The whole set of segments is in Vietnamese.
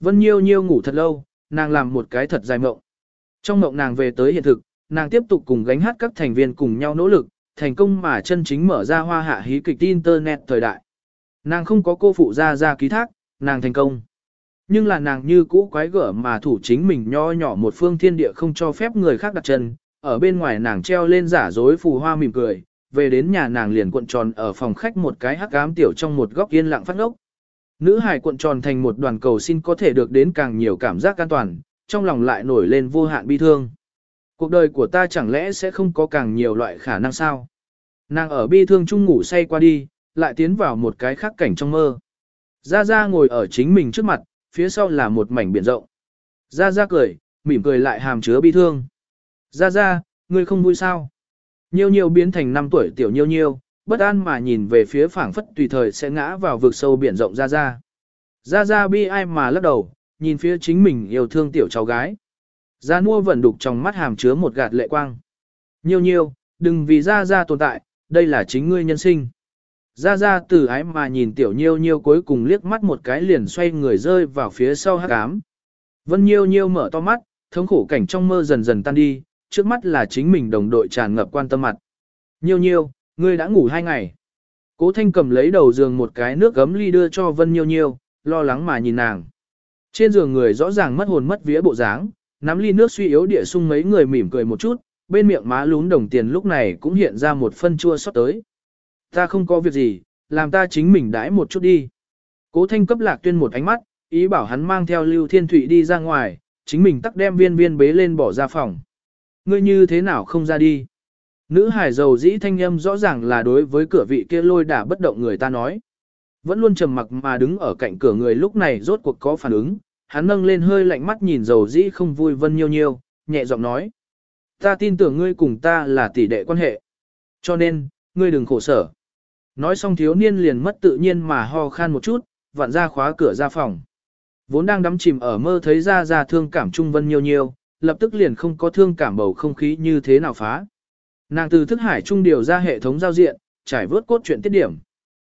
Vân Nhiêu Nhiêu ngủ thật lâu, nàng làm một cái thật dài mộng. Trong mộng nàng về tới hiện thực, nàng tiếp tục cùng gánh hát các thành viên cùng nhau nỗ lực, thành công mà chân chính mở ra hoa hạ hí kịch internet thời đại. Nàng không có cô phụ ra ra ký thác, nàng thành công. Nhưng là nàng như cũ quái gở mà thủ chính mình nho nhỏ một phương thiên địa không cho phép người khác đặt chân, ở bên ngoài nàng treo lên giả dối phù hoa mỉm cười, về đến nhà nàng liền cuộn tròn ở phòng khách một cái hắc ám tiểu trong một góc yên lặng phát ngốc. Nữ hải cuộn tròn thành một đoàn cầu xin có thể được đến càng nhiều cảm giác an toàn, trong lòng lại nổi lên vô hạn bi thương. Cuộc đời của ta chẳng lẽ sẽ không có càng nhiều loại khả năng sao? Nàng ở bi thương chung ngủ say qua đi, lại tiến vào một cái khác cảnh trong mơ. Gia Gia ngồi ở chính mình trước mặt, phía sau là một mảnh biển rộng. Gia Gia cười, mỉm cười lại hàm chứa bi thương. Gia Gia, ngươi không vui sao? Nhiêu nhiêu biến thành 5 tuổi tiểu nhiêu nhiêu, bất an mà nhìn về phía phảng phất tùy thời sẽ ngã vào vực sâu biển rộng Ra Ra. Ra Ra bi ai mà lắc đầu, nhìn phía chính mình yêu thương tiểu cháu gái. Gia Nua vẫn đục trong mắt hàm chứa một gạt lệ quang. Nhiều nhiêu, đừng vì Ra Ra tồn tại, đây là chính ngươi nhân sinh. Ra Ra từ ái mà nhìn tiểu nhiêu nhiêu cuối cùng liếc mắt một cái liền xoay người rơi vào phía sau hắc ám. Vân nhiêu nhiêu mở to mắt, thống khổ cảnh trong mơ dần dần tan đi, trước mắt là chính mình đồng đội tràn ngập quan tâm mặt. Nhiêu nhiêu, ngươi đã ngủ hai ngày. Cố thanh cầm lấy đầu giường một cái nước gấm ly đưa cho Vân nhiêu nhiêu, lo lắng mà nhìn nàng. Trên giường người rõ ràng mất hồn mất vía bộ dáng, nắm ly nước suy yếu địa sung mấy người mỉm cười một chút, bên miệng má lún đồng tiền lúc này cũng hiện ra một phân chua xót tới. Ta không có việc gì, làm ta chính mình đãi một chút đi. Cố thanh cấp lạc tuyên một ánh mắt, ý bảo hắn mang theo Lưu Thiên Thụy đi ra ngoài, chính mình tắc đem viên viên bế lên bỏ ra phòng. Ngươi như thế nào không ra đi? Nữ hải dầu dĩ thanh âm rõ ràng là đối với cửa vị kia lôi đả bất động người ta nói. Vẫn luôn trầm mặc mà đứng ở cạnh cửa người lúc này rốt cuộc có phản ứng, hắn nâng lên hơi lạnh mắt nhìn dầu dĩ không vui vân nhiêu nhiêu, nhẹ giọng nói. Ta tin tưởng ngươi cùng ta là tỷ đệ quan hệ. Cho nên, ngươi đừng khổ sở. Nói xong thiếu niên liền mất tự nhiên mà ho khan một chút, vặn ra khóa cửa ra phòng. Vốn đang đắm chìm ở mơ thấy ra ra thương cảm trung vân nhiêu nhiêu lập tức liền không có thương cảm bầu không khí như thế nào phá. Nàng từ thức hải trung điều ra hệ thống giao diện, trải vớt cốt truyện tiết điểm.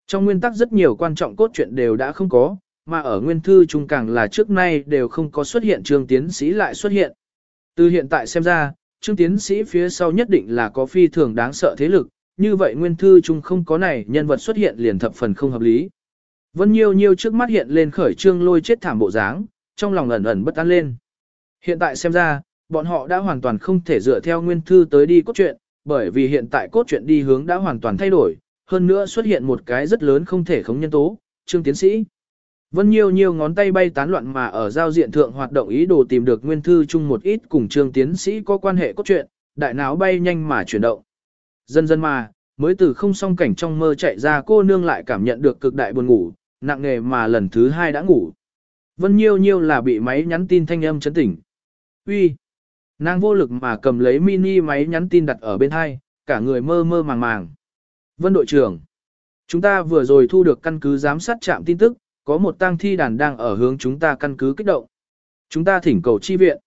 Trong nguyên tắc rất nhiều quan trọng cốt truyện đều đã không có, mà ở nguyên thư trung càng là trước nay đều không có xuất hiện trương tiến sĩ lại xuất hiện. Từ hiện tại xem ra, trương tiến sĩ phía sau nhất định là có phi thường đáng sợ thế lực, như vậy nguyên thư trung không có này nhân vật xuất hiện liền thập phần không hợp lý. Vân Nhiêu Nhiêu trước mắt hiện lên khởi trương lôi chết thảm bộ dáng, trong lòng ẩn ẩn bất an lên. Hiện tại xem ra, bọn họ đã hoàn toàn không thể dựa theo nguyên thư tới đi cốt truyện, bởi vì hiện tại cốt truyện đi hướng đã hoàn toàn thay đổi, hơn nữa xuất hiện một cái rất lớn không thể khống nhân tố, trương tiến sĩ. Vân Nhiêu Nhiêu ngón tay bay tán loạn mà ở giao diện thượng hoạt động ý đồ tìm được nguyên thư chung một ít cùng trương tiến sĩ có quan hệ cốt truyện, đại não bay nhanh mà chuyển động. Dần dần mà, mới từ không song cảnh trong mơ chạy ra cô nương lại cảm nhận được cực đại buồn ngủ, nặng nề mà lần thứ hai đã ngủ. Vân Nhiêu Nhiêu là bị máy nhắn tin thanh âm chấn tỉnh. Uy, Nàng vô lực mà cầm lấy mini máy nhắn tin đặt ở bên hai, cả người mơ mơ màng màng. Vân đội trưởng. Chúng ta vừa rồi thu được căn cứ giám sát trạm tin tức, có một tang thi đàn đang ở hướng chúng ta căn cứ kích động. Chúng ta thỉnh cầu chi viện.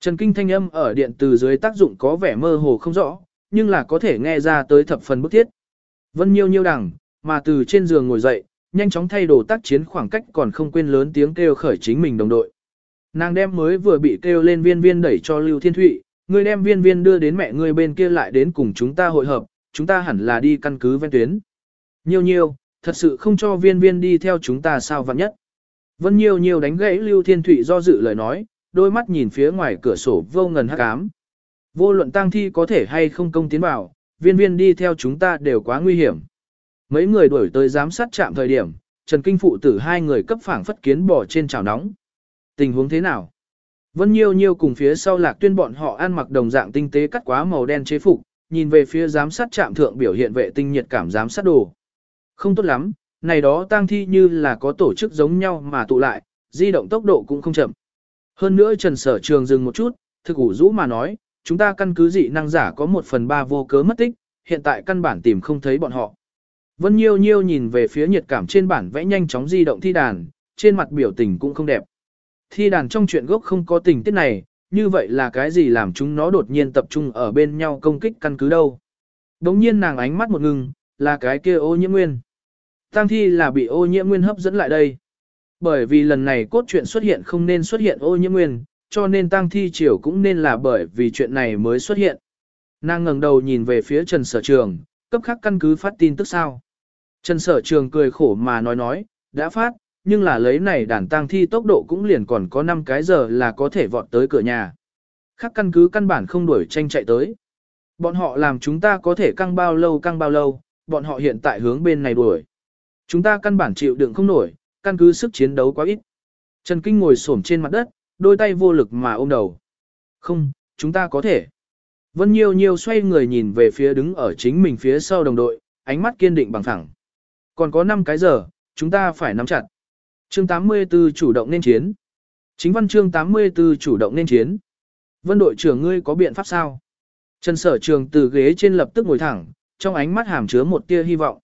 Trần Kinh thanh âm ở điện từ dưới tác dụng có vẻ mơ hồ không rõ, nhưng là có thể nghe ra tới thập phần bức thiết. Vân nhiêu nhiêu đằng, mà từ trên giường ngồi dậy, nhanh chóng thay đồ tác chiến khoảng cách còn không quên lớn tiếng kêu khởi chính mình đồng đội. Nàng đem mới vừa bị kêu lên viên viên đẩy cho Lưu Thiên Thụy, người đem viên viên đưa đến mẹ người bên kia lại đến cùng chúng ta hội hợp, chúng ta hẳn là đi căn cứ ven tuyến. Nhiều nhiều, thật sự không cho viên viên đi theo chúng ta sao vặn nhất. Vân nhiều nhiều đánh gãy Lưu Thiên Thụy do dự lời nói, đôi mắt nhìn phía ngoài cửa sổ vô ngần hắc ám. Vô luận tang thi có thể hay không công tiến vào, viên viên đi theo chúng ta đều quá nguy hiểm. Mấy người đuổi tới giám sát trạm thời điểm, Trần Kinh phụ tử hai người cấp phảng phất kiến bỏ trên chảo nóng. Tình huống thế nào? Vân Nhiêu Nhiêu cùng phía sau lạc tuyên bọn họ ăn mặc đồng dạng tinh tế cắt quá màu đen chế phục, nhìn về phía giám sát trạm thượng biểu hiện vệ tinh nhiệt cảm giám sát đồ. Không tốt lắm, này đó tang thi như là có tổ chức giống nhau mà tụ lại, di động tốc độ cũng không chậm. Hơn nữa Trần Sở Trường dừng một chút, thực ủ rũ mà nói, chúng ta căn cứ dị năng giả có một phần ba vô cớ mất tích, hiện tại căn bản tìm không thấy bọn họ. Vân Nhiêu Nhiêu nhìn về phía nhiệt cảm trên bản vẽ nhanh chóng di động thi đàn, trên mặt biểu tình cũng không đẹp. Thi đàn trong chuyện gốc không có tình tiết này, như vậy là cái gì làm chúng nó đột nhiên tập trung ở bên nhau công kích căn cứ đâu. Đống nhiên nàng ánh mắt một ngừng, là cái kia ô nhiễm nguyên. Tăng thi là bị ô nhiễm nguyên hấp dẫn lại đây. Bởi vì lần này cốt truyện xuất hiện không nên xuất hiện ô nhiễm nguyên, cho nên tang thi triều cũng nên là bởi vì chuyện này mới xuất hiện. Nàng ngẩng đầu nhìn về phía Trần Sở Trường, cấp khắc căn cứ phát tin tức sao. Trần Sở Trường cười khổ mà nói nói, đã phát, nhưng là lấy này đàn tang thi tốc độ cũng liền còn có 5 cái giờ là có thể vọt tới cửa nhà. Khác căn cứ căn bản không đuổi tranh chạy tới. Bọn họ làm chúng ta có thể căng bao lâu căng bao lâu, bọn họ hiện tại hướng bên này đuổi. Chúng ta căn bản chịu đựng không nổi, căn cứ sức chiến đấu quá ít. Trần Kinh ngồi xổm trên mặt đất, đôi tay vô lực mà ôm đầu. Không, chúng ta có thể. Vân Nhiêu Nhiêu xoay người nhìn về phía đứng ở chính mình phía sau đồng đội, ánh mắt kiên định bằng thẳng. Còn có 5 cái giờ, chúng ta phải nắm chặt. Chương 84 chủ động nên chiến. Chính văn chương 84 chủ động nên chiến. Vân đội trưởng ngươi có biện pháp sao? Trần sở trường từ ghế trên lập tức ngồi thẳng, trong ánh mắt hàm chứa một tia hy vọng.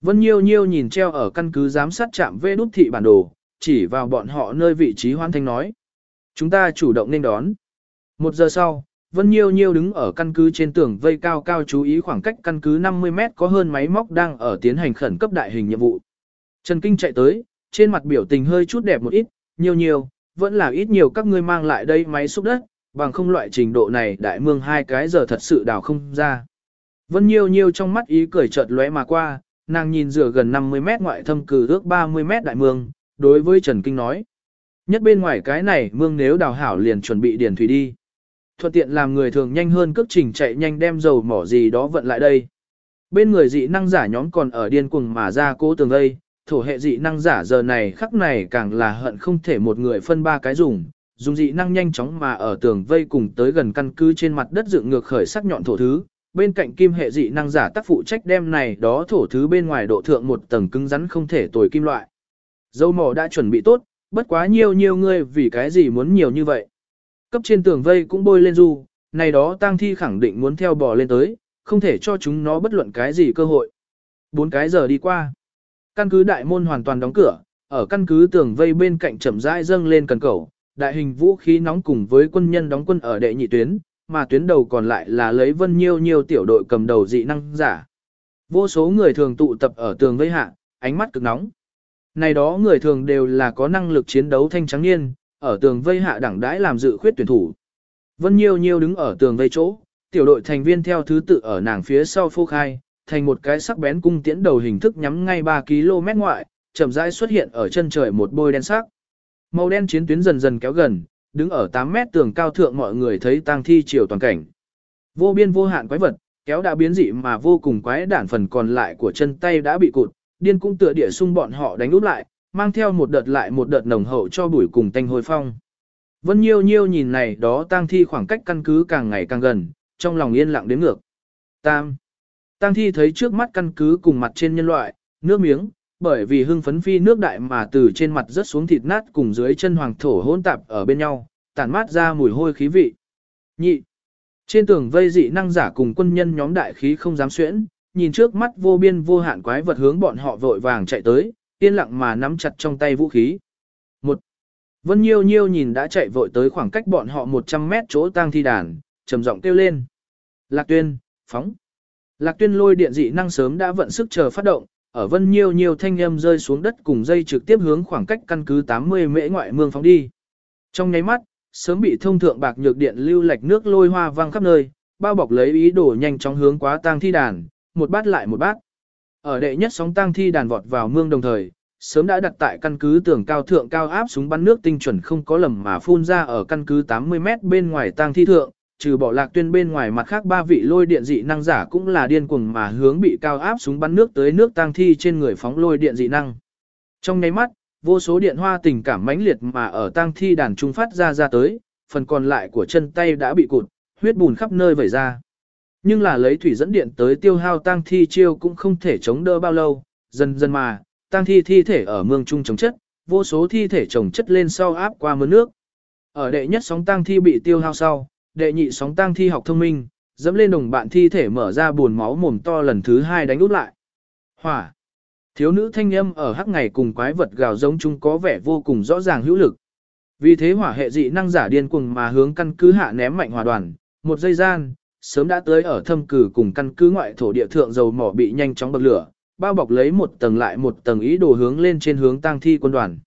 Vân Nhiêu Nhiêu nhìn treo ở căn cứ giám sát trạm vê đút thị bản đồ, chỉ vào bọn họ nơi vị trí hoan thanh nói. Chúng ta chủ động nên đón. Một giờ sau, Vân Nhiêu Nhiêu đứng ở căn cứ trên tường vây cao cao chú ý khoảng cách căn cứ 50 mét có hơn máy móc đang ở tiến hành khẩn cấp đại hình nhiệm vụ. Trần Kinh chạy tới, trên mặt biểu tình hơi chút đẹp một ít, nhiều nhiều, vẫn là ít nhiều các ngươi mang lại đây máy xúc đất, bằng không loại trình độ này đại mương hai cái giờ thật sự đào không ra. Vân Nhiêu Nhiêu trong mắt ý cười chợt lóe mà qua, nàng nhìn rửa gần 50 mét ngoại thâm cử ước 30 mét đại mương, đối với Trần Kinh nói. Nhất bên ngoài cái này mương nếu đào hảo liền chuẩn bị điền thủy đi. Thuận tiện làm người thường nhanh hơn cước trình chạy nhanh đem dầu mỏ gì đó vận lại đây. Bên người dị năng giả nhóm còn ở điên cuồng mà ra cố tường đây, thổ hệ dị năng giả giờ này khắc này càng là hận không thể một người phân ba cái dùng, dùng dị năng nhanh chóng mà ở tường vây cùng tới gần căn cứ trên mặt đất dựng ngược khởi sắc nhọn thổ thứ, bên cạnh kim hệ dị năng giả tác phụ trách đem này đó thổ thứ bên ngoài độ thượng một tầng cứng rắn không thể tồi kim loại. Dâu mỏ đã chuẩn bị tốt, bất quá nhiều nhiều ngươi vì cái gì muốn nhiều như vậy. Cấp trên tường vây cũng bôi lên du, này đó tang thi khẳng định muốn theo bò lên tới, không thể cho chúng nó bất luận cái gì cơ hội. Bốn cái giờ đi qua. Căn cứ đại môn hoàn toàn đóng cửa, ở căn cứ tường vây bên cạnh chậm rãi dâng lên cần cầu, đại hình vũ khí nóng cùng với quân nhân đóng quân ở đệ nhị tuyến, mà tuyến đầu còn lại là lấy vân nhiêu nhiêu tiểu đội cầm đầu dị năng giả. Vô số người thường tụ tập ở tường vây hạ, ánh mắt cực nóng. Này đó người thường đều là có năng lực chiến đấu thanh trắng niên, ở tường vây hạ đẳng đãi làm dự khuyết tuyển thủ. Vân Nhiêu Nhiêu đứng ở tường vây chỗ, tiểu đội thành viên theo thứ tự ở nàng phía sau phô khai, thành một cái sắc bén cung tiễn đầu hình thức nhắm ngay 3 km ngoại, chậm rãi xuất hiện ở chân trời một bôi đen sắc. Màu đen chiến tuyến dần dần kéo gần, đứng ở 8 mét tường cao thượng mọi người thấy tang thi chiều toàn cảnh. Vô biên vô hạn quái vật, kéo đã biến dị mà vô cùng quái đản phần còn lại của chân tay đã bị cụt, điên cũng tựa địa xung bọn họ đánh úp lại, mang theo một đợt lại một đợt nồng hậu cho bụi cùng tanh hồi phong. Vân Nhiêu Nhiêu nhìn này đó tang thi khoảng cách căn cứ càng ngày càng gần, trong lòng yên lặng đến ngược. Tam. Tang thi thấy trước mắt căn cứ cùng mặt trên nhân loại, nước miếng, bởi vì hưng phấn phi nước đại mà từ trên mặt rớt xuống thịt nát cùng dưới chân hoàng thổ hỗn tạp ở bên nhau, tản mát ra mùi hôi khí vị. Nhị. Trên tường vây dị năng giả cùng quân nhân nhóm đại khí không dám xuyễn, nhìn trước mắt vô biên vô hạn quái vật hướng bọn họ vội vàng chạy tới, yên lặng mà nắm chặt trong tay vũ khí. Một. Vân Nhiêu Nhiêu nhìn đã chạy vội tới khoảng cách bọn họ 100 mét chỗ tang thi đàn, trầm giọng kêu lên. Lạc tuyên, phóng. Lạc tuyên lôi điện dị năng sớm đã vận sức chờ phát động, ở Vân Nhiêu Nhiêu thanh âm rơi xuống đất cùng dây trực tiếp hướng khoảng cách căn cứ 80 mễ ngoại mương phóng đi. Trong nháy mắt, sớm bị thông thượng bạc nhược điện lưu lạch nước lôi hoa vang khắp nơi, bao bọc lấy ý đồ nhanh chóng hướng quá tang thi đàn, một bát lại một bát. Ở đệ nhất sóng tang thi đàn vọt vào mương đồng thời, sớm đã đặt tại căn cứ tường cao thượng cao áp súng bắn nước tinh chuẩn không có lầm mà phun ra ở căn cứ 80 mét bên ngoài tang thi thượng, trừ bỏ lạc tuyên bên ngoài mặt khác ba vị lôi điện dị năng giả cũng là điên cuồng mà hướng bị cao áp súng bắn nước tới nước tang thi trên người phóng lôi điện dị năng. Trong nháy mắt, vô số điện hoa tình cảm mãnh liệt mà ở tang thi đàn trung phát ra ra tới, phần còn lại của chân tay đã bị cụt, huyết bùn khắp nơi vẩy ra. Nhưng là lấy thủy dẫn điện tới tiêu hao tang thi chiêu cũng không thể chống đỡ bao lâu, dần dần mà, tang thi thi thể ở mương trung chống chất, vô số thi thể chồng chất lên sau áp qua mưa nước. Ở đệ nhất sóng tang thi bị tiêu hao sau, đệ nhị sóng tang thi học thông minh, dẫm lên đồng bạn thi thể mở ra buồn máu mồm to lần thứ hai đánh út lại. Hỏa. Thiếu nữ thanh âm ở hắc ngày cùng quái vật gào giống chúng có vẻ vô cùng rõ ràng hữu lực. Vì thế hỏa hệ dị năng giả điên cuồng mà hướng căn cứ hạ ném mạnh hỏa đoàn, một giây gian, sớm đã tới ở thâm cử cùng căn cứ ngoại thổ địa thượng dầu mỏ bị nhanh chóng bật lửa, bao bọc lấy một tầng lại một tầng ý đồ hướng lên trên hướng tang thi quân đoàn.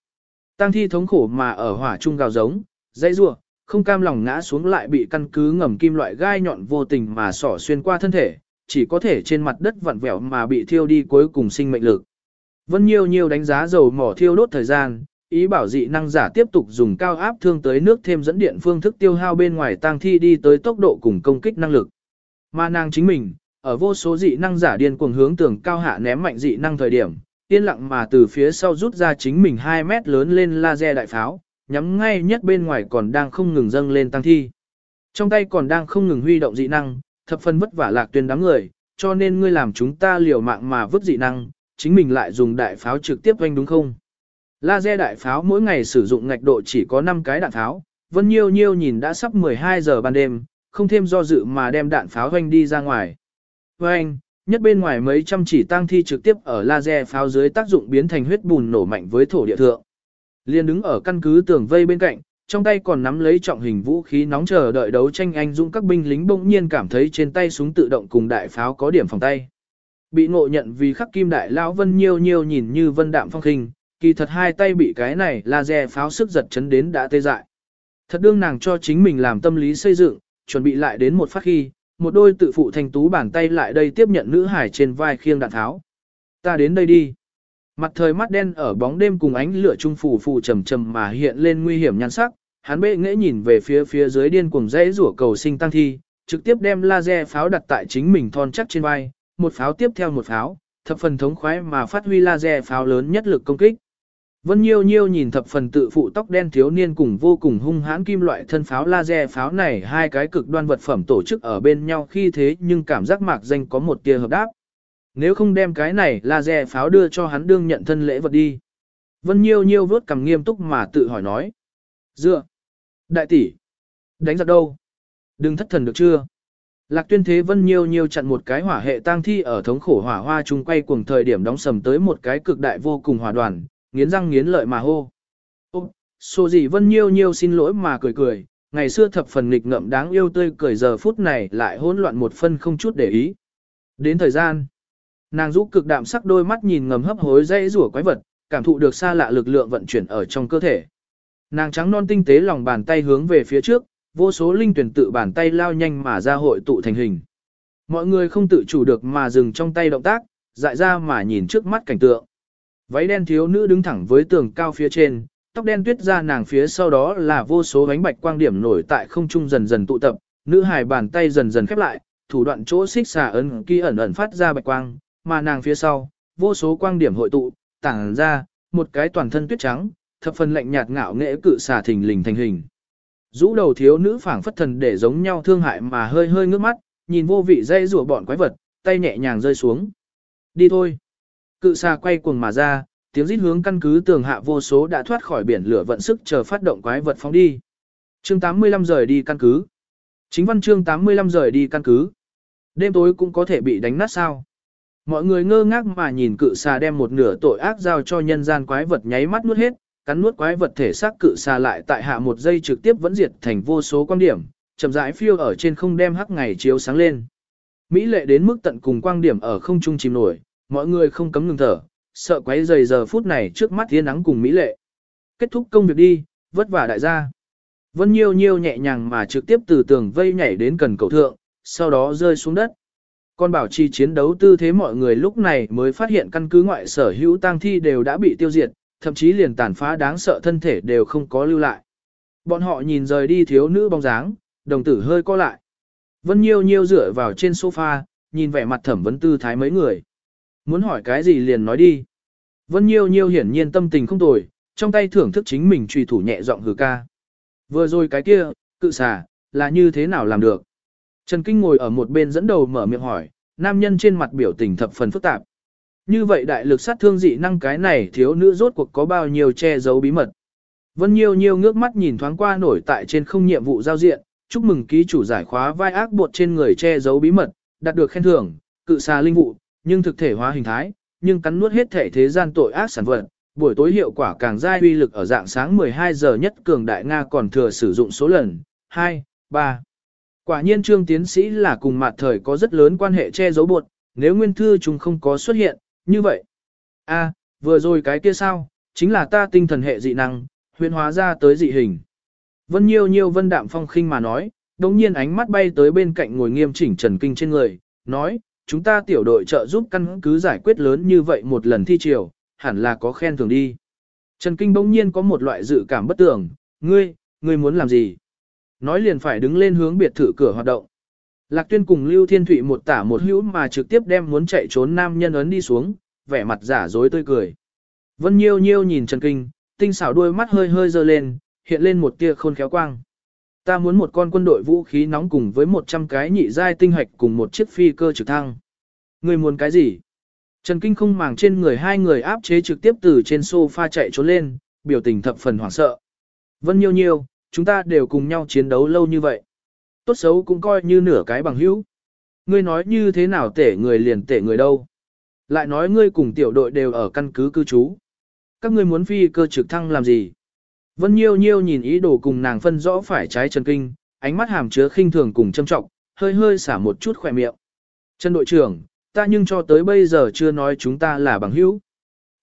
tang thi thống khổ mà ở hỏa trung gào giống, dãy rủa, không cam lòng ngã xuống lại bị căn cứ ngầm kim loại gai nhọn vô tình mà sỏ xuyên qua thân thể, chỉ có thể trên mặt đất vặn vẹo mà bị thiêu đi cuối cùng sinh mệnh lực. Vân Nhiêu Nhiêu đánh giá dầu mỏ thiêu đốt thời gian, ý bảo dị năng giả tiếp tục dùng cao áp thương tới nước thêm dẫn điện phương thức tiêu hao bên ngoài tang thi đi tới tốc độ cùng công kích năng lực. Mà nàng chính mình, ở vô số dị năng giả điên cuồng hướng tường cao hạ ném mạnh dị năng thời điểm, yên lặng mà từ phía sau rút ra chính mình 2 mét lớn lên laser đại pháo, nhắm ngay nhất bên ngoài còn đang không ngừng dâng lên tăng thi. Trong tay còn đang không ngừng huy động dị năng, thập phân vất vả lạc tuyên đám người, cho nên ngươi làm chúng ta liều mạng mà vứt dị năng, chính mình lại dùng đại pháo trực tiếp doanh đúng không? Laser đại pháo mỗi ngày sử dụng ngạch độ chỉ có 5 cái đạn pháo, Vân Nhiêu Nhiêu nhìn đã sắp 12 giờ ban đêm, không thêm do dự mà đem đạn pháo doanh đi ra ngoài. Doanh, nhất bên ngoài mấy trăm chỉ tang thi trực tiếp ở laser pháo dưới tác dụng biến thành huyết bùn nổ mạnh với thổ địa thượng. Liên đứng ở căn cứ tường vây bên cạnh, trong tay còn nắm lấy trọng hình vũ khí nóng chờ đợi đấu tranh anh dũng các binh lính bỗng nhiên cảm thấy trên tay súng tự động cùng đại pháo có điểm phòng tay. Bị ngộ nhận vì khắc kim đại lão vân nhiêu nhiêu nhìn như vân đạm phong khinh, kỳ thật hai tay bị cái này laser pháo sức giật chấn đến đã tê dại. Thật đương nàng cho chính mình làm tâm lý xây dựng, chuẩn bị lại đến một phát khi, một đôi tự phụ thành tú bàn tay lại đây tiếp nhận nữ hải trên vai khiêng đạn tháo. Ta đến đây đi. Mặt thời mắt đen ở bóng đêm cùng ánh lửa trung phủ phù trầm trầm mà hiện lên nguy hiểm nhan sắc, hắn bệ nghễ nhìn về phía phía dưới điên cuồng dãy rủa cầu sinh tăng thi, trực tiếp đem laser pháo đặt tại chính mình thon chắc trên vai, một pháo tiếp theo một pháo, thập phần thống khoái mà phát huy laser pháo lớn nhất lực công kích. Vân Nhiêu Nhiêu nhìn thập phần tự phụ tóc đen thiếu niên cùng vô cùng hung hãn kim loại thân pháo laser pháo này hai cái cực đoan vật phẩm tổ chức ở bên nhau khi thế nhưng cảm giác mạc danh có một tia hợp đáp. Nếu không đem cái này laser pháo đưa cho hắn đương nhận thân lễ vật đi. Vân Nhiêu Nhiêu vớt cầm nghiêm túc mà tự hỏi nói. Dựa. Đại tỷ. Đánh giặc đâu? Đừng thất thần được chưa? Lạc tuyên thế Vân Nhiêu Nhiêu chặn một cái hỏa hệ tang thi ở thống khổ hỏa hoa chung quay cuồng thời điểm đóng sầm tới một cái cực đại vô cùng hỏa đoàn, nghiến răng nghiến lợi mà hô. Ô, xô gì vân nhiêu nhiêu xin lỗi mà cười cười, ngày xưa thập phần nghịch ngợm đáng yêu tươi cười giờ phút này lại hỗn loạn một phân không chút để ý. Đến thời gian, nàng rũ cực đạm sắc đôi mắt nhìn ngầm hấp hối dây rủa quái vật, cảm thụ được xa lạ lực lượng vận chuyển ở trong cơ thể. Nàng trắng non tinh tế lòng bàn tay hướng về phía trước, vô số linh tuyển tự bàn tay lao nhanh mà ra hội tụ thành hình. Mọi người không tự chủ được mà dừng trong tay động tác, dại ra mà nhìn trước mắt cảnh tượng. Váy đen thiếu nữ đứng thẳng với tường cao phía trên, tóc đen tuyết ra nàng phía sau đó là vô số bánh bạch quang điểm nổi tại không trung dần dần tụ tập, nữ hài bàn tay dần dần khép lại, thủ đoạn chỗ xích xà ấn kia ẩn ẩn phát ra bạch quang, mà nàng phía sau, vô số quang điểm hội tụ, tản ra, một cái toàn thân tuyết trắng, thập phần lạnh nhạt ngạo nghệ cự xà thình lình thành hình. Rũ đầu thiếu nữ phảng phất thần để giống nhau thương hại mà hơi hơi ngước mắt, nhìn vô vị dây rùa bọn quái vật, tay nhẹ nhàng rơi xuống. Đi thôi. Cự xà quay cuồng mà ra, tiếng rít hướng căn cứ tường hạ vô số đã thoát khỏi biển lửa vận sức chờ phát động quái vật phóng đi. Chương 85 rời đi căn cứ. Chính văn chương 85 rời đi căn cứ. Đêm tối cũng có thể bị đánh nát sao. Mọi người ngơ ngác mà nhìn cự xà đem một nửa tội ác giao cho nhân gian quái vật nháy mắt nuốt hết, cắn nuốt quái vật thể xác cự xà lại tại hạ một giây trực tiếp vẫn diệt thành vô số quan điểm, chậm rãi phiêu ở trên không đem hắc ngày chiếu sáng lên. Mỹ lệ đến mức tận cùng quang điểm ở không trung chìm nổi, mọi người không cấm ngừng thở, sợ quấy rầy giờ phút này trước mắt thiên nắng cùng mỹ lệ. Kết thúc công việc đi, vất vả đại gia. Vân Nhiêu Nhiêu nhẹ nhàng mà trực tiếp từ tường vây nhảy đến cần cầu thượng, sau đó rơi xuống đất. Còn bảo trì chiến đấu tư thế mọi người lúc này mới phát hiện căn cứ ngoại sở hữu tang thi đều đã bị tiêu diệt, thậm chí liền tàn phá đáng sợ thân thể đều không có lưu lại. Bọn họ nhìn rời đi thiếu nữ bóng dáng, đồng tử hơi co lại. Vân Nhiêu Nhiêu dựa vào trên sofa, nhìn vẻ mặt thẩm vấn tư thái mấy người. Muốn hỏi cái gì liền nói đi. Vân Nhiêu Nhiêu hiển nhiên tâm tình không tồi, trong tay thưởng thức chính mình trùy thủ nhẹ giọng hừ ca. Vừa rồi cái kia, cự xà, là như thế nào làm được? Trần Kinh ngồi ở một bên dẫn đầu mở miệng hỏi, nam nhân trên mặt biểu tình thập phần phức tạp. Như vậy đại lực sát thương dị năng cái này thiếu nữ rốt cuộc có bao nhiêu che giấu bí mật. Vân Nhiêu Nhiêu ngước mắt nhìn thoáng qua nổi tại trên không nhiệm vụ giao diện, chúc mừng ký chủ giải khóa vai ác bột trên người che giấu bí mật, đạt được khen thưởng, cự xà linh vụ, nhưng thực thể hóa hình thái, nhưng cắn nuốt hết thể thế gian tội ác sản vật. Buổi tối hiệu quả càng dai uy lực ở dạng sáng 12 giờ nhất cường đại Nga còn thừa sử dụng số lần 2, 3. Quả nhiên trương tiến sĩ là cùng mặt thời có rất lớn quan hệ che giấu buộc, nếu nguyên thư chúng không có xuất hiện, như vậy. a vừa rồi cái kia sao, chính là ta tinh thần hệ dị năng, huyễn hóa ra tới dị hình. Vân Nhiêu Nhiêu Vân Đạm Phong khinh mà nói, đồng nhiên ánh mắt bay tới bên cạnh ngồi nghiêm chỉnh Trần Kinh trên người, nói, chúng ta tiểu đội trợ giúp căn cứ giải quyết lớn như vậy một lần thi triều, hẳn là có khen thưởng đi. Trần Kinh bỗng nhiên có một loại dự cảm bất tưởng, ngươi, ngươi muốn làm gì? Nói liền phải đứng lên hướng biệt thự cửa hoạt động. Lạc Tuyên cùng Lưu Thiên Thụy một tả một hữu mà trực tiếp đem muốn chạy trốn nam nhân ấn đi xuống, vẻ mặt giả dối tươi cười. Vân Nhiêu Nhiêu nhìn Trần Kinh, tinh xảo đôi mắt hơi hơi dơ lên, hiện lên một tia khôn khéo quang. Ta muốn một con quân đội vũ khí nóng cùng với 100 cái nhị giai tinh hạch cùng một chiếc phi cơ trực thăng. Người muốn cái gì? Trần Kinh không màng trên người hai người áp chế trực tiếp từ trên sofa chạy trốn lên, biểu tình thập phần hoảng sợ. Vân Nhiêu Nhiêu, chúng ta đều cùng nhau chiến đấu lâu như vậy. Tốt xấu cũng coi như nửa cái bằng hữu. Ngươi nói như thế nào tể người liền tể người đâu. Lại nói ngươi cùng tiểu đội đều ở căn cứ cư trú. Các ngươi muốn phi cơ trực thăng làm gì? Vân Nhiêu Nhiêu nhìn ý đồ cùng nàng phân rõ phải trái Trần Kinh, ánh mắt hàm chứa khinh thường cùng châm trọng, hơi hơi xả một chút khỏe miệng. Trần đội trưởng, ta nhưng cho tới bây giờ chưa nói chúng ta là bằng hữu.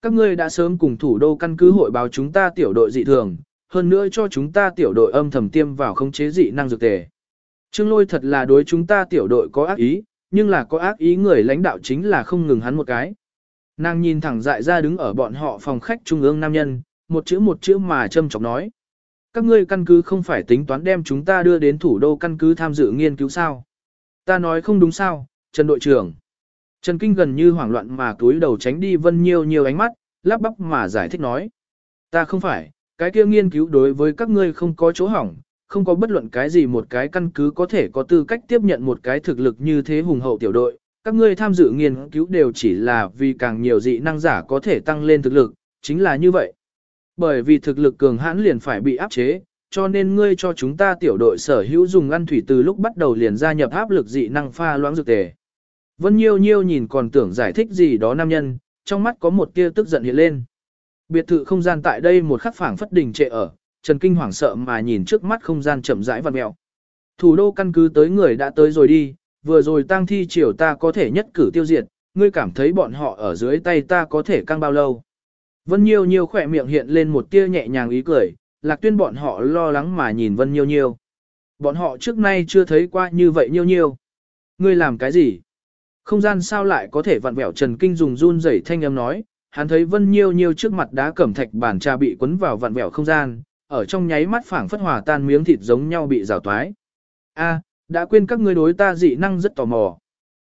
Các ngươi đã sớm cùng thủ đô căn cứ hội báo chúng ta tiểu đội dị thường, hơn nữa cho chúng ta tiểu đội âm thầm tiêm vào khống chế dị năng dược tề. Trương lôi thật là đối chúng ta tiểu đội có ác ý, nhưng là có ác ý người lãnh đạo chính là không ngừng hắn một cái. Nàng nhìn thẳng dại ra đứng ở bọn họ phòng khách trung ương nam nhân, một chữ một chữ mà châm chọc nói. Các ngươi căn cứ không phải tính toán đem chúng ta đưa đến thủ đô căn cứ tham dự nghiên cứu sao. Ta nói không đúng sao, Trần đội trưởng. Trần Kinh gần như hoảng loạn mà túi đầu tránh đi vân nhiều nhiều ánh mắt, lắp bắp mà giải thích nói. Ta không phải, cái kia nghiên cứu đối với các ngươi không có chỗ hỏng, không có bất luận cái gì một cái căn cứ có thể có tư cách tiếp nhận một cái thực lực như thế hùng hậu tiểu đội. Các ngươi tham dự nghiên cứu đều chỉ là vì càng nhiều dị năng giả có thể tăng lên thực lực, chính là như vậy. Bởi vì thực lực cường hãn liền phải bị áp chế, cho nên ngươi cho chúng ta tiểu đội sở hữu dùng ăn thủy từ lúc bắt đầu liền gia nhập áp lực dị năng pha loãng dược tề. Vân Nhiêu Nhiêu nhìn còn tưởng giải thích gì đó nam nhân, trong mắt có một tia tức giận hiện lên. Biệt thự không gian tại đây một khắc phảng phất đỉnh trệ ở, Trần Kinh hoảng sợ mà nhìn trước mắt không gian chậm rãi vặn mèo. Thủ đô căn cứ tới người đã tới rồi đi, vừa rồi tang thi triều ta có thể nhất cử tiêu diệt, ngươi cảm thấy bọn họ ở dưới tay ta có thể căng bao lâu. Vân Nhiêu Nhiêu khỏe miệng hiện lên một tia nhẹ nhàng ý cười, lạc tuyên bọn họ lo lắng mà nhìn Vân Nhiêu Nhiêu. Bọn họ trước nay chưa thấy qua như vậy Nhiêu Nhiêu. Ngươi làm cái gì? Không gian sao lại có thể vặn vẹo Trần Kinh dùng run rẩy thanh âm nói, hắn thấy Vân Nhiêu Nhiêu trước mặt đá cẩm thạch bản trà bị quấn vào vặn vẹo không gian, ở trong nháy mắt phảng phất hòa tan miếng thịt giống nhau bị rào toái. A, đã quên các ngươi đối ta dị năng rất tò mò.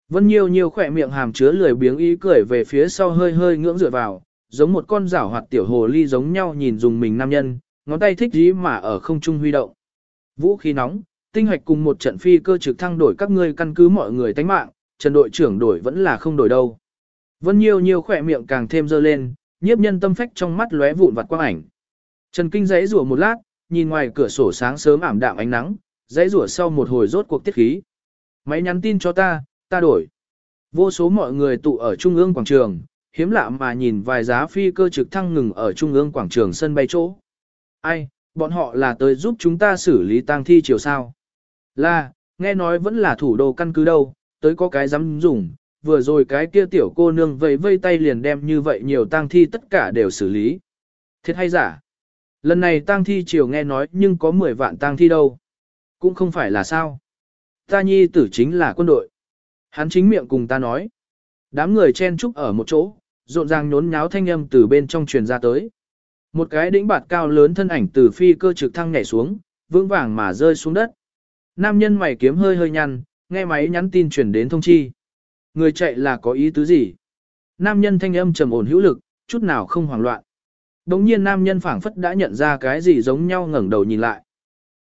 Vân Nhiêu Nhiêu khỏe miệng hàm chứa lười biếng ý cười về phía sau hơi hơi ngưỡng dựa vào, giống một con rảo hoạt tiểu hồ ly giống nhau nhìn dùng mình nam nhân, ngón tay thích dí mà ở không trung huy động. Vũ khí nóng, tinh hoạch cùng một trận phi cơ trực thăng đổi các ngươi căn cứ mọi người tánh mạng, Trần đội trưởng đổi vẫn là không đổi đâu. Vân Nhiêu Nhiêu khỏe miệng càng thêm dơ lên, nhiếp nhân tâm phách trong mắt lóe vụn vặt quang ảnh. Trần Kinh giấy rủa một lát, nhìn ngoài cửa sổ sáng sớm ảm đạm ánh nắng, giấy rủa sau một hồi rốt cuộc tiết khí. Máy nhắn tin cho ta, ta đổi. Vô số mọi người tụ ở trung ương quảng trường, hiếm lạ mà nhìn vài giá phi cơ trực thăng ngừng ở trung ương quảng trường sân bay chỗ. Ai, bọn họ là tới giúp chúng ta xử lý tang thi chiều sao? Là, nghe nói vẫn là thủ đô căn cứ đâu, tới có cái dám dùng, vừa rồi cái kia tiểu cô nương vây vây tay liền đem như vậy nhiều tang thi tất cả đều xử lý. Thiệt hay giả? Lần này tang thi chiều nghe nói nhưng có 10 vạn tang thi đâu. Cũng không phải là sao. Ta nhi tử chính là quân đội. Hắn chính miệng cùng ta nói. Đám người chen chúc ở một chỗ, rộn ràng nhốn nháo thanh âm từ bên trong truyền ra tới. Một cái đỉnh bạt cao lớn thân ảnh từ phi cơ trực thăng nhảy xuống, vững vàng mà rơi xuống đất. Nam nhân mày kiếm hơi hơi nhăn, nghe máy nhắn tin truyền đến thông chi. Người chạy là có ý tứ gì? Nam nhân thanh âm trầm ổn hữu lực, chút nào không hoảng loạn. Đống nhiên nam nhân phảng phất đã nhận ra cái gì giống nhau ngẩng đầu nhìn lại.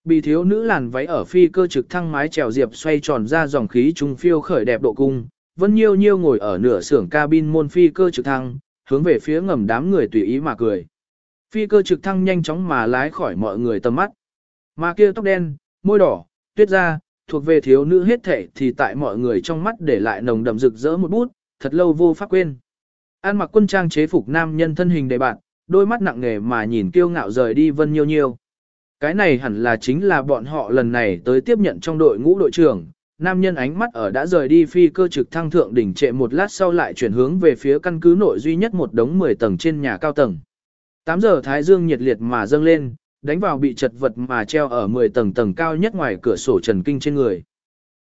Bị thiếu nữ làn váy ở phi cơ trực thăng mái chèo diệp xoay tròn ra dòng khí trung phiêu khởi đẹp độ cung, vẫn Nhiêu Nhiêu ngồi ở nửa xưởng cabin môn phi cơ trực thăng, hướng về phía ngầm đám người tùy ý mà cười. Phi cơ trực thăng nhanh chóng mà lái khỏi mọi người tầm mắt. Mà kia tóc đen, môi đỏ, tuyết da, thuộc về thiếu nữ hết thể thì tại mọi người trong mắt để lại nồng đậm rực rỡ một bút, thật lâu vô pháp quên. An mặc quân trang chế phục nam nhân thân hình đầy bạn, đôi mắt nặng nề mà nhìn kiêu ngạo rời đi Vân Nhiêu Nhiêu. Cái này hẳn là chính là bọn họ lần này tới tiếp nhận trong đội ngũ đội trưởng, nam nhân ánh mắt ở đã rời đi phi cơ trực thăng thượng đỉnh trệ một lát sau lại chuyển hướng về phía căn cứ nội duy nhất một đống 10 tầng trên nhà cao tầng. 8 giờ thái dương nhiệt liệt mà dâng lên, đánh vào bị chật vật mà treo ở 10 tầng tầng cao nhất ngoài cửa sổ Trần Kinh trên người.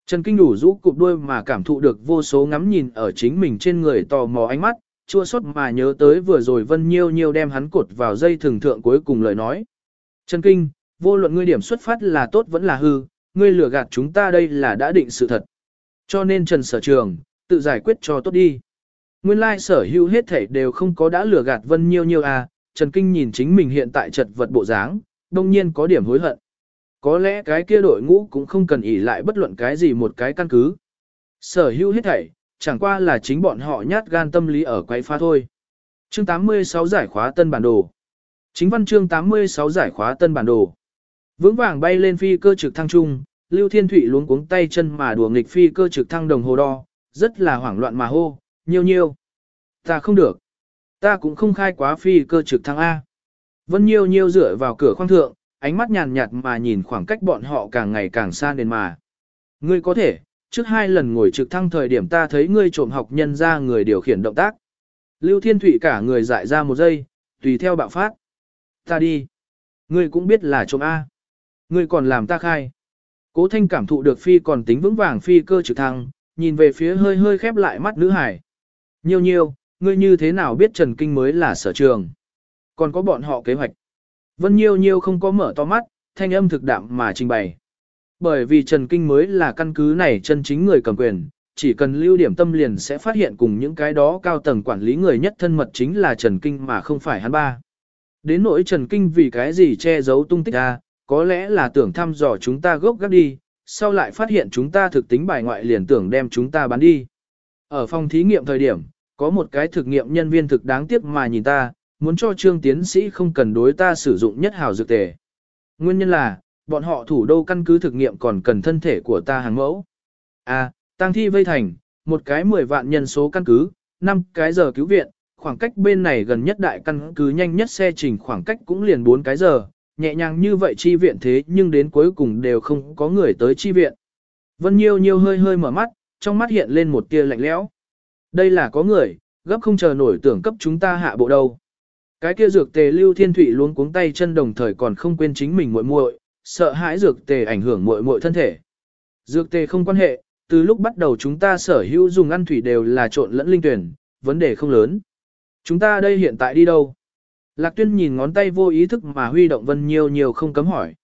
Trần Kinh đủ rũ cụp đuôi mà cảm thụ được vô số ngắm nhìn ở chính mình trên người tò mò ánh mắt, chua xót mà nhớ tới vừa rồi Vân Nhiêu Nhiêu đem hắn cột vào dây thường thượng cuối cùng lời nói. Trần Kinh, vô luận ngươi điểm xuất phát là tốt vẫn là hư, ngươi lừa gạt chúng ta đây là đã định sự thật. Cho nên Trần Sở Trường, tự giải quyết cho tốt đi. Nguyên lai sở hữu hết thể đều không có đã lừa gạt Vân Nhiêu Nhiêu à, Trần Kinh nhìn chính mình hiện tại chật vật bộ dáng, đông nhiên có điểm hối hận. Có lẽ cái kia đội ngũ cũng không cần ỉ lại bất luận cái gì một cái căn cứ. Sở hữu hết thảy, chẳng qua là chính bọn họ nhát gan tâm lý ở quay pha thôi. Chương 86 giải khóa tân bản đồ. Chính văn chương 86 giải khóa tân bản đồ. Vững vàng bay lên phi cơ trực thăng trung, Lưu Thiên Thụy luống cuống tay chân mà đùa nghịch phi cơ trực thăng đồng hồ đo, rất là hoảng loạn mà hô, nhiêu nhiêu. Ta không được. Ta cũng không khai quá phi cơ trực thăng A. Vân nhiêu nhiêu dựa vào cửa khoang thượng, ánh mắt nhàn nhạt mà nhìn khoảng cách bọn họ càng ngày càng xa đến mà. Ngươi có thể, trước hai lần ngồi trực thăng thời điểm ta thấy ngươi trộm học nhân ra người điều khiển động tác. Lưu Thiên Thụy cả người dại ra một giây, tùy theo bạo phát. Ta đi. Ngươi cũng biết là trộm A. Ngươi còn làm ta khai. Cố thanh cảm thụ được phi còn tính vững vàng phi cơ trực thăng, nhìn về phía hơi hơi khép lại mắt nữ hải. Nhiêu nhiêu, ngươi như thế nào biết Trần Kinh mới là sở trường? Còn có bọn họ kế hoạch. Vân Nhiêu Nhiêu không có mở to mắt, thanh âm thực đạm mà trình bày. Bởi vì Trần Kinh mới là căn cứ này chân chính người cầm quyền, chỉ cần lưu điểm tâm liền sẽ phát hiện cùng những cái đó cao tầng quản lý người nhất thân mật chính là Trần Kinh mà không phải hắn ba. Đến nỗi Trần Kinh vì cái gì che giấu tung tích ra, có lẽ là tưởng thăm dò chúng ta gốc gác đi, sau lại phát hiện chúng ta thực tính bài ngoại liền tưởng đem chúng ta bán đi. Ở phòng thí nghiệm thời điểm, có một cái thực nghiệm nhân viên thực đáng tiếc mà nhìn ta, muốn cho trương tiến sĩ không cần đối ta sử dụng nhất hào dược tề. Nguyên nhân là, bọn họ thủ đô căn cứ thực nghiệm còn cần thân thể của ta hàng mẫu. À, tăng thi vây thành, một cái 10 vạn nhân số căn cứ, 5 cái giờ cứu viện, khoảng cách bên này gần nhất đại căn cứ nhanh nhất xe trình khoảng cách cũng liền 4 cái giờ, nhẹ nhàng như vậy chi viện thế nhưng đến cuối cùng đều không có người tới chi viện. Vân Nhiêu Nhiêu hơi hơi mở mắt, trong mắt hiện lên một tia lạnh lẽo. Đây là có người, gấp không chờ nổi tưởng cấp chúng ta hạ bộ đâu. Cái kia dược tề lưu thiên thủy luôn cuống tay chân đồng thời còn không quên chính mình muội muội, sợ hãi dược tề ảnh hưởng muội muội thân thể. Dược tề không quan hệ, từ lúc bắt đầu chúng ta sở hữu dùng ăn thủy đều là trộn lẫn linh tuyển, vấn đề không lớn. Chúng ta đây hiện tại đi đâu? Lạc tuyên nhìn ngón tay vô ý thức mà huy động Vân Nhiêu Nhiêu không cấm hỏi.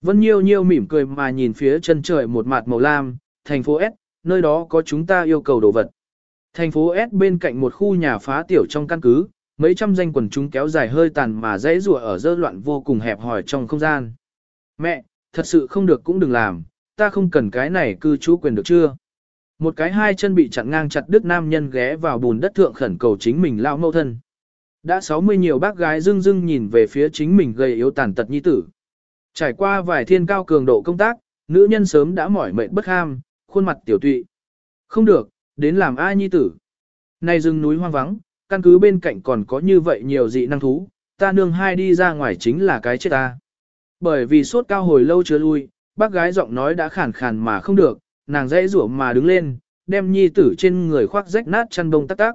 Vân Nhiêu Nhiêu mỉm cười mà nhìn phía chân trời một mặt màu lam, thành phố S, nơi đó có chúng ta yêu cầu đồ vật. Thành phố S bên cạnh một khu nhà phá tiểu trong căn cứ, mấy trăm danh quần chúng kéo dài hơi tàn mà dãy rùa ở dơ loạn vô cùng hẹp hòi trong không gian. Mẹ, thật sự không được cũng đừng làm, ta không cần cái này cư trú quyền được chưa? Một cái hai chân bị chặn ngang chặt đứt nam nhân ghé vào bùn đất thượng khẩn cầu chính mình lao mâu thân. Đã 60 nhiều bác gái dưng dưng nhìn về phía chính mình gây yếu tàn tật nhi tử. Trải qua vài thiên cao cường độ công tác, nữ nhân sớm đã mỏi mệt bất ham, khuôn mặt tiểu tụy. Không được, đến làm ai nhi tử. Này rừng núi hoang vắng, căn cứ bên cạnh còn có như vậy nhiều dị năng thú, ta nương hai đi ra ngoài chính là cái chết ta. Bởi vì sốt cao hồi lâu chưa lui, bác gái giọng nói đã khản khàn mà không được, nàng dãy rủa mà đứng lên, đem nhi tử trên người khoác rách nát chăn bông tắc tắc.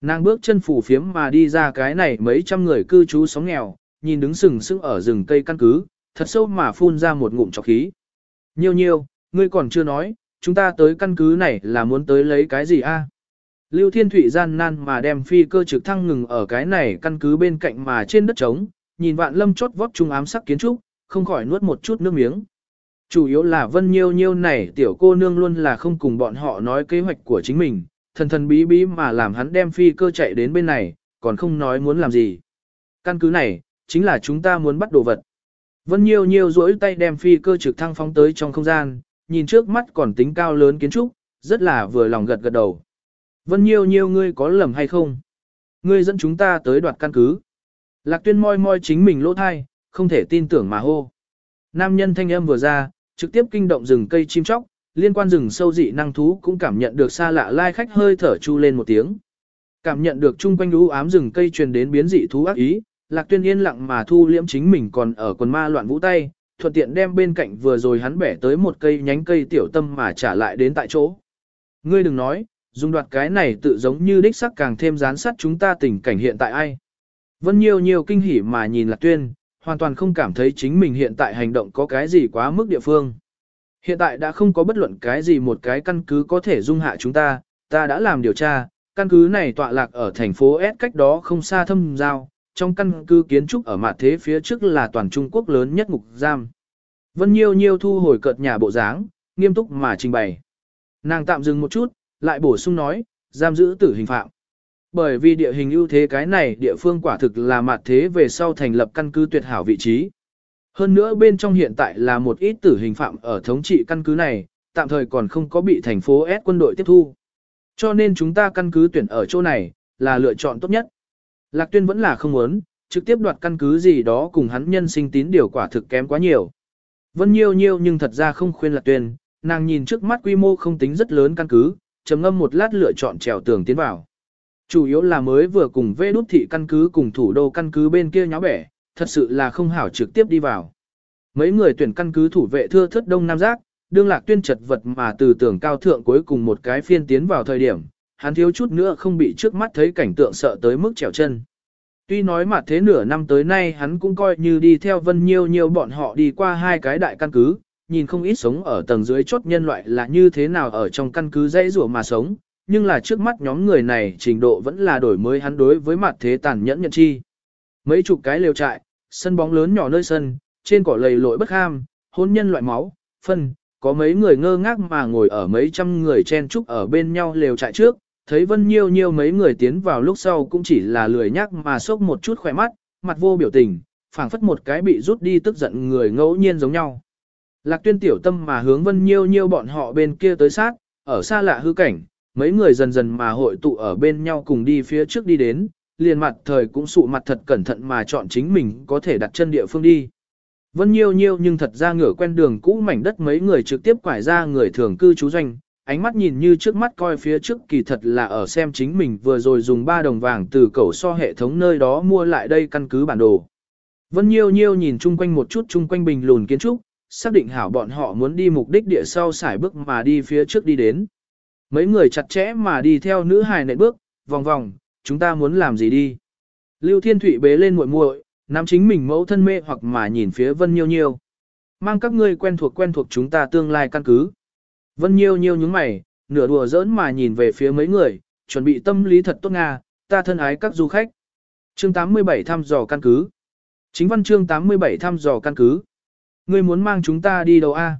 Nàng bước chân phủ phiếm mà đi ra cái này mấy trăm người cư trú sống nghèo, nhìn đứng sừng sững ở rừng cây căn cứ, thật sâu mà phun ra một ngụm trọc khí. Nhiêu nhiêu, ngươi còn chưa nói, chúng ta tới căn cứ này là muốn tới lấy cái gì a? Lưu Thiên Thụy gian nan mà đem phi cơ trực thăng ngừng ở cái này căn cứ bên cạnh mà trên đất trống, nhìn vạn lâm chốt vót trung ám sắc kiến trúc, không khỏi nuốt một chút nước miếng. Chủ yếu là vân nhiêu nhiêu này tiểu cô nương luôn là không cùng bọn họ nói kế hoạch của chính mình, thần thần bí bí mà làm hắn đem phi cơ chạy đến bên này, còn không nói muốn làm gì. Căn cứ này, chính là chúng ta muốn bắt đồ vật. Vân nhiêu nhiêu duỗi tay đem phi cơ trực thăng phóng tới trong không gian, nhìn trước mắt còn tính cao lớn kiến trúc, rất là vừa lòng gật gật đầu. Vân nhiêu nhiêu ngươi có lầm hay không? Ngươi dẫn chúng ta tới đoạt căn cứ. Lạc tuyên moi moi chính mình lỗ thai, không thể tin tưởng mà hô. Nam nhân thanh âm vừa ra, trực tiếp kinh động rừng cây chim chóc, liên quan rừng sâu dị năng thú cũng cảm nhận được xa lạ lai khách hơi thở chu lên một tiếng. Cảm nhận được chung quanh u ám rừng cây truyền đến biến dị thú ác ý, Lạc Tuyên yên lặng mà thu liễm chính mình còn ở quần ma loạn vũ tay, thuận tiện đem bên cạnh vừa rồi hắn bẻ tới một cây nhánh cây tiểu tâm mà trả lại đến tại chỗ. Ngươi đừng nói, dùng đoạt cái này tự giống như đích sắc càng thêm gián sát chúng ta tình cảnh hiện tại ai. Vân nhiều nhiều kinh hỉ mà nhìn Lạc Tuyên, hoàn toàn không cảm thấy chính mình hiện tại hành động có cái gì quá mức địa phương. Hiện tại đã không có bất luận cái gì một cái căn cứ có thể dung hạ chúng ta, ta đã làm điều tra, căn cứ này tọa lạc ở thành phố S cách đó không xa thâm giao, trong căn cứ kiến trúc ở mặt thế phía trước là toàn Trung Quốc lớn nhất ngục giam. Vân Nhiêu Nhiêu thu hồi cợt nhà bộ dáng, nghiêm túc mà trình bày. Nàng tạm dừng một chút, lại bổ sung nói, giam giữ tử hình phạm. Bởi vì địa hình ưu thế cái này địa phương quả thực là mặt thế về sau thành lập căn cứ tuyệt hảo vị trí. Hơn nữa bên trong hiện tại là một ít tử hình phạm ở thống trị căn cứ này, tạm thời còn không có bị thành phố S quân đội tiếp thu. Cho nên chúng ta căn cứ tuyển ở chỗ này, là lựa chọn tốt nhất. Lạc tuyên vẫn là không muốn, trực tiếp đoạt căn cứ gì đó cùng hắn nhân sinh tín điều quả thực kém quá nhiều. Vân nhiêu nhiêu nhưng thật ra không khuyên lạc tuyên, nàng nhìn trước mắt quy mô không tính rất lớn căn cứ, trầm ngâm một lát lựa chọn trèo tường tiến vào. Chủ yếu là mới vừa cùng vê đút thị căn cứ cùng thủ đô căn cứ bên kia nháo bẻ, thật sự là không hảo trực tiếp đi vào. Mấy người tuyển căn cứ thủ vệ thưa thất đông nam giác, đương lạc tuyên chật vật mà từ tường cao thượng cuối cùng một cái phiên tiến vào thời điểm, hắn thiếu chút nữa không bị trước mắt thấy cảnh tượng sợ tới mức trèo chân. Tuy nói mà thế nửa năm tới nay hắn cũng coi như đi theo vân nhiêu nhiêu bọn họ đi qua hai cái đại căn cứ, nhìn không ít sống ở tầng dưới chốt nhân loại là như thế nào ở trong căn cứ dãy rủa mà sống, nhưng là trước mắt nhóm người này trình độ vẫn là đổi mới hắn đối với mặt thế tàn nhẫn nhận chi. Mấy chục cái lều trại, sân bóng lớn nhỏ nơi sân, trên cỏ lầy lội bất ham, hôn nhân loại máu, phân, có mấy người ngơ ngác mà ngồi ở mấy trăm người chen trúc ở bên nhau lều trại trước, thấy vân nhiêu nhiêu mấy người tiến vào lúc sau cũng chỉ là lười nhác mà sốc một chút khỏe mắt, mặt vô biểu tình, phảng phất một cái bị rút đi tức giận người ngẫu nhiên giống nhau. Lạc tuyên tiểu tâm mà hướng vân nhiêu nhiêu bọn họ bên kia tới sát, ở xa lạ hư cảnh, mấy người dần dần mà hội tụ ở bên nhau cùng đi phía trước đi đến, liền mặt thời cũng sụ mặt thật cẩn thận mà chọn chính mình có thể đặt chân địa phương đi. Vân nhiêu nhiêu nhưng thật ra ngửa quen đường cũ mảnh đất mấy người trực tiếp quải ra người thường cư trú doanh, ánh mắt nhìn như trước mắt coi phía trước kỳ thật là ở xem chính mình vừa rồi dùng 3 đồng vàng từ cầu so hệ thống nơi đó mua lại đây căn cứ bản đồ. Vân nhiêu nhiêu nhìn chung quanh một chút chung quanh bình lùn kiến trúc, xác định hảo bọn họ muốn đi mục đích địa sau xài bước mà đi phía trước đi đến. Mấy người chặt chẽ mà đi theo nữ hài nện bước, vòng vòng, chúng ta muốn làm gì đi. Lưu Thiên Thụy bế lên muội muội, nắm chính mình mẫu thân mê hoặc mà nhìn phía Vân Nhiêu Nhiêu. Mang các ngươi quen thuộc quen thuộc chúng ta tương lai căn cứ. Vân Nhiêu Nhiêu nhướng mày, nửa đùa giỡn mà nhìn về phía mấy người, chuẩn bị tâm lý thật tốt nga, ta thân ái các du khách. Chương 87 thăm dò căn cứ. Chính văn chương 87 thăm dò căn cứ. Ngươi muốn mang chúng ta đi đâu a?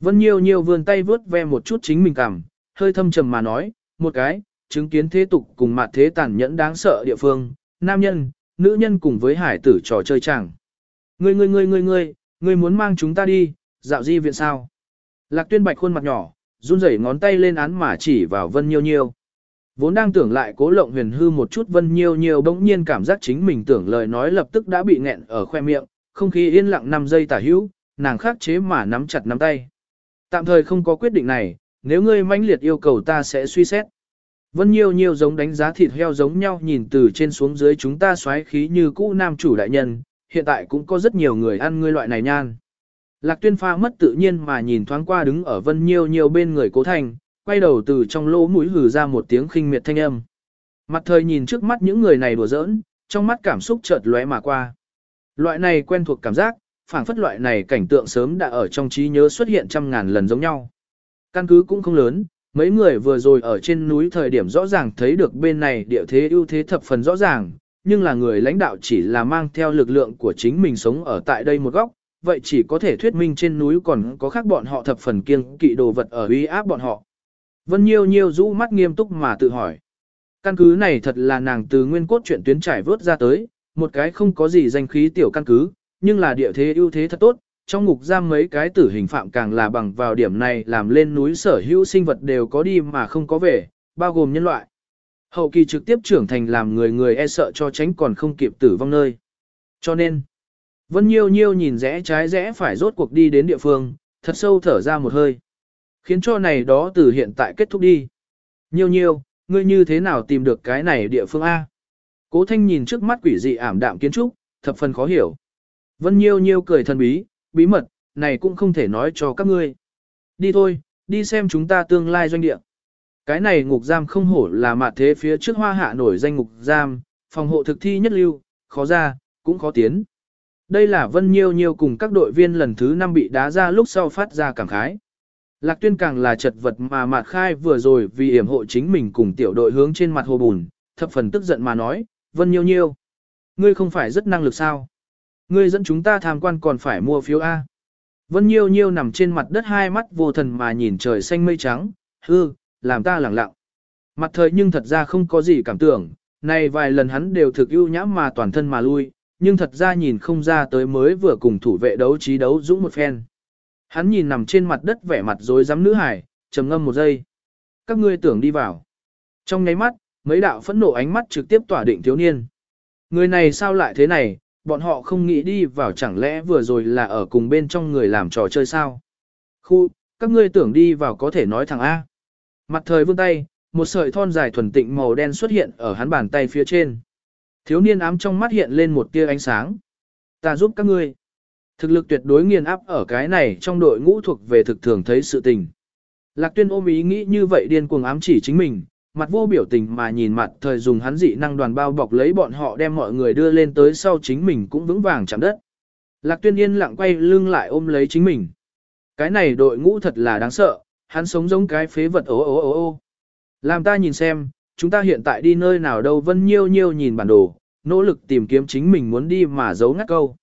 Vân Nhiêu Nhiêu vươn tay vướt ve một chút chính mình cảm, hơi thâm trầm mà nói, một cái, chứng kiến thế tục cùng mặt thế tàn nhẫn đáng sợ địa phương, nam nhân, nữ nhân cùng với hải tử trò chơi chẳng. Ngươi ngươi ngươi ngươi ngươi, ngươi muốn mang chúng ta đi, dạo di viện sao? Lạc tuyên bạch khuôn mặt nhỏ, run rẩy ngón tay lên án mà chỉ vào vân nhiêu nhiêu. Vốn đang tưởng lại cố lộng huyền hư một chút vân nhiêu nhiêu bỗng nhiên cảm giác chính mình tưởng lời nói lập tức đã bị nghẹn ở khoe miệng, không khí yên lặng 5 giây tả hữu, nàng khắc chế mà nắm chặt nắm tay. Tạm thời không có quyết định này, nếu ngươi mãnh liệt yêu cầu ta sẽ suy xét. Vân Nhiêu Nhiêu giống đánh giá thịt heo giống nhau nhìn từ trên xuống dưới chúng ta xoáy khí như cũ nam chủ đại nhân, hiện tại cũng có rất nhiều người ăn ngươi loại này nhan. Lạc tuyên pha mất tự nhiên mà nhìn thoáng qua đứng ở Vân Nhiêu Nhiêu bên người cố thành, quay đầu từ trong lỗ mũi hử ra một tiếng khinh miệt thanh âm. Mặt thời nhìn trước mắt những người này đùa giỡn, trong mắt cảm xúc chợt lóe mà qua. Loại này quen thuộc cảm giác, phảng phất loại này cảnh tượng sớm đã ở trong trí nhớ xuất hiện trăm ngàn lần giống nhau. Căn cứ cũng không lớn, mấy người vừa rồi ở trên núi thời điểm rõ ràng thấy được bên này địa thế ưu thế thập phần rõ ràng, nhưng là người lãnh đạo chỉ là mang theo lực lượng của chính mình sống ở tại đây một góc, vậy chỉ có thể thuyết minh trên núi còn có khác bọn họ thập phần kiêng kỵ đồ vật ở uy áp bọn họ. Vân Nhiêu Nhiêu rũ mắt nghiêm túc mà tự hỏi. Căn cứ này thật là nàng từ nguyên cốt chuyện tuyến trải vớt ra tới, một cái không có gì danh khí tiểu căn cứ, nhưng là địa thế ưu thế thật tốt, trong ngục giam mấy cái tử hình phạm càng là bằng vào điểm này làm lên núi sở hữu sinh vật đều có đi mà không có về, bao gồm nhân loại. Hậu kỳ trực tiếp trưởng thành làm người người e sợ cho tránh còn không kịp tử vong nơi. Cho nên, Vân Nhiêu Nhiêu nhìn rẽ trái rẽ phải rốt cuộc đi đến địa phương, thật sâu thở ra một hơi. Khiến cho này đó từ hiện tại kết thúc đi. Nhiêu Nhiêu, ngươi như thế nào tìm được cái này địa phương A? Cố Thanh nhìn trước mắt quỷ dị ảm đạm kiến trúc, thập phần khó hiểu. Vân Nhiêu Nhiêu cười thần bí, bí mật, này cũng không thể nói cho các ngươi. Đi thôi, đi xem chúng ta tương lai doanh địa. Cái này ngục giam không hổ là mạt thế phía trước hoa hạ nổi danh ngục giam, phòng hộ thực thi nhất lưu, khó ra, cũng khó tiến. Đây là Vân Nhiêu Nhiêu cùng các đội viên lần thứ 5 bị đá ra lúc sau phát ra cảm khái. Lạc tuyên càng là chật vật mà mạt khai vừa rồi vì hiểm hộ chính mình cùng tiểu đội hướng trên mặt hồ bùn, thập phần tức giận mà nói, Vân Nhiêu Nhiêu. Ngươi không phải rất năng lực sao? Ngươi dẫn chúng ta tham quan còn phải mua phiếu A. Vân Nhiêu Nhiêu nằm trên mặt đất hai mắt vô thần mà nhìn trời xanh mây trắng, hư, làm ta lẳng lặng. Mặt thời nhưng thật ra không có gì cảm tưởng, này vài lần hắn đều thực ưu nhã mà toàn thân mà lui, nhưng thật ra nhìn không ra tới mới vừa cùng thủ vệ đấu trí đấu dũng một phen. Hắn nhìn nằm trên mặt đất vẻ mặt rối rắm nữ hải, trầm ngâm một giây. Các ngươi tưởng đi vào. Trong nháy mắt, mấy đạo phẫn nộ ánh mắt trực tiếp tỏa định thiếu niên. Người này sao lại thế này, bọn họ không nghĩ đi vào chẳng lẽ vừa rồi là ở cùng bên trong người làm trò chơi sao? Khu, các ngươi tưởng đi vào có thể nói thằng A. Mặt thời vươn tay, một sợi thon dài thuần tịnh màu đen xuất hiện ở hắn bàn tay phía trên. Thiếu niên ám trong mắt hiện lên một tia ánh sáng. Ta giúp các ngươi. Thực lực tuyệt đối nghiền áp ở cái này trong đội ngũ thuộc về thực thường thấy sự tình. Lạc tuyên ôm ý nghĩ như vậy điên cuồng ám chỉ chính mình, mặt vô biểu tình mà nhìn mặt thời dùng hắn dị năng đoàn bao bọc lấy bọn họ đem mọi người đưa lên tới sau chính mình cũng vững vàng chạm đất. Lạc tuyên yên lặng quay lưng lại ôm lấy chính mình. Cái này đội ngũ thật là đáng sợ, hắn sống giống cái phế vật ố ố ố ô. Làm ta nhìn xem, chúng ta hiện tại đi nơi nào đâu vân nhiêu nhiêu nhìn bản đồ, nỗ lực tìm kiếm chính mình muốn đi mà giấu ngắt câu.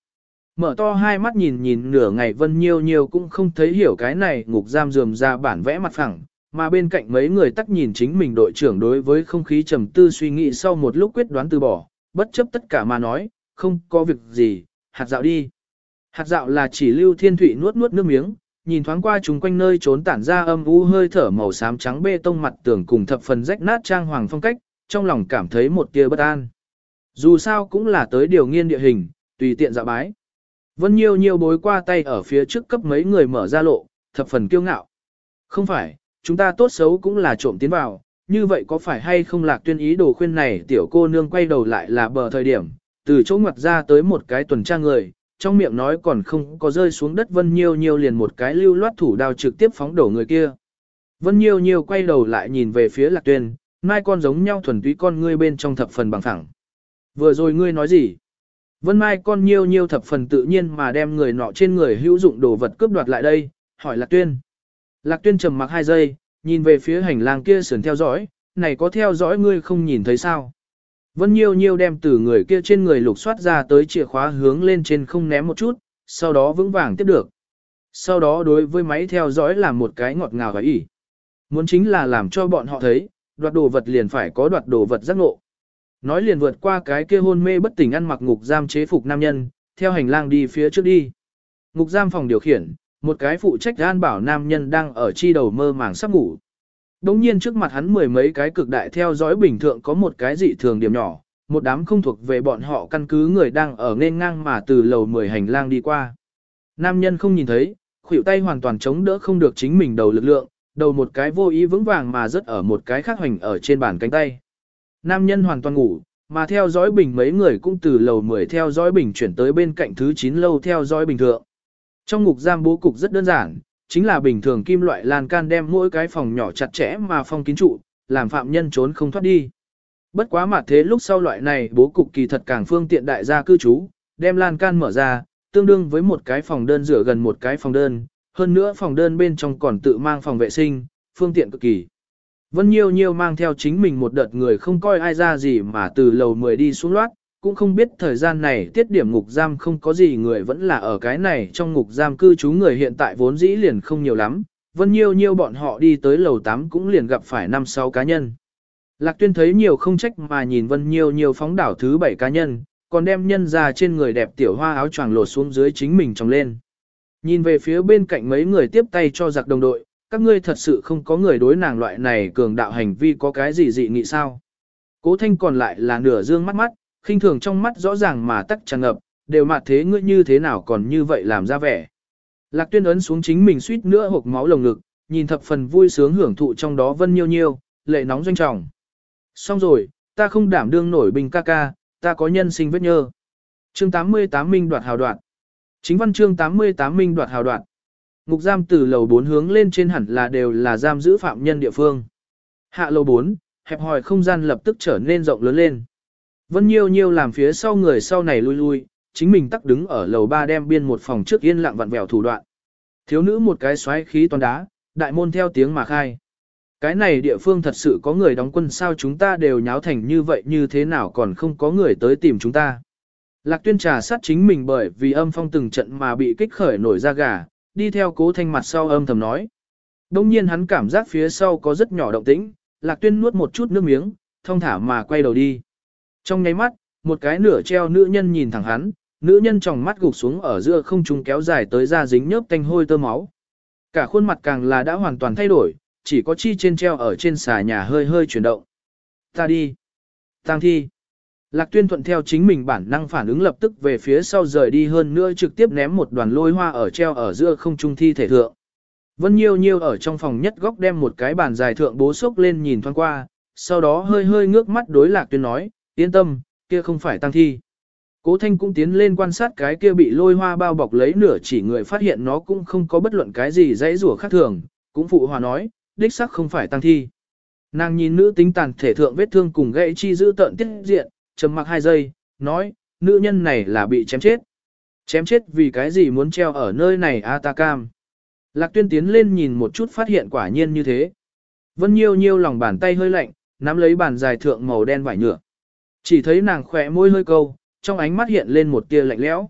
Mở to hai mắt nhìn nhìn nửa ngày vân nhiêu nhiêu cũng không thấy hiểu cái này ngục giam dườm ra bản vẽ mặt phẳng, mà bên cạnh mấy người tắc nhìn chính mình đội trưởng đối với không khí trầm tư suy nghĩ sau một lúc quyết đoán từ bỏ, bất chấp tất cả mà nói, không có việc gì, hạt dạo đi. Hạt dạo là chỉ lưu thiên thủy nuốt nuốt nước miếng, nhìn thoáng qua chúng quanh nơi trốn tản ra âm u hơi thở màu xám trắng bê tông mặt tường cùng thập phần rách nát trang hoàng phong cách, trong lòng cảm thấy một tia bất an. Dù sao cũng là tới điều nghiên địa hình, tùy tiện dạo bái. Vân Nhiêu Nhiêu bối qua tay ở phía trước cấp mấy người mở ra lộ, thập phần kiêu ngạo. Không phải, chúng ta tốt xấu cũng là trộm tiến vào, như vậy có phải hay không lạc tuyên ý đồ khuyên này tiểu cô nương quay đầu lại là bờ thời điểm, từ chỗ ngoặt ra tới một cái tuần tra người, trong miệng nói còn không có rơi xuống đất Vân Nhiêu Nhiêu liền một cái lưu loát thủ đao trực tiếp phóng đổ người kia. Vân Nhiêu Nhiêu quay đầu lại nhìn về phía lạc tuyên, mai con giống nhau thuần túy con ngươi bên trong thập phần bằng phẳng. Vừa rồi ngươi nói gì? Vân Mai con nhiêu nhiêu thập phần tự nhiên mà đem người nọ trên người hữu dụng đồ vật cướp đoạt lại đây, hỏi Lạc Tuyên. Lạc Tuyên trầm mặc hai giây, nhìn về phía hành lang kia sườn theo dõi, này có theo dõi ngươi không nhìn thấy sao? Vân Nhiêu Nhiêu đem từ người kia trên người lục soát ra tới chìa khóa hướng lên trên không ném một chút, sau đó vững vàng tiếp được. Sau đó đối với máy theo dõi là một cái ngọt ngào và ỉ. Muốn chính là làm cho bọn họ thấy, đoạt đồ vật liền phải có đoạt đồ vật giác ngộ. Nói liền vượt qua cái kia hôn mê bất tỉnh ăn mặc ngục giam chế phục nam nhân, theo hành lang đi phía trước đi. Ngục giam phòng điều khiển, một cái phụ trách an bảo nam nhân đang ở chi đầu mơ màng sắp ngủ. Đống nhiên trước mặt hắn mười mấy cái cực đại theo dõi bình thường có một cái dị thường điểm nhỏ, một đám không thuộc về bọn họ căn cứ người đang ở nên ngang mà từ lầu mười hành lang đi qua. Nam nhân không nhìn thấy, khuỷu tay hoàn toàn chống đỡ không được chính mình đầu lực lượng, đầu một cái vô ý vững vàng mà rất ở một cái khác hoành ở trên bàn cánh tay. Nam nhân hoàn toàn ngủ, mà theo dõi bình mấy người cũng từ lầu 10 theo dõi bình chuyển tới bên cạnh thứ 9 lâu theo dõi bình thượng. Trong ngục giam bố cục rất đơn giản, chính là bình thường kim loại lan can đem mỗi cái phòng nhỏ chặt chẽ mà phong kín trụ, làm phạm nhân trốn không thoát đi. Bất quá mà thế lúc sau loại này bố cục kỳ thật càng phương tiện đại gia cư trú, đem lan can mở ra, tương đương với một cái phòng đơn rửa gần một cái phòng đơn, hơn nữa phòng đơn bên trong còn tự mang phòng vệ sinh, phương tiện cực kỳ. Vân Nhiêu Nhiêu mang theo chính mình một đợt người không coi ai ra gì mà từ lầu 10 đi xuống loát, cũng không biết thời gian này tiết điểm ngục giam không có gì người vẫn là ở cái này trong ngục giam cư trú người hiện tại vốn dĩ liền không nhiều lắm. Vân Nhiêu Nhiêu bọn họ đi tới lầu 8 cũng liền gặp phải 5-6 cá nhân. Lạc Tuyên thấy nhiều không trách mà nhìn Vân Nhiêu Nhiêu phóng đảo thứ 7 cá nhân, còn đem nhân ra trên người đẹp tiểu hoa áo choàng lột xuống dưới chính mình trồng lên. Nhìn về phía bên cạnh mấy người tiếp tay cho giặc đồng đội, các ngươi thật sự không có người đối nàng loại này cường đạo hành vi có cái gì dị nghị sao. Cố thanh còn lại là nửa dương mắt mắt, khinh thường trong mắt rõ ràng mà tắc tràn ngập, đều mặt thế ngươi như thế nào còn như vậy làm ra vẻ. Lạc tuyên ấn xuống chính mình suýt nữa hộp máu lồng ngực, nhìn thập phần vui sướng hưởng thụ trong đó vân nhiêu nhiêu, lệ nóng doanh trọng. Xong rồi, ta không đảm đương nổi bình ca ca, ta có nhân sinh vết nhơ. Chương 88 Minh đoạt hào đoạn. Chính văn chương 88 Minh đoạt hào đoạn. Ngục giam từ lầu 4 hướng lên trên hẳn là đều là giam giữ phạm nhân địa phương. Hạ lầu 4, hẹp hòi không gian lập tức trở nên rộng lớn lên. Vân Nhiêu Nhiêu làm phía sau người sau này lui lui, chính mình tắc đứng ở lầu ba đem biên một phòng trước yên lặng vặn vẹo thủ đoạn. Thiếu nữ một cái xoáy khí toàn đá, đại môn theo tiếng mà khai. Cái này địa phương thật sự có người đóng quân sao chúng ta đều nháo thành như vậy như thế nào còn không có người tới tìm chúng ta. Lạc tuyên trà sát chính mình bởi vì âm phong từng trận mà bị kích khởi nổi ra gà, đi theo cố thanh mặt sau âm thầm nói. Đông nhiên hắn cảm giác phía sau có rất nhỏ động tĩnh, lạc tuyên nuốt một chút nước miếng, thông thả mà quay đầu đi. Trong nháy mắt, một cái nửa treo nữ nhân nhìn thẳng hắn, nữ nhân tròng mắt gục xuống ở giữa không trung kéo dài tới da dính nhớp tanh hôi tơ máu. Cả khuôn mặt càng là đã hoàn toàn thay đổi, chỉ có chi trên treo ở trên xà nhà hơi hơi chuyển động. Ta đi. Tăng thi. Lạc tuyên thuận theo chính mình bản năng phản ứng lập tức về phía sau rời đi hơn nữa trực tiếp ném một đoàn lôi hoa ở treo ở giữa không trung thi thể thượng. Vân Nhiêu Nhiêu ở trong phòng nhất góc đem một cái bàn dài thượng bố sốc lên nhìn thoáng qua, sau đó hơi hơi ngước mắt đối lạc tuyên nói, yên tâm, kia không phải tăng thi. Cố Thanh cũng tiến lên quan sát cái kia bị lôi hoa bao bọc lấy nửa chỉ người phát hiện nó cũng không có bất luận cái gì dãy rủa khác thường, cũng phụ hòa nói, đích sắc không phải tăng thi. Nàng nhìn nữ tính tàn thể thượng vết thương cùng gãy chi giữ tận tiết diện, trầm mặc hai giây, nói, nữ nhân này là bị chém chết. Chém chết vì cái gì muốn treo ở nơi này a ta cam. Lạc tuyên tiến lên nhìn một chút phát hiện quả nhiên như thế. Vân nhiêu nhiêu lòng bàn tay hơi lạnh, nắm lấy bàn dài thượng màu đen vải nhựa. Chỉ thấy nàng khỏe môi hơi câu, trong ánh mắt hiện lên một tia lạnh lẽo.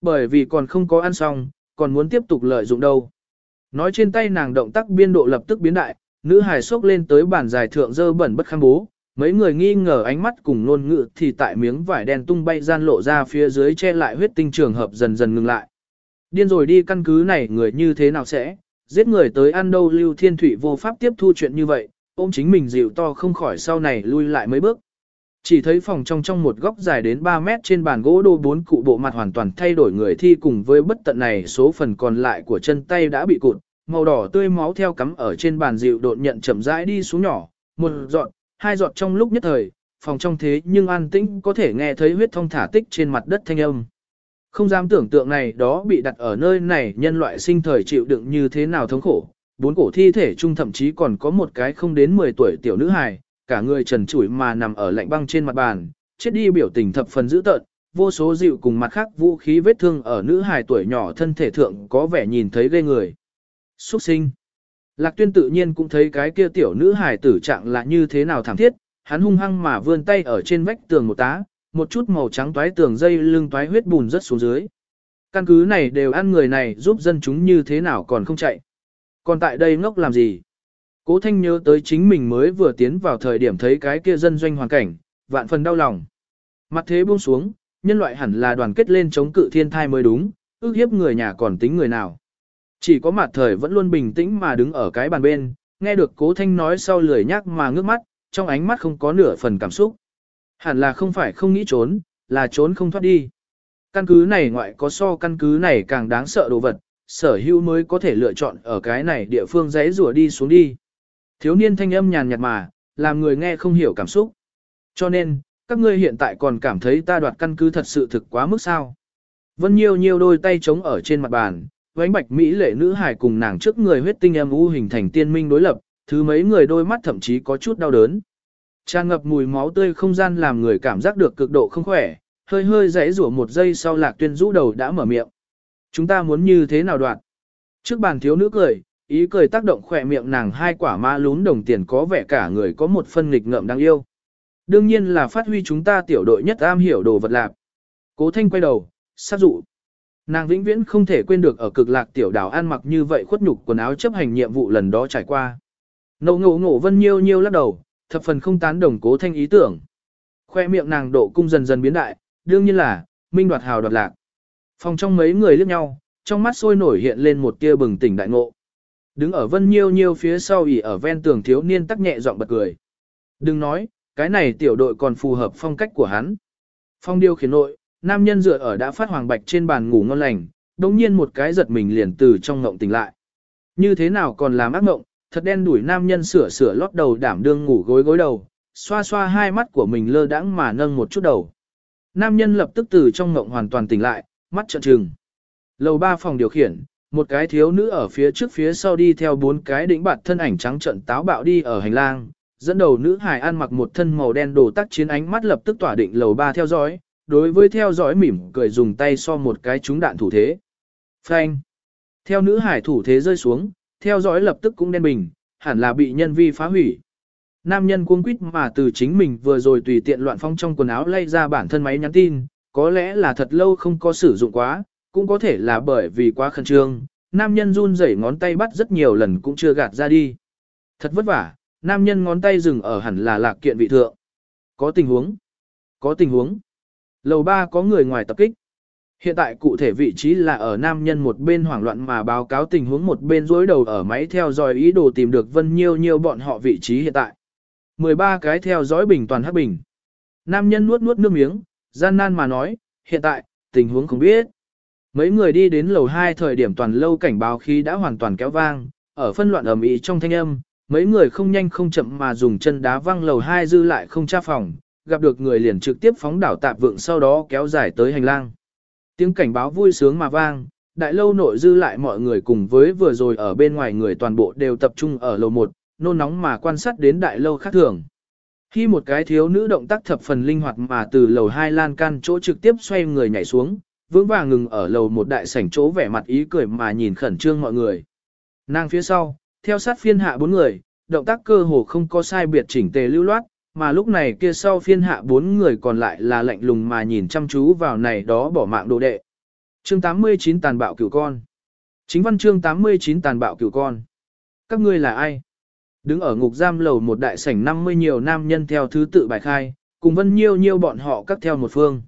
Bởi vì còn không có ăn xong, còn muốn tiếp tục lợi dụng đâu. Nói trên tay nàng động tác biên độ lập tức biến đại, nữ hài sốc lên tới bàn dài thượng dơ bẩn bất kham bố, mấy người nghi ngờ ánh mắt cùng ngôn ngữ thì tại miếng vải đen tung bay gian lộ ra phía dưới che lại huyết tinh trường hợp dần dần ngừng lại. Điên rồi đi căn cứ này người như thế nào sẽ, giết người tới ăn đâu lưu thiên thủy vô pháp tiếp thu chuyện như vậy, ôm chính mình dịu to không khỏi sau này lui lại mấy bước. Chỉ thấy phòng trong trong một góc dài đến 3 mét trên bàn gỗ đô bốn cụ bộ mặt hoàn toàn thay đổi người thi cùng với bất tận này số phần còn lại của chân tay đã bị cụt, màu đỏ tươi máu theo cắm ở trên bàn dịu độn nhận chậm rãi đi xuống nhỏ, một giọt, hai giọt trong lúc nhất thời, phòng trong thế nhưng an tĩnh có thể nghe thấy huyết thông thả tích trên mặt đất thanh âm. Không dám tưởng tượng này đó bị đặt ở nơi này nhân loại sinh thời chịu đựng như thế nào thống khổ. Bốn cổ thi thể chung thậm chí còn có một cái không đến 10 tuổi tiểu nữ hài, cả người trần trụi mà nằm ở lạnh băng trên mặt bàn, chết đi biểu tình thập phần dữ tợn, vô số dịu cùng mặt khác vũ khí vết thương ở nữ hài tuổi nhỏ thân thể thượng có vẻ nhìn thấy ghê người. Xuất sinh. Lạc tuyên tự nhiên cũng thấy cái kia tiểu nữ hài tử trạng là như thế nào thảm thiết, hắn hung hăng mà vươn tay ở trên vách tường một tá, một chút màu trắng toái tường dây lưng toái huyết bùn rất xuống dưới. Căn cứ này đều ăn người này giúp dân chúng như thế nào còn không chạy. Còn tại đây ngốc làm gì? Cố Thanh nhớ tới chính mình mới vừa tiến vào thời điểm thấy cái kia dân doanh hoàn cảnh, vạn phần đau lòng. Mặt thế buông xuống, nhân loại hẳn là đoàn kết lên chống cự thiên thai mới đúng, ước hiếp người nhà còn tính người nào. Chỉ có mặt thời vẫn luôn bình tĩnh mà đứng ở cái bàn bên, nghe được cố thanh nói sau lười nhắc mà ngước mắt, trong ánh mắt không có nửa phần cảm xúc. Hẳn là không phải không nghĩ trốn, là trốn không thoát đi. Căn cứ này ngoại có so căn cứ này càng đáng sợ đồ vật, sở hữu mới có thể lựa chọn ở cái này địa phương giấy rùa đi xuống đi. Thiếu niên thanh âm nhàn nhạt mà, làm người nghe không hiểu cảm xúc. Cho nên, các ngươi hiện tại còn cảm thấy ta đoạt căn cứ thật sự thực quá mức sao. Vân Nhiêu Nhiêu đôi tay trống ở trên mặt bàn, vánh bạch Mỹ lệ nữ hài cùng nàng trước người huyết tinh em u hình thành tiên minh đối lập, thứ mấy người đôi mắt thậm chí có chút đau đớn. Tràn ngập mùi máu tươi không gian làm người cảm giác được cực độ không khỏe, hơi hơi rẽ rủa một giây sau lạc tuyên rũ đầu đã mở miệng. Chúng ta muốn như thế nào đoạn? Trước bàn thiếu nữ cười, ý cười tác động khỏe miệng nàng hai quả ma lún đồng tiền có vẻ cả người có một phân nghịch ngợm đáng yêu. Đương nhiên là phát huy chúng ta tiểu đội nhất am hiểu đồ vật lạc. Cố thanh quay đầu, sát dụ. Nàng vĩnh viễn không thể quên được ở cực lạc tiểu đảo ăn mặc như vậy khuất nhục quần áo chấp hành nhiệm vụ lần đó trải qua. Ngộ ngộ ngộ vân nhiêu nhiêu lắc đầu, thập phần không tán đồng cố thanh ý tưởng. Khoe miệng nàng độ cung dần dần biến đại, đương nhiên là, minh đoạt hào đoạt lạc. Phòng trong mấy người liếc nhau, trong mắt sôi nổi hiện lên một tia bừng tỉnh đại ngộ. Đứng ở vân nhiêu nhiêu phía sau ỉ ở ven tường thiếu niên tắc nhẹ giọng bật cười. Đừng nói, cái này tiểu đội còn phù hợp phong cách của hắn. Phong điêu khiến nội, nam nhân dựa ở đã phát hoàng bạch trên bàn ngủ ngon lành, đồng nhiên một cái giật mình liền từ trong ngộng tỉnh lại. Như thế nào còn làm ác ngộng, thật đen đuổi nam nhân sửa sửa lót đầu đảm đương ngủ gối gối đầu, xoa xoa hai mắt của mình lơ đãng mà nâng một chút đầu. Nam nhân lập tức từ trong ngộng hoàn toàn tỉnh lại, mắt trợn trừng. Lầu ba phòng điều khiển, một cái thiếu nữ ở phía trước phía sau đi theo bốn cái đỉnh bạt thân ảnh trắng trận táo bạo đi ở hành lang, Dẫn đầu nữ hải ăn mặc một thân màu đen đồ tác chiến ánh mắt lập tức tỏa định lầu ba theo dõi, đối với theo dõi mỉm cười dùng tay so một cái trúng đạn thủ thế. Phanh. Theo nữ hải thủ thế rơi xuống, theo dõi lập tức cũng đen bình, hẳn là bị nhân vi phá hủy. Nam nhân cuống quýt mà từ chính mình vừa rồi tùy tiện loạn phong trong quần áo lay ra bản thân máy nhắn tin, có lẽ là thật lâu không có sử dụng quá, cũng có thể là bởi vì quá khẩn trương, nam nhân run rẩy ngón tay bắt rất nhiều lần cũng chưa gạt ra đi. Thật vất vả, nam nhân ngón tay dừng ở hẳn là lạc kiện vị thượng. Có tình huống. Có tình huống. Lầu ba có người ngoài tập kích. Hiện tại cụ thể vị trí là ở nam nhân một bên hoảng loạn mà báo cáo tình huống một bên dối đầu ở máy theo dõi ý đồ tìm được vân nhiêu nhiêu bọn họ vị trí hiện tại. 13 cái theo dõi bình toàn hắc bình. Nam nhân nuốt nuốt nước miếng, gian nan mà nói, hiện tại, tình huống không biết. Mấy người đi đến lầu 2 thời điểm toàn lâu cảnh báo khí đã hoàn toàn kéo vang, ở phân loạn ẩm ý trong thanh âm, mấy người không nhanh không chậm mà dùng chân đá văng lầu 2 dư lại không tra phòng, gặp được người liền trực tiếp phóng đảo tạp vượng sau đó kéo dài tới hành lang. Tiếng cảnh báo vui sướng mà vang, đại lâu nội dư lại mọi người cùng với vừa rồi ở bên ngoài người toàn bộ đều tập trung ở lầu 1, nôn nóng mà quan sát đến đại lâu khác thường. Khi một cái thiếu nữ động tác thập phần linh hoạt mà từ lầu 2 lan can chỗ trực tiếp xoay người nhảy xuống, vững vàng ngừng ở lầu một đại sảnh chỗ vẻ mặt ý cười mà nhìn khẩn trương mọi người. Nàng phía sau, theo sát phiên hạ bốn người, động tác cơ hồ không có sai biệt chỉnh tề lưu loát, mà lúc này kia sau phiên hạ bốn người còn lại là lạnh lùng mà nhìn chăm chú vào này đó bỏ mạng đồ đệ. Chương 89 tàn bạo cửu con. Chính văn chương 89 tàn bạo cửu con. Các ngươi là ai? Đứng ở ngục giam lầu một đại sảnh 50 nhiều nam nhân theo thứ tự bài khai, cùng vân nhiêu nhiêu bọn họ cắt theo một phương.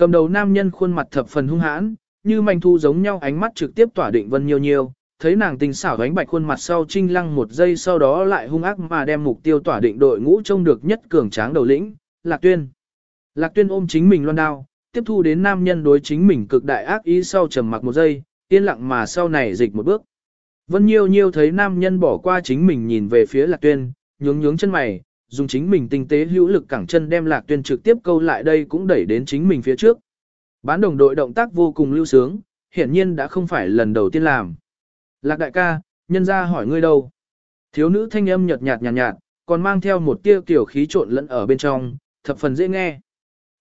Cầm đầu nam nhân khuôn mặt thập phần hung hãn, như manh thu giống nhau ánh mắt trực tiếp tỏa định vân nhiêu nhiêu, thấy nàng tình xảo ánh bạch khuôn mặt sau trinh lăng một giây sau đó lại hung ác mà đem mục tiêu tỏa định đội ngũ trông được nhất cường tráng đầu lĩnh, Lạc Tuyên. Lạc Tuyên ôm chính mình loan đao, tiếp thu đến nam nhân đối chính mình cực đại ác ý sau trầm mặc một giây, yên lặng mà sau này dịch một bước. Vân Nhiêu Nhiêu thấy nam nhân bỏ qua chính mình nhìn về phía Lạc Tuyên, nhướng nhướng chân mày, dùng chính mình tinh tế hữu lực cẳng chân đem Lạc Tuyên trực tiếp câu lại đây cũng đẩy đến chính mình phía trước. Bán đồng đội động tác vô cùng lưu sướng, hiển nhiên đã không phải lần đầu tiên làm. Lạc đại ca, nhân ra hỏi ngươi đâu? Thiếu nữ thanh âm nhợt nhạt nhạt nhạt, còn mang theo một tia kiểu khí trộn lẫn ở bên trong, thập phần dễ nghe.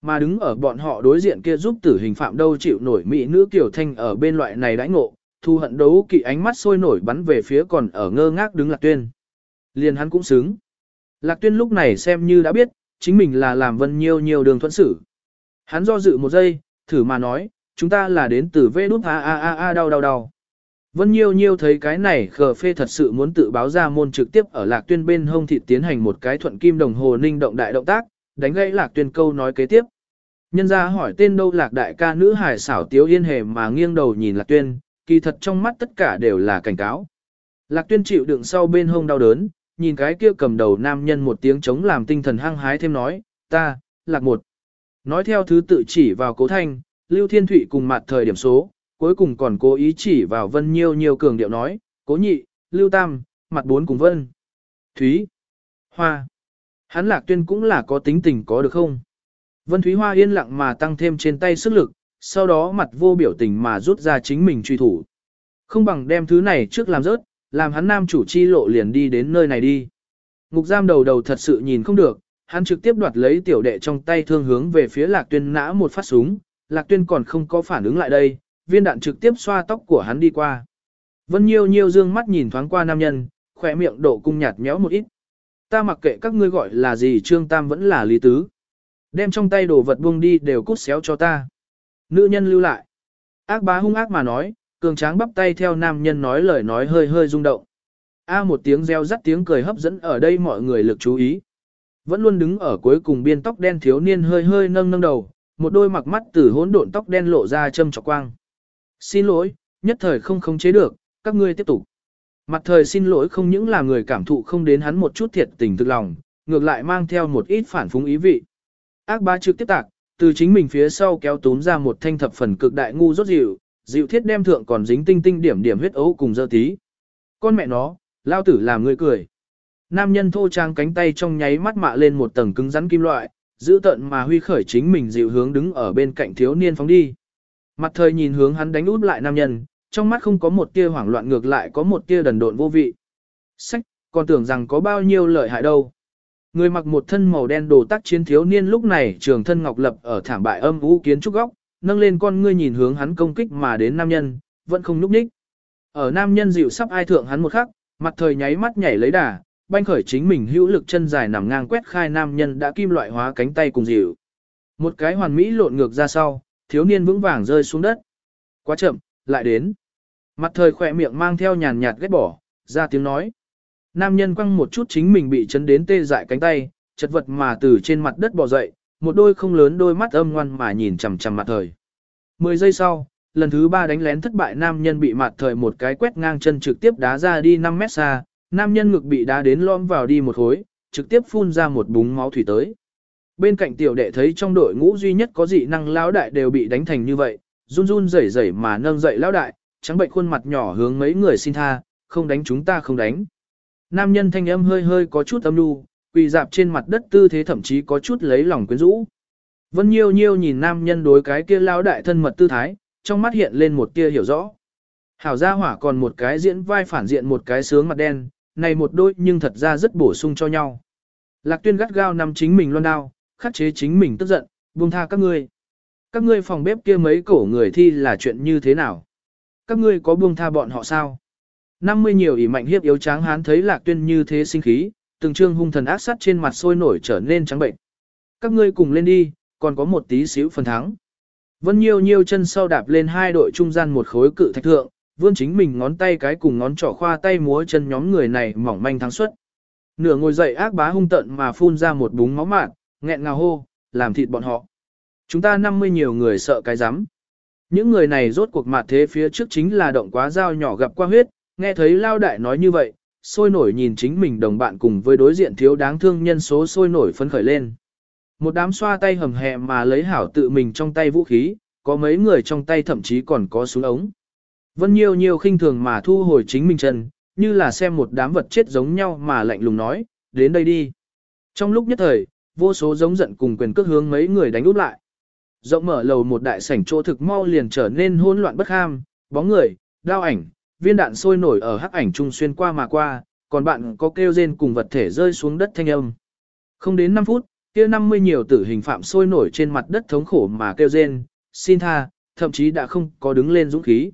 Mà đứng ở bọn họ đối diện kia giúp tử hình phạm đâu chịu nổi mỹ nữ kiểu thanh ở bên loại này đãi ngộ, thu hận đấu kỵ ánh mắt sôi nổi bắn về phía còn ở ngơ ngác đứng lạc tuyên. Liền hắn cũng xứng. Lạc tuyên lúc này xem như đã biết, chính mình là làm vân nhiêu nhiều đường thuận xử. Hắn do dự một giây, thử mà nói, chúng ta là đến từ vê đút a a a a đau đau đau. Vân Nhiêu Nhiêu thấy cái này khờ phê thật sự muốn tự báo ra môn trực tiếp ở lạc tuyên bên hông thịt tiến hành một cái thuận kim đồng hồ ninh động đại động tác, đánh gãy lạc tuyên câu nói kế tiếp. Nhân ra hỏi tên đâu lạc đại ca nữ hải xảo tiếu yên hề mà nghiêng đầu nhìn lạc tuyên, kỳ thật trong mắt tất cả đều là cảnh cáo. Lạc tuyên chịu đựng sau bên hông đau đớn, nhìn cái kia cầm đầu nam nhân một tiếng chống làm tinh thần hăng hái thêm nói, ta, lạc một. Nói theo thứ tự chỉ vào cố thanh, Lưu Thiên Thụy cùng mặt thời điểm số, cuối cùng còn cố ý chỉ vào Vân Nhiêu nhiều cường điệu nói, cố nhị, Lưu Tam, mặt bốn cùng Vân. Thúy, Hoa. Hắn lạc tuyên cũng là có tính tình có được không? Vân Thúy Hoa yên lặng mà tăng thêm trên tay sức lực, sau đó mặt vô biểu tình mà rút ra chính mình truy thủ. Không bằng đem thứ này trước làm rớt, làm hắn nam chủ chi lộ liền đi đến nơi này đi. Ngục giam đầu đầu thật sự nhìn không được, hắn trực tiếp đoạt lấy tiểu đệ trong tay thương hướng về phía lạc tuyên nã một phát súng, lạc tuyên còn không có phản ứng lại đây, viên đạn trực tiếp xoa tóc của hắn đi qua. Vân Nhiêu Nhiêu dương mắt nhìn thoáng qua nam nhân, khỏe miệng độ cung nhạt méo một ít. Ta mặc kệ các ngươi gọi là gì Trương Tam vẫn là Lý Tứ. Đem trong tay đồ vật buông đi đều cút xéo cho ta. Nữ nhân lưu lại. Ác bá hung ác mà nói, cường tráng bắp tay theo nam nhân nói lời nói hơi hơi rung động. A một tiếng reo rắt tiếng cười hấp dẫn ở đây mọi người lực chú ý. Vẫn luôn đứng ở cuối cùng biên tóc đen thiếu niên hơi hơi nâng nâng đầu, một đôi mặc mắt từ hỗn độn tóc đen lộ ra châm trọc quang. Xin lỗi, nhất thời không khống chế được, các ngươi tiếp tục. Mặt thời xin lỗi không những là người cảm thụ không đến hắn một chút thiệt tình thực lòng, ngược lại mang theo một ít phản phúng ý vị. Ác ba trực tiếp tạc, từ chính mình phía sau kéo túm ra một thanh thập phần cực đại ngu rốt dịu, dịu thiết đem thượng còn dính tinh tinh điểm điểm huyết ấu cùng dơ tí. Con mẹ nó, lao tử làm người cười. Nam nhân thô trang cánh tay trong nháy mắt mạ lên một tầng cứng rắn kim loại, giữ tận mà huy khởi chính mình dịu hướng đứng ở bên cạnh thiếu niên phóng đi. Mặt thời nhìn hướng hắn đánh út lại nam nhân, trong mắt không có một tia hoảng loạn ngược lại có một tia đần độn vô vị. Sách, còn tưởng rằng có bao nhiêu lợi hại đâu. Người mặc một thân màu đen đồ tác chiến thiếu niên lúc này trường thân ngọc lập ở thảm bại âm vũ kiến trúc góc, nâng lên con ngươi nhìn hướng hắn công kích mà đến nam nhân, vẫn không núp ních. Ở nam nhân dịu sắp ai thượng hắn một khắc, mặt thời nháy mắt nhảy lấy đà, banh khởi chính mình hữu lực chân dài nằm ngang quét khai nam nhân đã kim loại hóa cánh tay cùng dịu. Một cái hoàn mỹ lộn ngược ra sau, thiếu niên vững vàng rơi xuống đất. Quá chậm, lại đến. Mặt thời khỏe miệng mang theo nhàn nhạt ghét bỏ, ra tiếng nói. Nam nhân quăng một chút chính mình bị chấn đến tê dại cánh tay, chật vật mà từ trên mặt đất bò dậy, một đôi không lớn đôi mắt âm ngoan mà nhìn chằm chằm mặt thời. Mười giây sau, lần thứ ba đánh lén thất bại nam nhân bị mặt thời một cái quét ngang chân trực tiếp đá ra đi 5 mét xa, nam nhân ngực bị đá đến lom vào đi một khối, trực tiếp phun ra một búng máu thủy tới. Bên cạnh tiểu đệ thấy trong đội ngũ duy nhất có dị năng lão đại đều bị đánh thành như vậy, run run rẩy rẩy mà nâng dậy lão đại, trắng bệnh khuôn mặt nhỏ hướng mấy người xin tha, không đánh chúng ta không đánh. Nam nhân thanh âm hơi hơi có chút âm nu, quỳ dạp trên mặt đất tư thế thậm chí có chút lấy lòng quyến rũ. Vân Nhiêu Nhiêu nhìn nam nhân đối cái kia lão đại thân mật tư thái, trong mắt hiện lên một tia hiểu rõ. Hảo gia hỏa còn một cái diễn vai phản diện một cái sướng mặt đen, này một đôi nhưng thật ra rất bổ sung cho nhau. Lạc tuyên gắt gao nằm chính mình loan đao, khắc chế chính mình tức giận, buông tha các ngươi. Các ngươi phòng bếp kia mấy cổ người thi là chuyện như thế nào? Các ngươi có buông tha bọn họ sao? 50 nhiều ỉ mạnh hiếp yếu tráng hán thấy lạc tuyên như thế sinh khí, từng trương hung thần ác sát trên mặt sôi nổi trở nên trắng bệnh. Các ngươi cùng lên đi, còn có một tí xíu phần thắng. Vân Nhiêu Nhiêu chân sau đạp lên hai đội trung gian một khối cự thạch thượng, vươn chính mình ngón tay cái cùng ngón trỏ khoa tay múa chân nhóm người này mỏng manh thắng suất. Nửa ngồi dậy ác bá hung tận mà phun ra một búng máu mạn, nghẹn ngào hô, làm thịt bọn họ. Chúng ta 50 nhiều người sợ cái rắm Những người này rốt cuộc mặt thế phía trước chính là động quá dao nhỏ gặp qua huyết, nghe thấy lao đại nói như vậy, sôi nổi nhìn chính mình đồng bạn cùng với đối diện thiếu đáng thương nhân số sôi nổi phấn khởi lên. Một đám xoa tay hầm hẹ mà lấy hảo tự mình trong tay vũ khí, có mấy người trong tay thậm chí còn có súng ống. Vân nhiều nhiều khinh thường mà thu hồi chính mình chân, như là xem một đám vật chết giống nhau mà lạnh lùng nói, đến đây đi. Trong lúc nhất thời, vô số giống giận cùng quyền cước hướng mấy người đánh úp lại. Rộng mở lầu một đại sảnh chỗ thực mau liền trở nên hỗn loạn bất ham, bóng người, đao ảnh, viên đạn sôi nổi ở hắc ảnh trung xuyên qua mà qua, còn bạn có kêu rên cùng vật thể rơi xuống đất thanh âm. Không đến 5 phút, kia 50 nhiều tử hình phạm sôi nổi trên mặt đất thống khổ mà kêu rên, xin tha, thậm chí đã không có đứng lên dũng khí.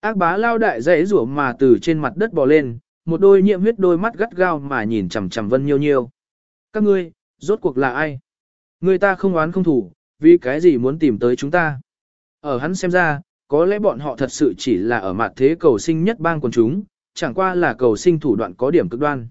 Ác bá lao đại dãy rủa mà từ trên mặt đất bò lên, một đôi nhiễm huyết đôi mắt gắt gao mà nhìn chằm chằm Vân Nhiêu Nhiêu. Các ngươi, rốt cuộc là ai? Người ta không oán không thủ, vì cái gì muốn tìm tới chúng ta? Ở hắn xem ra, có lẽ bọn họ thật sự chỉ là ở mặt thế cầu sinh nhất bang quần chúng, chẳng qua là cầu sinh thủ đoạn có điểm cực đoan.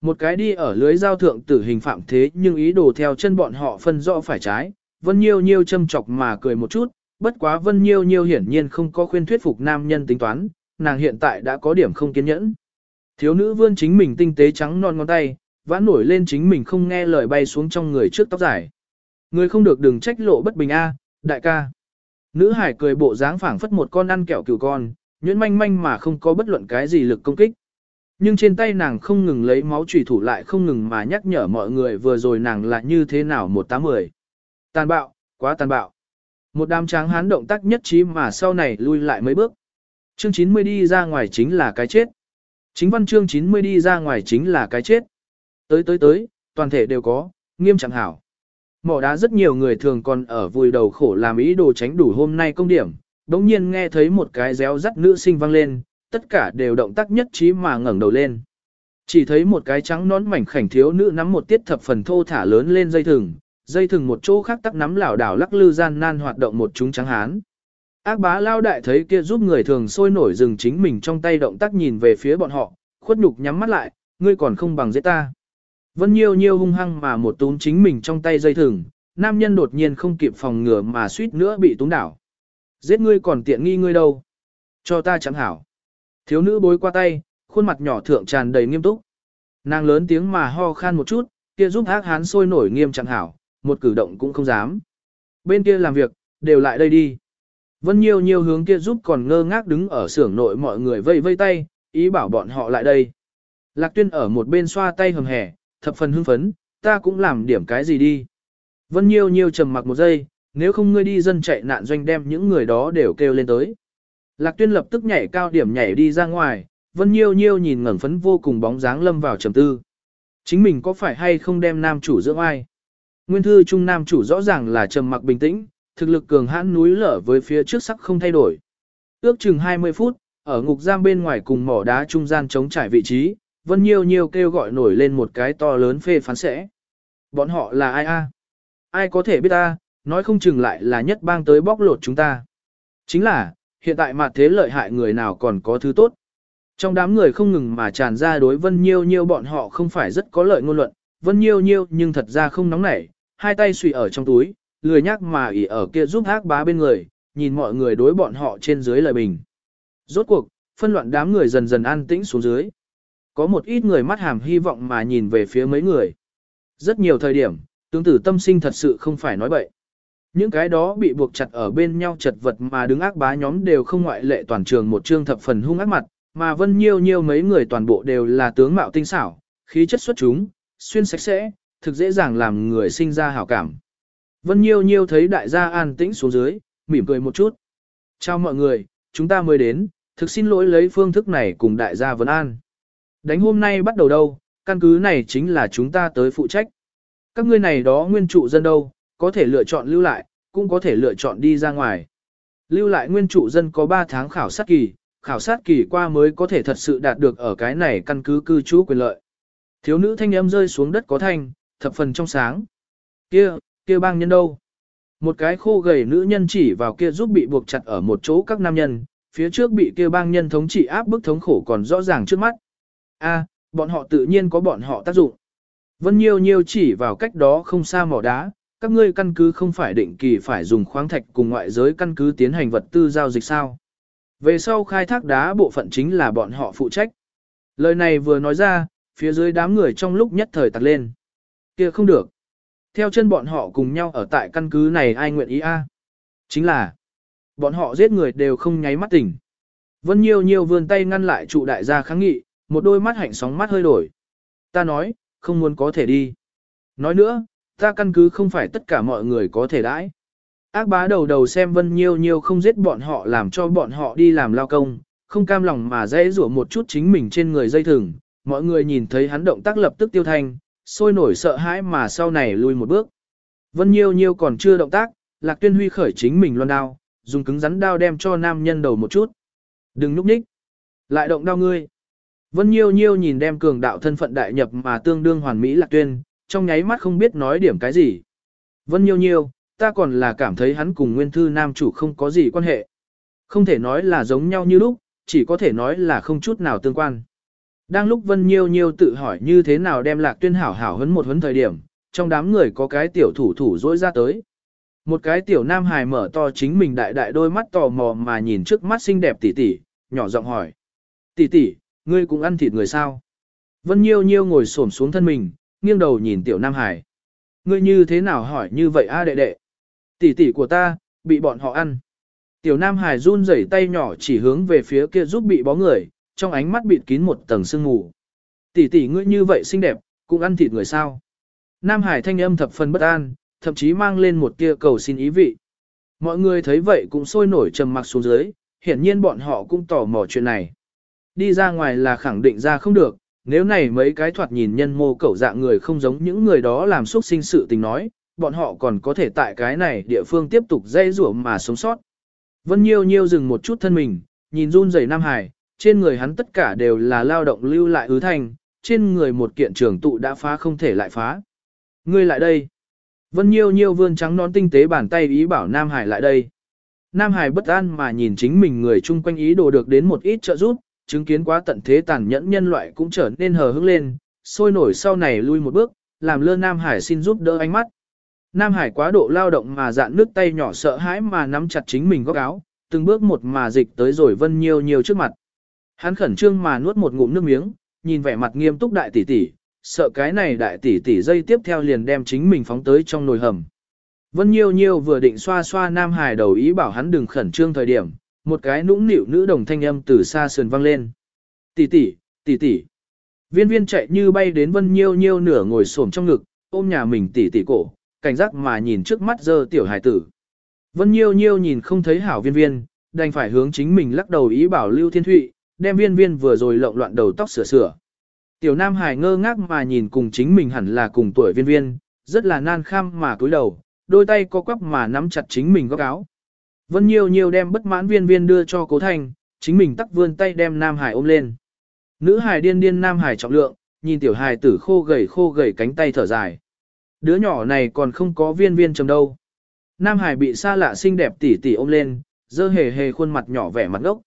Một cái đi ở lưới giao thượng tử hình phạm thế nhưng ý đồ theo chân bọn họ phân rõ phải trái, Vân Nhiêu Nhiêu châm chọc mà cười một chút, bất quá Vân Nhiêu Nhiêu hiển nhiên không có khuyên thuyết phục nam nhân tính toán, nàng hiện tại đã có điểm không kiên nhẫn. Thiếu nữ vươn chính mình tinh tế trắng non ngón tay, vã nổi lên chính mình không nghe lời bay xuống trong người trước tóc dài. Người không được đừng trách lộ bất bình a, đại ca. Nữ hải cười bộ dáng phảng phất một con ăn kẹo cừu con, nhuyễn manh manh mà không có bất luận cái gì lực công kích. Nhưng trên tay nàng không ngừng lấy máu trùy thủ lại không ngừng mà nhắc nhở mọi người vừa rồi nàng là như thế nào một tám mười. Tàn bạo, quá tàn bạo. Một đám tráng hán động tác nhất trí mà sau này lui lại mấy bước. Chương 90 đi ra ngoài chính là cái chết. Chính văn chương 90 đi ra ngoài chính là cái chết. Tới tới tới, toàn thể đều có, nghiêm chẳng hảo. Mỏ đá rất nhiều người thường còn ở vùi đầu khổ làm ý đồ tránh đủ hôm nay công điểm. Đống nhiên nghe thấy một cái réo rắt nữ sinh vang lên, tất cả đều động tác nhất trí mà ngẩng đầu lên. Chỉ thấy một cái trắng nón mảnh khảnh thiếu nữ nắm một tiết thập phần thô thả lớn lên dây thừng, dây thừng một chỗ khác tắc nắm lảo đảo lắc lư gian nan hoạt động một chúng trắng hán. Ác bá lao đại thấy kia giúp người thường sôi nổi dừng chính mình trong tay động tác nhìn về phía bọn họ, khuất nhục nhắm mắt lại, ngươi còn không bằng dễ ta. Vân Nhiêu Nhiêu hung hăng mà một túm chính mình trong tay dây thừng, nam nhân đột nhiên không kịp phòng ngừa mà suýt nữa bị túm đảo. Giết ngươi còn tiện nghi ngươi đâu? Cho ta chẳng hảo. Thiếu nữ bối qua tay, khuôn mặt nhỏ thượng tràn đầy nghiêm túc. Nàng lớn tiếng mà ho khan một chút, kia giúp ác hán sôi nổi nghiêm chẳng hảo, một cử động cũng không dám. Bên kia làm việc, đều lại đây đi. Vân Nhiêu Nhiêu hướng kia giúp còn ngơ ngác đứng ở xưởng nội mọi người vây vây tay, ý bảo bọn họ lại đây. Lạc Tuyên ở một bên xoa tay hầm hẻ, thập phần hưng phấn, ta cũng làm điểm cái gì đi. Vân Nhiêu Nhiêu trầm mặc một giây, nếu không ngươi đi dân chạy nạn doanh đem những người đó đều kêu lên tới. Lạc Tuyên lập tức nhảy cao điểm nhảy đi ra ngoài, Vân Nhiêu Nhiêu nhìn ngẩn phấn vô cùng bóng dáng lâm vào trầm tư. Chính mình có phải hay không đem nam chủ dưỡng ai? Nguyên thư trung nam chủ rõ ràng là trầm mặc bình tĩnh, thực lực cường hãn núi lở với phía trước sắc không thay đổi. Ước chừng 20 phút, ở ngục giam bên ngoài cùng mỏ đá trung gian chống trải vị trí, Vân Nhiêu Nhiêu kêu gọi nổi lên một cái to lớn phê phán sẽ. Bọn họ là ai a? Ai có thể biết ta, nói không chừng lại là nhất bang tới bóc lột chúng ta. Chính là, hiện tại mặt thế lợi hại người nào còn có thứ tốt. Trong đám người không ngừng mà tràn ra đối Vân Nhiêu Nhiêu bọn họ không phải rất có lợi ngôn luận, Vân Nhiêu Nhiêu nhưng thật ra không nóng nảy, hai tay xùy ở trong túi, lười nhắc mà ỉ ở kia giúp ác bá bên người, nhìn mọi người đối bọn họ trên dưới lời bình. Rốt cuộc, phân loạn đám người dần dần an tĩnh xuống dưới. Có một ít người mắt hàm hy vọng mà nhìn về phía mấy người. Rất nhiều thời điểm, tướng tử tâm sinh thật sự không phải nói bậy. Những cái đó bị buộc chặt ở bên nhau chật vật mà đứng ác bá nhóm đều không ngoại lệ toàn trường một trương thập phần hung ác mặt, mà vân nhiêu nhiêu mấy người toàn bộ đều là tướng mạo tinh xảo, khí chất xuất chúng, xuyên sạch sẽ, thực dễ dàng làm người sinh ra hảo cảm. Vân nhiêu nhiêu thấy đại gia an tĩnh xuống dưới, mỉm cười một chút. Chào mọi người, chúng ta mới đến, thực xin lỗi lấy phương thức này cùng đại gia Vân an. Đánh hôm nay bắt đầu đâu, căn cứ này chính là chúng ta tới phụ trách. Các ngươi này đó nguyên trụ dân đâu, có thể lựa chọn lưu lại, cũng có thể lựa chọn đi ra ngoài. Lưu lại nguyên trụ dân có 3 tháng khảo sát kỳ, khảo sát kỳ qua mới có thể thật sự đạt được ở cái này căn cứ cư trú quyền lợi. Thiếu nữ thanh âm rơi xuống đất có thanh, thập phần trong sáng. Kia, kia bang nhân đâu? Một cái khô gầy nữ nhân chỉ vào kia giúp bị buộc chặt ở một chỗ các nam nhân, phía trước bị kia bang nhân thống trị áp bức thống khổ còn rõ ràng trước mắt. A, bọn họ tự nhiên có bọn họ tác dụng. Vân Nhiêu Nhiêu chỉ vào cách đó không xa mỏ đá, các ngươi căn cứ không phải định kỳ phải dùng khoáng thạch cùng ngoại giới căn cứ tiến hành vật tư giao dịch sao. Về sau khai thác đá bộ phận chính là bọn họ phụ trách. Lời này vừa nói ra, phía dưới đám người trong lúc nhất thời tặc lên. kia không được. Theo chân bọn họ cùng nhau ở tại căn cứ này ai nguyện ý a? Chính là, bọn họ giết người đều không nháy mắt tỉnh. Vân Nhiêu Nhiêu vươn tay ngăn lại trụ đại gia kháng nghị, một đôi mắt hạnh sóng mắt hơi đổi. Ta nói, không muốn có thể đi. Nói nữa, ta căn cứ không phải tất cả mọi người có thể đãi. Ác bá đầu đầu xem Vân Nhiêu Nhiêu không giết bọn họ làm cho bọn họ đi làm lao công, không cam lòng mà dễ rủa một chút chính mình trên người dây thừng. Mọi người nhìn thấy hắn động tác lập tức tiêu thanh, sôi nổi sợ hãi mà sau này lui một bước. Vân Nhiêu Nhiêu còn chưa động tác, Lạc Tuyên Huy khởi chính mình loan đao, dùng cứng rắn đao đem cho nam nhân đầu một chút. Đừng núp nhích. Lại động đao ngươi. Vân Nhiêu Nhiêu nhìn đem cường đạo thân phận đại nhập mà tương đương hoàn mỹ Lạc Tuyên, trong nháy mắt không biết nói điểm cái gì. Vân Nhiêu Nhiêu, ta còn là cảm thấy hắn cùng nguyên thư nam chủ không có gì quan hệ. Không thể nói là giống nhau như lúc, chỉ có thể nói là không chút nào tương quan. Đang lúc Vân Nhiêu Nhiêu tự hỏi như thế nào đem lạc tuyên hảo hảo hấn một hấn thời điểm, trong đám người có cái tiểu thủ thủ dỗi ra tới. Một cái tiểu nam hài mở to chính mình đại đại đôi mắt tò mò mà nhìn trước mắt xinh đẹp tỷ tỷ, nhỏ giọng hỏi. Tỷ tỷ, ngươi cũng ăn thịt người sao? Vân Nhiêu Nhiêu ngồi xổm xuống thân mình, nghiêng đầu nhìn tiểu nam Hải. Ngươi như thế nào hỏi như vậy a đệ đệ? Tỷ tỷ của ta, bị bọn họ ăn. Tiểu nam Hải run rẩy tay nhỏ chỉ hướng về phía kia giúp bị bó người, trong ánh mắt bịt kín một tầng sương mù. Tỷ tỷ ngươi như vậy xinh đẹp, cũng ăn thịt người sao? Nam Hải thanh âm thập phần bất an, thậm chí mang lên một tia cầu xin ý vị. Mọi người thấy vậy cũng sôi nổi trầm mặc xuống dưới, hiển nhiên bọn họ cũng tò mò chuyện này. Đi ra ngoài là khẳng định ra không được, nếu này mấy cái thoạt nhìn nhân mô cẩu dạng người không giống những người đó làm xuất sinh sự tình nói, bọn họ còn có thể tại cái này địa phương tiếp tục dây rủa mà sống sót. Vân Nhiêu Nhiêu dừng một chút thân mình, nhìn run rẩy Nam Hải, trên người hắn tất cả đều là lao động lưu lại ứ thành, trên người một kiện trường tụ đã phá không thể lại phá. Ngươi lại đây. Vân Nhiêu Nhiêu vươn trắng nón tinh tế bàn tay ý bảo Nam Hải lại đây. Nam Hải bất an mà nhìn chính mình người chung quanh ý đồ được đến một ít trợ giúp, chứng kiến quá tận thế tàn nhẫn nhân loại cũng trở nên hờ hững lên, sôi nổi sau này lui một bước, làm lơ Nam Hải xin giúp đỡ ánh mắt. Nam Hải quá độ lao động mà dạn nước tay nhỏ sợ hãi mà nắm chặt chính mình góc áo, từng bước một mà dịch tới rồi Vân Nhiêu Nhiêu trước mặt. Hắn khẩn trương mà nuốt một ngụm nước miếng, nhìn vẻ mặt nghiêm túc đại tỷ tỷ, sợ cái này đại tỷ tỷ dây tiếp theo liền đem chính mình phóng tới trong nồi hầm. Vân Nhiêu Nhiêu vừa định xoa xoa Nam Hải đầu ý bảo hắn đừng khẩn trương thời điểm, một cái nũng nịu nữ đồng thanh âm từ xa sườn vang lên. Tỷ tỷ, tỷ tỷ. Viên viên chạy như bay đến Vân Nhiêu Nhiêu nửa ngồi xổm trong ngực, ôm nhà mình tỷ tỷ cổ, cảnh giác mà nhìn trước mắt dơ tiểu hải tử. Vân Nhiêu Nhiêu nhìn không thấy hảo viên viên, đành phải hướng chính mình lắc đầu ý bảo Lưu Thiên Thụy, đem viên viên vừa rồi lộn loạn đầu tóc sửa sửa. Tiểu Nam Hải ngơ ngác mà nhìn cùng chính mình hẳn là cùng tuổi viên viên, rất là nan kham mà cúi đầu, đôi tay co quắp mà nắm chặt chính mình góc áo. Vân Nhiêu Nhiêu đem bất mãn viên viên đưa cho cố thành, chính mình tắc vươn tay đem Nam Hải ôm lên. Nữ Hải điên điên Nam Hải trọng lượng, nhìn tiểu Hải tử khô gầy khô gầy cánh tay thở dài. Đứa nhỏ này còn không có viên viên chầm đâu. Nam Hải bị xa lạ xinh đẹp tỉ tỉ ôm lên, dơ hề hề khuôn mặt nhỏ vẻ mặt ngốc.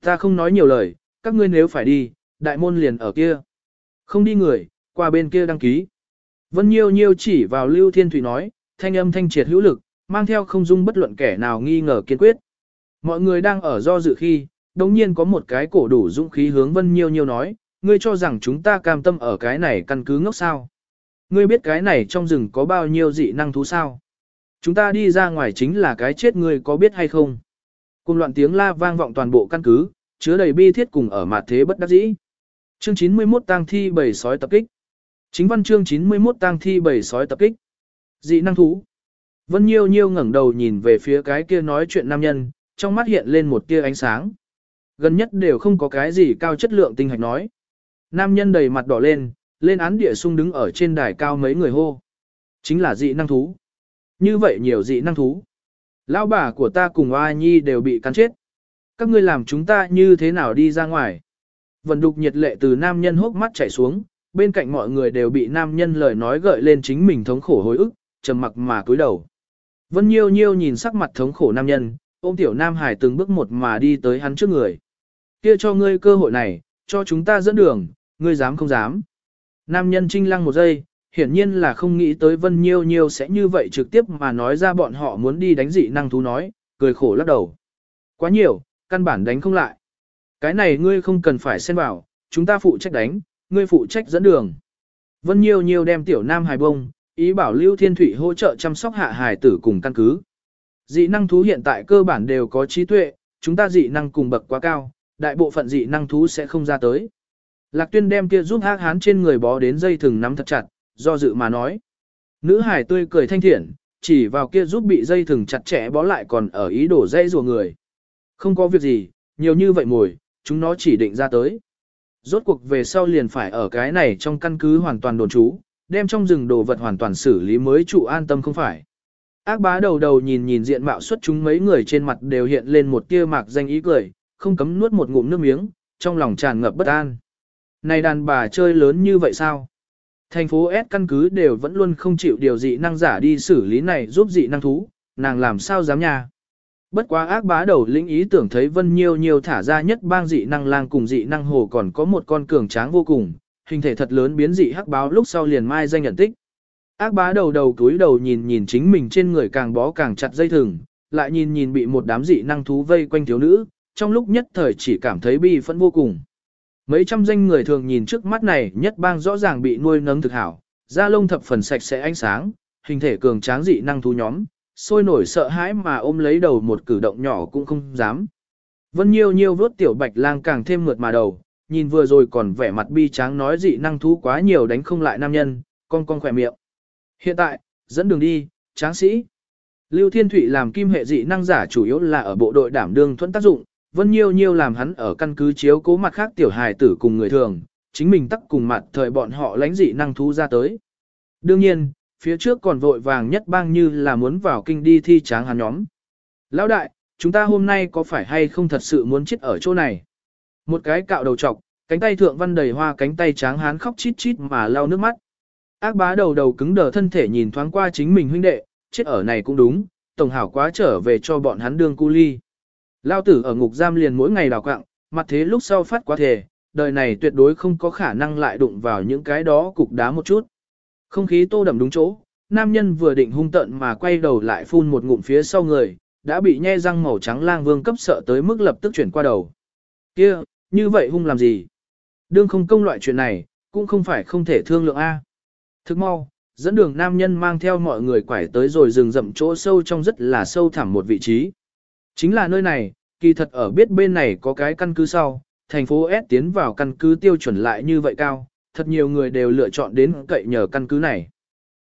Ta không nói nhiều lời, các ngươi nếu phải đi, đại môn liền ở kia. Không đi người, qua bên kia đăng ký. Vân Nhiêu Nhiêu chỉ vào Lưu Thiên Thủy nói, thanh âm thanh triệt hữu lực, mang theo không dung bất luận kẻ nào nghi ngờ kiên quyết. Mọi người đang ở do dự khi, đồng nhiên có một cái cổ đủ dũng khí hướng Vân Nhiêu Nhiêu nói, ngươi cho rằng chúng ta cam tâm ở cái này căn cứ ngốc sao. Ngươi biết cái này trong rừng có bao nhiêu dị năng thú sao? Chúng ta đi ra ngoài chính là cái chết ngươi có biết hay không? Cùng loạn tiếng la vang vọng toàn bộ căn cứ, chứa đầy bi thiết cùng ở mặt thế bất đắc dĩ. Chương 91 tang thi bầy sói tập kích. Chính văn chương 91 tang thi bầy sói tập kích. Dị năng thú. Vân Nhiêu Nhiêu ngẩng đầu nhìn về phía cái kia nói chuyện nam nhân, trong mắt hiện lên một tia ánh sáng. Gần nhất đều không có cái gì cao chất lượng tinh hạch nói. Nam nhân đầy mặt đỏ lên, lên án địa sung đứng ở trên đài cao mấy người hô. Chính là dị năng thú. Như vậy nhiều dị năng thú. Lão bà của ta cùng A Nhi đều bị cắn chết. Các ngươi làm chúng ta như thế nào đi ra ngoài? Vận đục nhiệt lệ từ nam nhân hốc mắt chảy xuống, bên cạnh mọi người đều bị nam nhân lời nói gợi lên chính mình thống khổ hối ức, trầm mặc mà cúi đầu. Vân Nhiêu Nhiêu nhìn sắc mặt thống khổ nam nhân, ôm tiểu nam hải từng bước một mà đi tới hắn trước người. Kia cho ngươi cơ hội này, cho chúng ta dẫn đường, ngươi dám không dám. Nam nhân trinh lăng một giây, hiển nhiên là không nghĩ tới Vân Nhiêu Nhiêu sẽ như vậy trực tiếp mà nói ra bọn họ muốn đi đánh dị năng thú nói, cười khổ lắc đầu. Quá nhiều, căn bản đánh không lại. Cái này ngươi không cần phải xen vào, chúng ta phụ trách đánh, ngươi phụ trách dẫn đường. Vân Nhiêu Nhiêu đem tiểu nam hài bông, ý bảo Lưu Thiên Thụy hỗ trợ chăm sóc hạ hài tử cùng căn cứ. Dị năng thú hiện tại cơ bản đều có trí tuệ, chúng ta dị năng cùng bậc quá cao, đại bộ phận dị năng thú sẽ không ra tới. Lạc tuyên đem kia giúp hắc hán trên người bó đến dây thừng nắm thật chặt, do dự mà nói. Nữ hải tươi cười thanh thiện, chỉ vào kia giúp bị dây thừng chặt chẽ bó lại còn ở ý đổ dây rùa người. Không có việc gì, nhiều như vậy mồi, chúng nó chỉ định ra tới. Rốt cuộc về sau liền phải ở cái này trong căn cứ hoàn toàn đồn trú, đem trong rừng đồ vật hoàn toàn xử lý mới trụ an tâm không phải. Ác bá đầu đầu nhìn nhìn diện mạo xuất chúng mấy người trên mặt đều hiện lên một tia mạc danh ý cười, không cấm nuốt một ngụm nước miếng, trong lòng tràn ngập bất an. Này đàn bà chơi lớn như vậy sao? Thành phố S căn cứ đều vẫn luôn không chịu điều dị năng giả đi xử lý này giúp dị năng thú, nàng làm sao dám nha? Bất quá ác bá đầu lĩnh ý tưởng thấy Vân Nhiêu Nhiêu thả ra nhất bang dị năng lang cùng dị năng hồ còn có một con cường tráng vô cùng, hình thể thật lớn biến dị hắc báo lúc sau liền mai danh nhận tích. Ác bá đầu đầu túi đầu nhìn nhìn chính mình trên người càng bó càng chặt dây thừng, lại nhìn nhìn bị một đám dị năng thú vây quanh thiếu nữ, trong lúc nhất thời chỉ cảm thấy bi phẫn vô cùng. Mấy trăm danh người thường nhìn trước mắt này nhất bang rõ ràng bị nuôi nấng thực hảo, da lông thập phần sạch sẽ ánh sáng, hình thể cường tráng dị năng thú nhóm, sôi nổi sợ hãi mà ôm lấy đầu một cử động nhỏ cũng không dám. Vân Nhiêu Nhiêu vớt tiểu bạch lang càng thêm mượt mà đầu, nhìn vừa rồi còn vẻ mặt bi tráng nói dị năng thú quá nhiều đánh không lại nam nhân, con con khỏe miệng. Hiện tại, dẫn đường đi, tráng sĩ. Lưu Thiên Thụy làm kim hệ dị năng giả chủ yếu là ở bộ đội đảm đương thuẫn tác dụng, Vân Nhiêu Nhiêu làm hắn ở căn cứ chiếu cố mặt khác tiểu hài tử cùng người thường, chính mình tắc cùng mặt thời bọn họ lãnh dị năng thú ra tới. Đương nhiên, phía trước còn vội vàng nhất bang như là muốn vào kinh đi thi tráng hắn nhóm. Lão đại, chúng ta hôm nay có phải hay không thật sự muốn chết ở chỗ này? Một cái cạo đầu trọc, cánh tay thượng văn đầy hoa cánh tay tráng hán khóc chít chít mà lau nước mắt. Ác bá đầu đầu cứng đờ thân thể nhìn thoáng qua chính mình huynh đệ, chết ở này cũng đúng, tổng hảo quá trở về cho bọn hắn đương cu ly. Lao tử ở ngục giam liền mỗi ngày đào quạng, mặt thế lúc sau phát quá thể, đời này tuyệt đối không có khả năng lại đụng vào những cái đó cục đá một chút. Không khí tô đậm đúng chỗ, nam nhân vừa định hung tận mà quay đầu lại phun một ngụm phía sau người, đã bị nhe răng màu trắng lang vương cấp sợ tới mức lập tức chuyển qua đầu. Kia, như vậy hung làm gì? Đương không công loại chuyện này, cũng không phải không thể thương lượng A. Thức mau, dẫn đường nam nhân mang theo mọi người quải tới rồi rừng rậm chỗ sâu trong rất là sâu thẳm một vị trí. Chính là nơi này, kỳ thật ở biết bên này có cái căn cứ sau, thành phố S tiến vào căn cứ tiêu chuẩn lại như vậy cao, thật nhiều người đều lựa chọn đến cậy nhờ căn cứ này.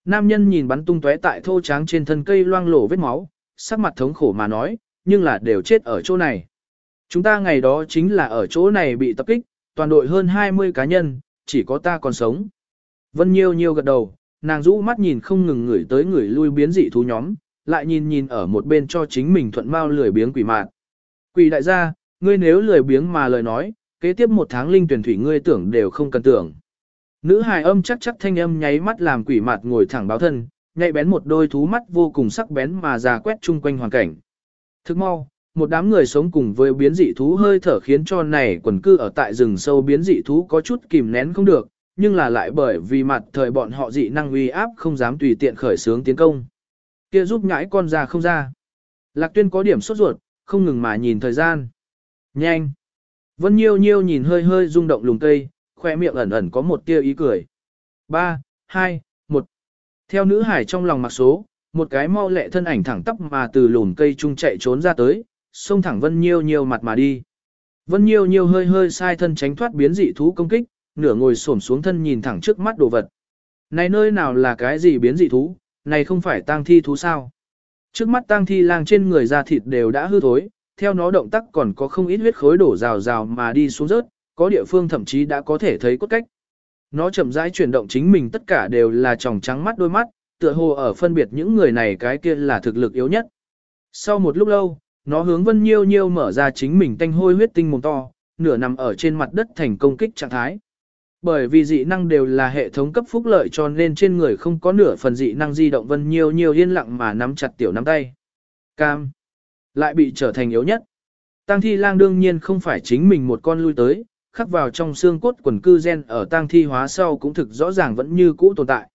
Nam nhân nhìn bắn tung tóe tại thô tráng trên thân cây loang lổ vết máu, sắc mặt thống khổ mà nói, nhưng là đều chết ở chỗ này. Chúng ta ngày đó chính là ở chỗ này bị tập kích, toàn đội hơn 20 cá nhân, chỉ có ta còn sống. Vân Nhiêu Nhiêu gật đầu, nàng rũ mắt nhìn không ngừng ngửi tới người lui biến dị thú nhóm, lại nhìn nhìn ở một bên cho chính mình thuận mau lười biếng quỷ mạn. Quỷ đại gia, ngươi nếu lười biếng mà lời nói, kế tiếp một tháng linh tuyển thủy ngươi tưởng đều không cần tưởng. Nữ hài âm chắc chắc thanh âm nháy mắt làm quỷ mạt ngồi thẳng báo thân, nhạy bén một đôi thú mắt vô cùng sắc bén mà già quét chung quanh hoàn cảnh. Thức mau, một đám người sống cùng với biến dị thú hơi thở khiến cho này quần cư ở tại rừng sâu biến dị thú có chút kìm nén không được, nhưng là lại bởi vì mặt thời bọn họ dị năng uy áp không dám tùy tiện khởi sướng tiến công. Kia giúp nhãi con ra không ra. Lạc tuyên có điểm sốt ruột, không ngừng mà nhìn thời gian. Nhanh! Vân Nhiêu Nhiêu nhìn hơi hơi rung động lùng cây, khoe miệng ẩn ẩn có một tia ý cười. 3, 2, 1. Theo nữ hải trong lòng mặc số, một cái mau lẹ thân ảnh thẳng tắp mà từ lùn cây trung chạy trốn ra tới, xông thẳng Vân Nhiêu Nhiêu mặt mà đi. Vân Nhiêu Nhiêu hơi hơi sai thân tránh thoát biến dị thú công kích, nửa ngồi xổm xuống thân nhìn thẳng trước mắt đồ vật. Này nơi nào là cái gì biến dị thú, này không phải tang thi thú sao? Trước mắt tang thi lang trên người da thịt đều đã hư thối, theo nó động tác còn có không ít huyết khối đổ rào rào mà đi xuống rớt, có địa phương thậm chí đã có thể thấy cốt cách. Nó chậm rãi chuyển động chính mình tất cả đều là tròng trắng mắt đôi mắt, tựa hồ ở phân biệt những người này cái kia là thực lực yếu nhất. Sau một lúc lâu, nó hướng Vân Nhiêu Nhiêu mở ra chính mình tanh hôi huyết tinh mồm to, nửa nằm ở trên mặt đất thành công kích trạng thái. Bởi vì dị năng đều là hệ thống cấp phúc lợi cho nên trên người không có nửa phần dị năng di động Vân Nhiêu Nhiêu yên lặng mà nắm chặt tiểu nắm tay. Cam. Lại bị trở thành yếu nhất. Tăng thi lang đương nhiên không phải chính mình một con lui tới, khắc vào trong xương cốt quần cư gen ở tang thi hóa sau cũng thực rõ ràng vẫn như cũ tồn tại.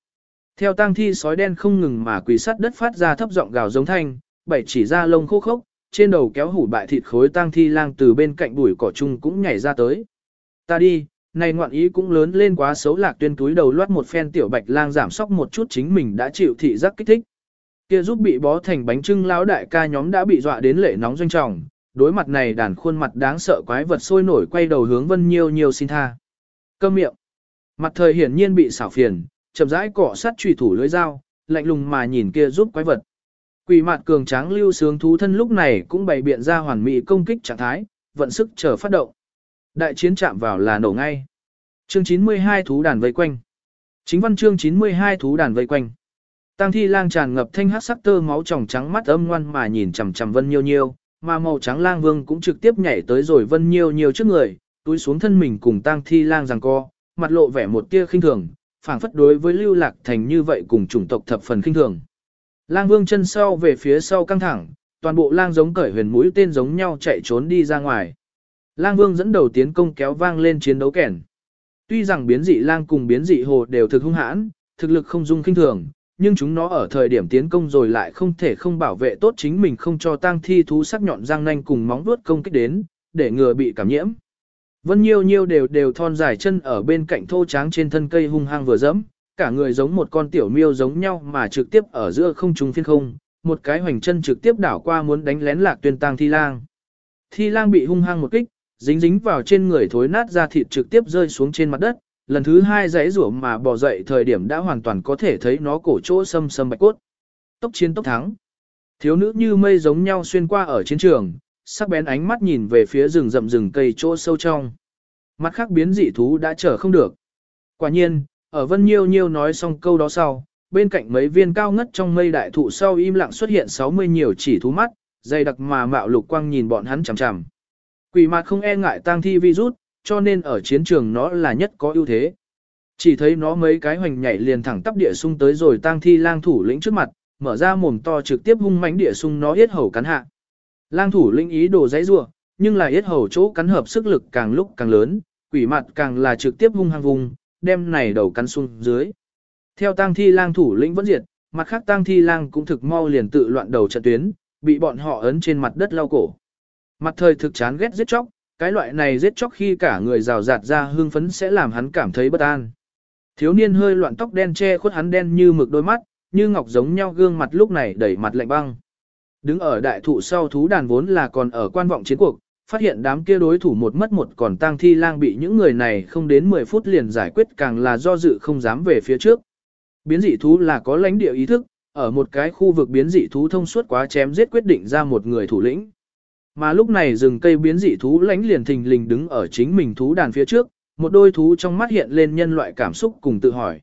Theo tang thi sói đen không ngừng mà quỳ sắt đất phát ra thấp giọng gào giống thanh, bảy chỉ ra lông khô khốc, trên đầu kéo hủ bại thịt khối tang thi lang từ bên cạnh bụi cỏ chung cũng nhảy ra tới. Ta đi, này ngoạn ý cũng lớn lên quá xấu lạc tuyên túi đầu loát một phen tiểu bạch lang giảm sóc một chút chính mình đã chịu thị giác kích thích. Kia giúp bị bó thành bánh trưng lão đại ca nhóm đã bị dọa đến lệ nóng doanh trọng, đối mặt này đàn khuôn mặt đáng sợ quái vật sôi nổi quay đầu hướng Vân Nhiêu Nhiêu xin tha. Câm miệng. Mặt thời hiển nhiên bị xảo phiền, chậm rãi cọ sát trùy thủ lưới dao, lạnh lùng mà nhìn kia giúp quái vật. Quỷ mạt cường tráng lưu sướng thú thân lúc này cũng bày biện ra hoàn mỹ công kích trạng thái, vận sức chờ phát động. Đại chiến chạm vào là nổ ngay. Chương 92 thú đàn vây quanh. Chính văn chương 92 thú đàn vây quanh. Tăng thi lang tràn ngập thanh hát sắc tơ máu tròng trắng mắt âm ngoan mà nhìn chằm chằm Vân Nhiêu Nhiêu, mà màu trắng lang vương cũng trực tiếp nhảy tới rồi Vân Nhiêu Nhiêu trước người, túi xuống thân mình cùng Tăng thi lang giằng co, mặt lộ vẻ một tia khinh thường, phảng phất đối với Lưu Lạc Thành như vậy cùng chủng tộc thập phần khinh thường. Lang vương chân sau về phía sau căng thẳng, toàn bộ lang giống cởi huyền mũi tên giống nhau chạy trốn đi ra ngoài. Lang vương dẫn đầu tiến công kéo vang lên chiến đấu kẻn. Tuy rằng biến dị lang cùng biến dị hồ đều thực hung hãn, thực lực không dung kinh thường, nhưng chúng nó ở thời điểm tiến công rồi lại không thể không bảo vệ tốt chính mình không cho tang thi thú sắc nhọn răng nanh cùng móng vuốt công kích đến, để ngừa bị cảm nhiễm. Vân Nhiêu Nhiêu đều đều thon dài chân ở bên cạnh thô tráng trên thân cây hung hăng vừa dẫm, cả người giống một con tiểu miêu giống nhau mà trực tiếp ở giữa không trung phiên không, một cái hoành chân trực tiếp đảo qua muốn đánh lén lạc tuyên tang thi lang. Thi lang bị hung hăng một kích, dính dính vào trên người thối nát ra thịt trực tiếp rơi xuống trên mặt đất, lần thứ hai giấy rủa mà bò dậy thời điểm đã hoàn toàn có thể thấy nó cổ chỗ sâm sâm bạch cốt. Tốc chiến tốc thắng. Thiếu nữ như mây giống nhau xuyên qua ở chiến trường, sắc bén ánh mắt nhìn về phía rừng rậm rừng cây chỗ sâu trong. Mắt khác biến dị thú đã trở không được. Quả nhiên, ở Vân Nhiêu Nhiêu nói xong câu đó sau, bên cạnh mấy viên cao ngất trong mây đại thụ sau im lặng xuất hiện 60 nhiều chỉ thú mắt, dày đặc mà mạo lục quang nhìn bọn hắn chằm chằm. Quỷ mặt không e ngại tang thi virus, cho nên ở chiến trường nó là nhất có ưu thế. Chỉ thấy nó mấy cái hoành nhảy liền thẳng tắp địa sung tới rồi tang thi lang thủ lĩnh trước mặt, mở ra mồm to trực tiếp hung mãnh địa sung nó yết hầu cắn hạ. Lang thủ lĩnh ý đồ dãy rủa, nhưng là yết hầu chỗ cắn hợp sức lực càng lúc càng lớn, quỷ mặt càng là trực tiếp hung hăng vùng, đem này đầu cắn xuống dưới. Theo tang thi lang thủ lĩnh vẫn diệt, mặt khác tang thi lang cũng thực mau liền tự loạn đầu trận tuyến, bị bọn họ ấn trên mặt đất lau cổ. Mặt thời thực chán ghét giết chóc, cái loại này giết chóc khi cả người rào rạt ra hương phấn sẽ làm hắn cảm thấy bất an. Thiếu niên hơi loạn tóc đen che khuất hắn đen như mực đôi mắt, như ngọc giống nhau gương mặt lúc này đẩy mặt lạnh băng. Đứng ở đại thụ sau thú đàn vốn là còn ở quan vọng chiến cuộc, phát hiện đám kia đối thủ một mất một còn tang thi lang bị những người này không đến 10 phút liền giải quyết càng là do dự không dám về phía trước. Biến dị thú là có lãnh địa ý thức, ở một cái khu vực biến dị thú thông suốt quá chém giết quyết định ra một người thủ lĩnh. Mà lúc này rừng cây biến dị thú lãnh liền thình lình đứng ở chính mình thú đàn phía trước, một đôi thú trong mắt hiện lên nhân loại cảm xúc cùng tự hỏi.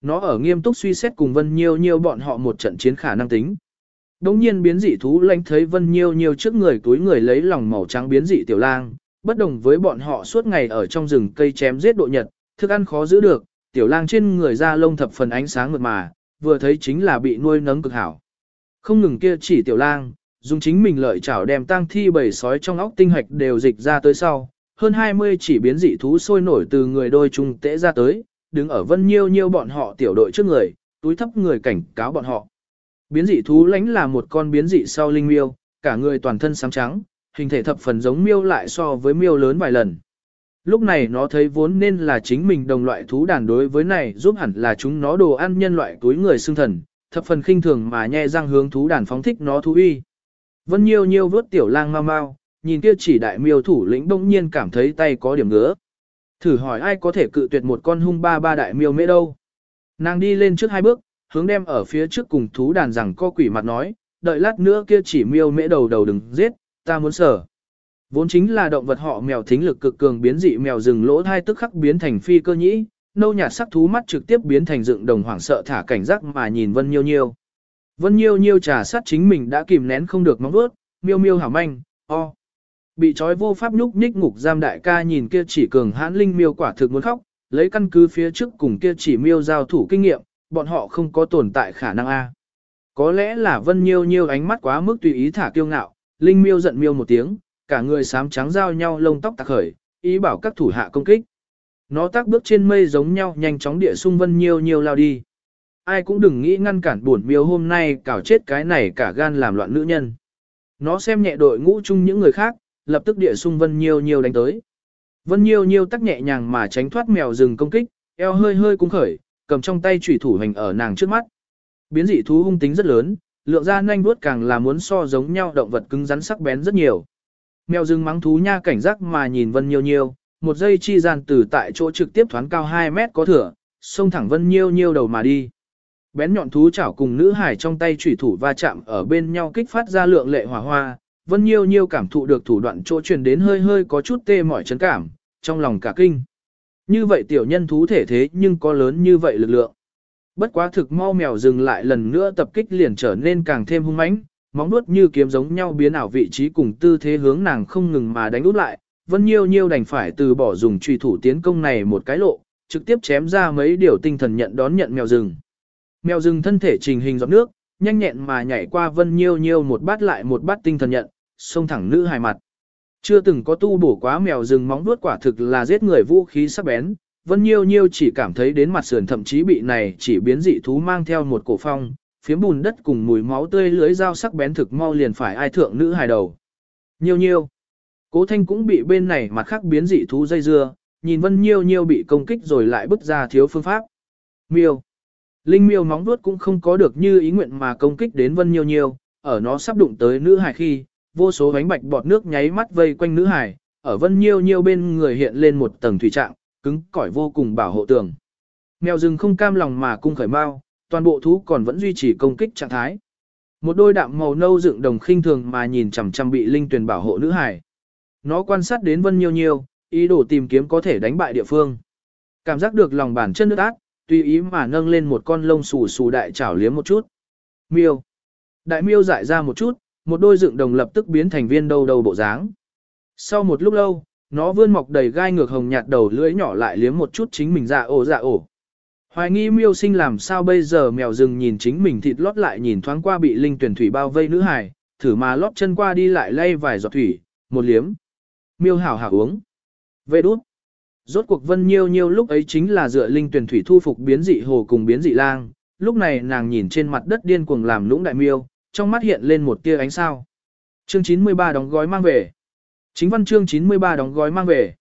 Nó ở nghiêm túc suy xét cùng Vân Nhiêu Nhiêu bọn họ một trận chiến khả năng tính. Đống nhiên biến dị thú lãnh thấy Vân Nhiêu Nhiêu trước người túi người lấy lòng màu trắng biến dị tiểu lang, bất đồng với bọn họ suốt ngày ở trong rừng cây chém giết độ nhật, thức ăn khó giữ được, tiểu lang trên người da lông thập phần ánh sáng mượt mà, vừa thấy chính là bị nuôi nấng cực hảo. Không ngừng kia chỉ tiểu lang, dùng chính mình lợi chảo đem tang thi bầy sói trong óc tinh hạch đều dịch ra tới sau, hơn 20 chỉ biến dị thú sôi nổi từ người đôi trung tễ ra tới, đứng ở vân nhiêu nhiêu bọn họ tiểu đội trước người, túi thấp người cảnh cáo bọn họ. Biến dị thú lãnh là một con biến dị sau linh miêu, cả người toàn thân sáng trắng, hình thể thập phần giống miêu lại so với miêu lớn vài lần. Lúc này nó thấy vốn nên là chính mình đồng loại thú đàn đối với này giúp hẳn là chúng nó đồ ăn nhân loại túi người xương thần, thập phần khinh thường mà nhe răng hướng thú đàn phóng thích nó thú uy. Vân Nhiêu Nhiêu vớt tiểu lang mau mau, nhìn kia chỉ đại miêu thủ lĩnh bỗng nhiên cảm thấy tay có điểm ngứa. Thử hỏi ai có thể cự tuyệt một con hung ba ba đại miêu mễ đâu. Nàng đi lên trước hai bước, hướng đem ở phía trước cùng thú đàn rằng co quỷ mặt nói, đợi lát nữa kia chỉ miêu mễ đầu đầu đừng giết, ta muốn sở. Vốn chính là động vật họ mèo thính lực cực cường biến dị mèo rừng lỗ thai tức khắc biến thành phi cơ nhĩ, nâu nhạt sắc thú mắt trực tiếp biến thành dựng đồng hoảng sợ thả cảnh giác mà nhìn Vân Nhiêu Nhiêu. Vân Nhiêu Nhiêu trà sát chính mình đã kìm nén không được móng vuốt, miêu miêu hảo manh, o. Bị trói vô pháp nhúc nhích ngục giam đại ca nhìn kia chỉ cường hãn linh miêu quả thực muốn khóc, lấy căn cứ phía trước cùng kia chỉ miêu giao thủ kinh nghiệm, bọn họ không có tồn tại khả năng A. Có lẽ là Vân Nhiêu Nhiêu ánh mắt quá mức tùy ý thả kiêu ngạo, linh miêu giận miêu một tiếng, cả người sám trắng giao nhau lông tóc tạc khởi, ý bảo các thủ hạ công kích. Nó tác bước trên mây giống nhau nhanh chóng địa xung Vân Nhiêu Nhiêu lao đi. Ai cũng đừng nghĩ ngăn cản buồn miêu hôm nay cào chết cái này cả gan làm loạn nữ nhân. Nó xem nhẹ đội ngũ chung những người khác, lập tức địa xung Vân Nhiêu Nhiêu đánh tới. Vân Nhiêu Nhiêu tắc nhẹ nhàng mà tránh thoát mèo rừng công kích, eo hơi hơi cung khởi, cầm trong tay chủy thủ hành ở nàng trước mắt. Biến dị thú hung tính rất lớn, lượng ra nhanh vuốt càng là muốn so giống nhau động vật cứng rắn sắc bén rất nhiều. Mèo rừng mắng thú nha cảnh giác mà nhìn Vân Nhiêu Nhiêu, một giây chi gian từ tại chỗ trực tiếp thoáng cao 2 mét có thừa, xông thẳng Vân Nhiêu Nhiêu đầu mà đi. Bén nhọn thú chảo cùng nữ hải trong tay chủy thủ va chạm ở bên nhau kích phát ra lượng lệ hỏa hoa, Vân Nhiêu Nhiêu cảm thụ được thủ đoạn chỗ truyền đến hơi hơi có chút tê mỏi chấn cảm, trong lòng cả kinh. Như vậy tiểu nhân thú thể thế nhưng có lớn như vậy lực lượng. Bất quá thực mau mèo dừng lại lần nữa tập kích liền trở nên càng thêm hung mãnh, móng nuốt như kiếm giống nhau biến ảo vị trí cùng tư thế hướng nàng không ngừng mà đánh út lại. Vân Nhiêu Nhiêu đành phải từ bỏ dùng truy thủ tiến công này một cái lộ, trực tiếp chém ra mấy điều tinh thần nhận đón nhận mèo rừng. Mèo rừng thân thể trình hình giọt nước, nhanh nhẹn mà nhảy qua Vân Nhiêu Nhiêu một bát lại một bát tinh thần nhận, xông thẳng nữ hài mặt. Chưa từng có tu bổ quá mèo rừng móng vuốt quả thực là giết người vũ khí sắc bén, Vân Nhiêu Nhiêu chỉ cảm thấy đến mặt sườn thậm chí bị này chỉ biến dị thú mang theo một cổ phong, phiếm bùn đất cùng mùi máu tươi lưới dao sắc bén thực mau liền phải ai thượng nữ hài đầu. Nhiêu Nhiêu. Cố Thanh cũng bị bên này mặt khác biến dị thú dây dưa, nhìn Vân Nhiêu Nhiêu bị công kích rồi lại bứt ra thiếu phương pháp. Miêu. Linh miêu móng vuốt cũng không có được như ý nguyện mà công kích đến Vân Nhiêu Nhiêu, ở nó sắp đụng tới nữ hài khi, vô số bánh bạch bọt nước nháy mắt vây quanh nữ hải ở Vân Nhiêu Nhiêu bên người hiện lên một tầng thủy trạng, cứng cỏi vô cùng bảo hộ tường. Mèo rừng không cam lòng mà cung khởi mau, toàn bộ thú còn vẫn duy trì công kích trạng thái. Một đôi đạm màu nâu dựng đồng khinh thường mà nhìn chằm chằm bị linh tuyển bảo hộ nữ hải. Nó quan sát đến Vân Nhiêu Nhiêu, ý đồ tìm kiếm có thể đánh bại địa phương. Cảm giác được lòng bàn chân nước ác, tùy ý mà nâng lên một con lông xù xù đại chảo liếm một chút. Miêu. Đại miêu dại ra một chút, một đôi dựng đồng lập tức biến thành viên đầu đầu bộ dáng. Sau một lúc lâu, nó vươn mọc đầy gai ngược hồng nhạt đầu lưỡi nhỏ lại liếm một chút chính mình dạ ổ dạ ổ. Hoài nghi miêu sinh làm sao bây giờ mèo rừng nhìn chính mình thịt lót lại nhìn thoáng qua bị linh tuyển thủy bao vây nữ hài, thử mà lót chân qua đi lại lay vài giọt thủy, một liếm. Miêu hảo hảo uống. Về đút. Rốt cuộc vân nhiêu nhiêu lúc ấy chính là dựa linh tuyển thủy thu phục biến dị hồ cùng biến dị lang, lúc này nàng nhìn trên mặt đất điên cuồng làm lũng đại miêu, trong mắt hiện lên một tia ánh sao. Chương 93 đóng gói mang về. Chính văn chương 93 đóng gói mang về.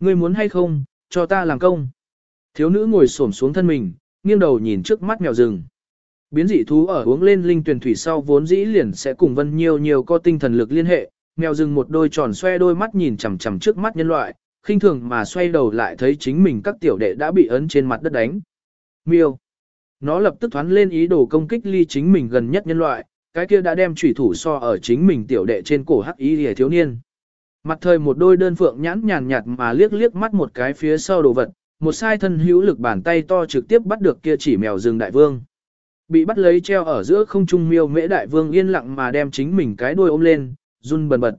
Ngươi muốn hay không, cho ta làm công. Thiếu nữ ngồi xổm xuống thân mình, nghiêng đầu nhìn trước mắt mèo rừng. Biến dị thú ở uống lên linh tuyển thủy sau vốn dĩ liền sẽ cùng vân nhiều nhiều có tinh thần lực liên hệ. Mèo rừng một đôi tròn xoe đôi mắt nhìn chằm chằm trước mắt nhân loại, khinh thường mà xoay đầu lại thấy chính mình các tiểu đệ đã bị ấn trên mặt đất đánh. Miêu. Nó lập tức thoán lên ý đồ công kích ly chính mình gần nhất nhân loại, cái kia đã đem chủy thủ so ở chính mình tiểu đệ trên cổ hắc y hề thiếu niên. Mặt thời một đôi đơn phượng nhãn nhàn nhạt mà liếc liếc mắt một cái phía sau đồ vật, một sai thân hữu lực bàn tay to trực tiếp bắt được kia chỉ mèo rừng đại vương. Bị bắt lấy treo ở giữa không trung miêu mễ đại vương yên lặng mà đem chính mình cái đuôi ôm lên, run bần bật.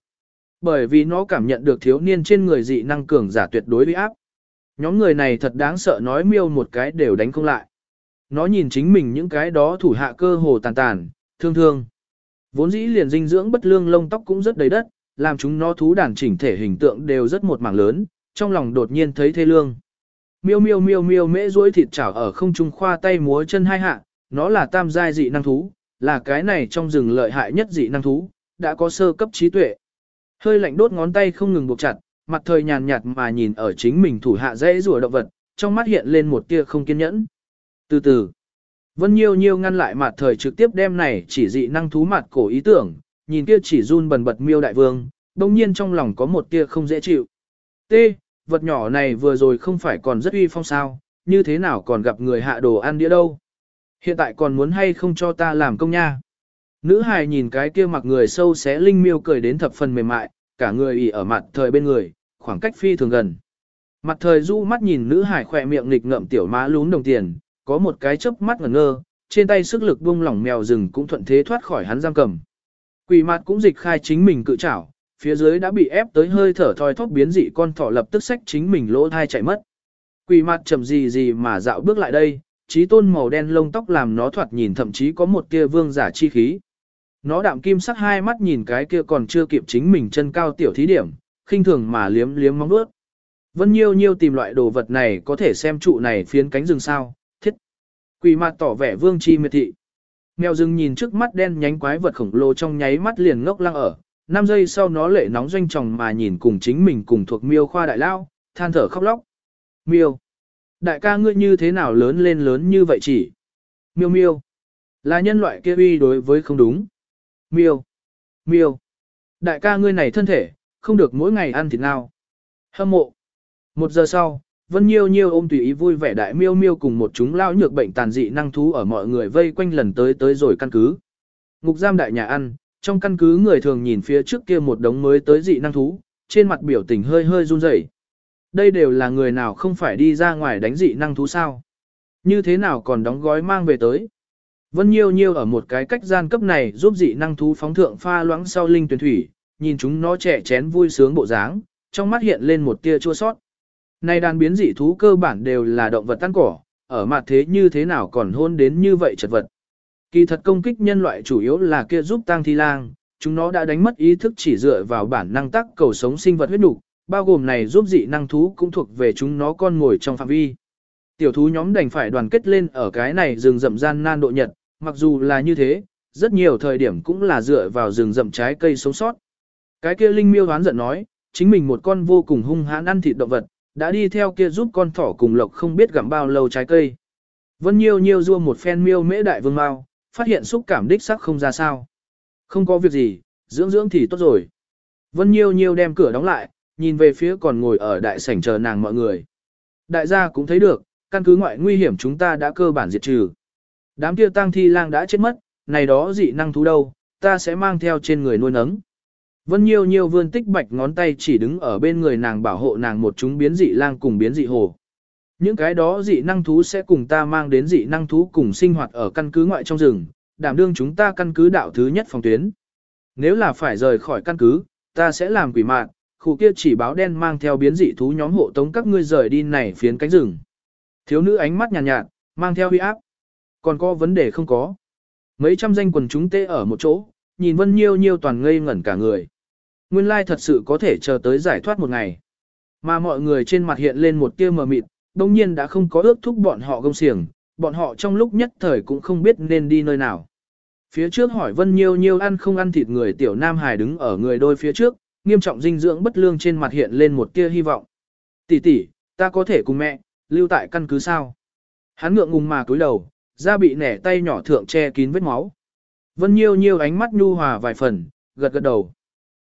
Bởi vì nó cảm nhận được thiếu niên trên người dị năng cường giả tuyệt đối uy áp. Nhóm người này thật đáng sợ nói miêu một cái đều đánh không lại. Nó nhìn chính mình những cái đó thủ hạ cơ hồ tàn tàn, thương thương. Vốn dĩ liền dinh dưỡng bất lương lông tóc cũng rất đầy đất, làm chúng nó thú đàn chỉnh thể hình tượng đều rất một mảng lớn, trong lòng đột nhiên thấy thê lương. Miêu miêu miêu miêu mễ duỗi thịt chảo ở không trung khoa tay múa chân hai hạ, nó là tam giai dị năng thú, là cái này trong rừng lợi hại nhất dị năng thú, đã có sơ cấp trí tuệ. Hơi lạnh đốt ngón tay không ngừng buộc chặt, mặt thời nhàn nhạt mà nhìn ở chính mình thủ hạ dễ rùa động vật, trong mắt hiện lên một tia không kiên nhẫn. Từ từ, Vân Nhiêu Nhiêu ngăn lại mặt thời trực tiếp đem này chỉ dị năng thú mặt cổ ý tưởng, nhìn kia chỉ run bần bật miêu đại vương, đồng nhiên trong lòng có một tia không dễ chịu. T, vật nhỏ này vừa rồi không phải còn rất uy phong sao, như thế nào còn gặp người hạ đồ ăn đĩa đâu. Hiện tại còn muốn hay không cho ta làm công nha. Nữ hài nhìn cái kia mặc người sâu xé linh miêu cười đến thập phần mềm mại, cả người ỉ ở mặt thời bên người, khoảng cách phi thường gần. Mặt thời du mắt nhìn nữ hải khỏe miệng nghịch ngậm tiểu má lún đồng tiền, có một cái chớp mắt ngẩn ngơ, trên tay sức lực buông lỏng mèo rừng cũng thuận thế thoát khỏi hắn giam cầm. Quỷ mặt cũng dịch khai chính mình cự chảo, phía dưới đã bị ép tới hơi thở thoi thóp biến dị con thỏ lập tức xách chính mình lỗ thai chạy mất. Quỷ mặt chậm gì gì mà dạo bước lại đây, trí tôn màu đen lông tóc làm nó thoạt nhìn thậm chí có một tia vương giả chi khí. Nó đạm kim sắc hai mắt nhìn cái kia còn chưa kịp chính mình chân cao tiểu thí điểm, khinh thường mà liếm liếm móng vuốt. Vân Nhiêu Nhiêu tìm loại đồ vật này có thể xem trụ này phiến cánh rừng sao. Quỷ mặt tỏ vẻ vương chi miệt thị. Mèo rừng nhìn trước mắt đen nhánh quái vật khổng lồ trong nháy mắt liền ngốc lăng ở, 5 giây sau nó lệ nóng doanh tròng mà nhìn cùng chính mình cùng thuộc miêu khoa đại lao, than thở khóc lóc. Miêu, đại ca ngươi như thế nào lớn lên lớn như vậy chỉ? Miêu miêu, là nhân loại kia uy đối với không đúng. Miêu, miêu, đại ca ngươi này thân thể, không được mỗi ngày ăn thịt nào. Hâm mộ. Một giờ sau, Vân Nhiêu Nhiêu ôm tùy ý vui vẻ đại miêu miêu cùng một chúng lao nhược bệnh tàn dị năng thú ở mọi người vây quanh lần tới tới rồi căn cứ. Ngục giam đại nhà ăn, trong căn cứ người thường nhìn phía trước kia một đống mới tới dị năng thú, trên mặt biểu tình hơi hơi run rẩy. Đây đều là người nào không phải đi ra ngoài đánh dị năng thú sao? Như thế nào còn đóng gói mang về tới? Vân Nhiêu Nhiêu ở một cái cách gian cấp này giúp dị năng thú phóng thượng pha loãng sau linh tuyển thủy, nhìn chúng nó trẻ chén vui sướng bộ dáng, trong mắt hiện lên một tia chua sót nay đàn biến dị thú cơ bản đều là động vật tan cỏ, ở mặt thế như thế nào còn hôn đến như vậy chật vật. Kỳ thật công kích nhân loại chủ yếu là kia giúp tang thi lang, chúng nó đã đánh mất ý thức chỉ dựa vào bản năng tác cầu sống sinh vật huyết đủ bao gồm này giúp dị năng thú cũng thuộc về chúng nó con ngồi trong phạm vi. Tiểu thú nhóm đành phải đoàn kết lên ở cái này rừng rậm gian nan độ nhật, mặc dù là như thế, rất nhiều thời điểm cũng là dựa vào rừng rậm trái cây sống sót. Cái kia Linh Miêu đoán giận nói, chính mình một con vô cùng hung hãn ăn thịt động vật, đã đi theo kia giúp con thỏ cùng lộc không biết gặm bao lâu trái cây. Vân Nhiêu Nhiêu rua một phen miêu mễ đại vương mau, phát hiện xúc cảm đích sắc không ra sao. Không có việc gì, dưỡng dưỡng thì tốt rồi. Vân Nhiêu Nhiêu đem cửa đóng lại, nhìn về phía còn ngồi ở đại sảnh chờ nàng mọi người. Đại gia cũng thấy được, căn cứ ngoại nguy hiểm chúng ta đã cơ bản diệt trừ. Đám kia tang thi lang đã chết mất, này đó dị năng thú đâu, ta sẽ mang theo trên người nuôi nấng. Vân Nhiêu Nhiêu vươn tích bạch ngón tay chỉ đứng ở bên người nàng bảo hộ nàng một chúng biến dị lang cùng biến dị hồ. Những cái đó dị năng thú sẽ cùng ta mang đến dị năng thú cùng sinh hoạt ở căn cứ ngoại trong rừng, đảm đương chúng ta căn cứ đạo thứ nhất phòng tuyến. Nếu là phải rời khỏi căn cứ, ta sẽ làm quỷ mạn, khu kia chỉ báo đen mang theo biến dị thú nhóm hộ tống các ngươi rời đi này phiến cánh rừng. Thiếu nữ ánh mắt nhàn nhạt, nhạt, mang theo huy áp. Còn có vấn đề không có. Mấy trăm danh quần chúng tê ở một chỗ, nhìn Vân Nhiêu Nhiêu toàn ngây ngẩn cả người. Nguyên lai thật sự có thể chờ tới giải thoát một ngày. Mà mọi người trên mặt hiện lên một tia mờ mịt, đồng nhiên đã không có ước thúc bọn họ gông xiềng, bọn họ trong lúc nhất thời cũng không biết nên đi nơi nào. Phía trước hỏi Vân Nhiêu Nhiêu ăn không ăn thịt người tiểu Nam Hải đứng ở người đôi phía trước, nghiêm trọng dinh dưỡng bất lương trên mặt hiện lên một tia hy vọng. Tỷ tỷ, ta có thể cùng mẹ, lưu tại căn cứ sao? Hắn ngượng ngùng mà cúi đầu, da bị nẻ tay nhỏ thượng che kín vết máu. Vân Nhiêu Nhiêu ánh mắt nhu hòa vài phần, gật gật đầu.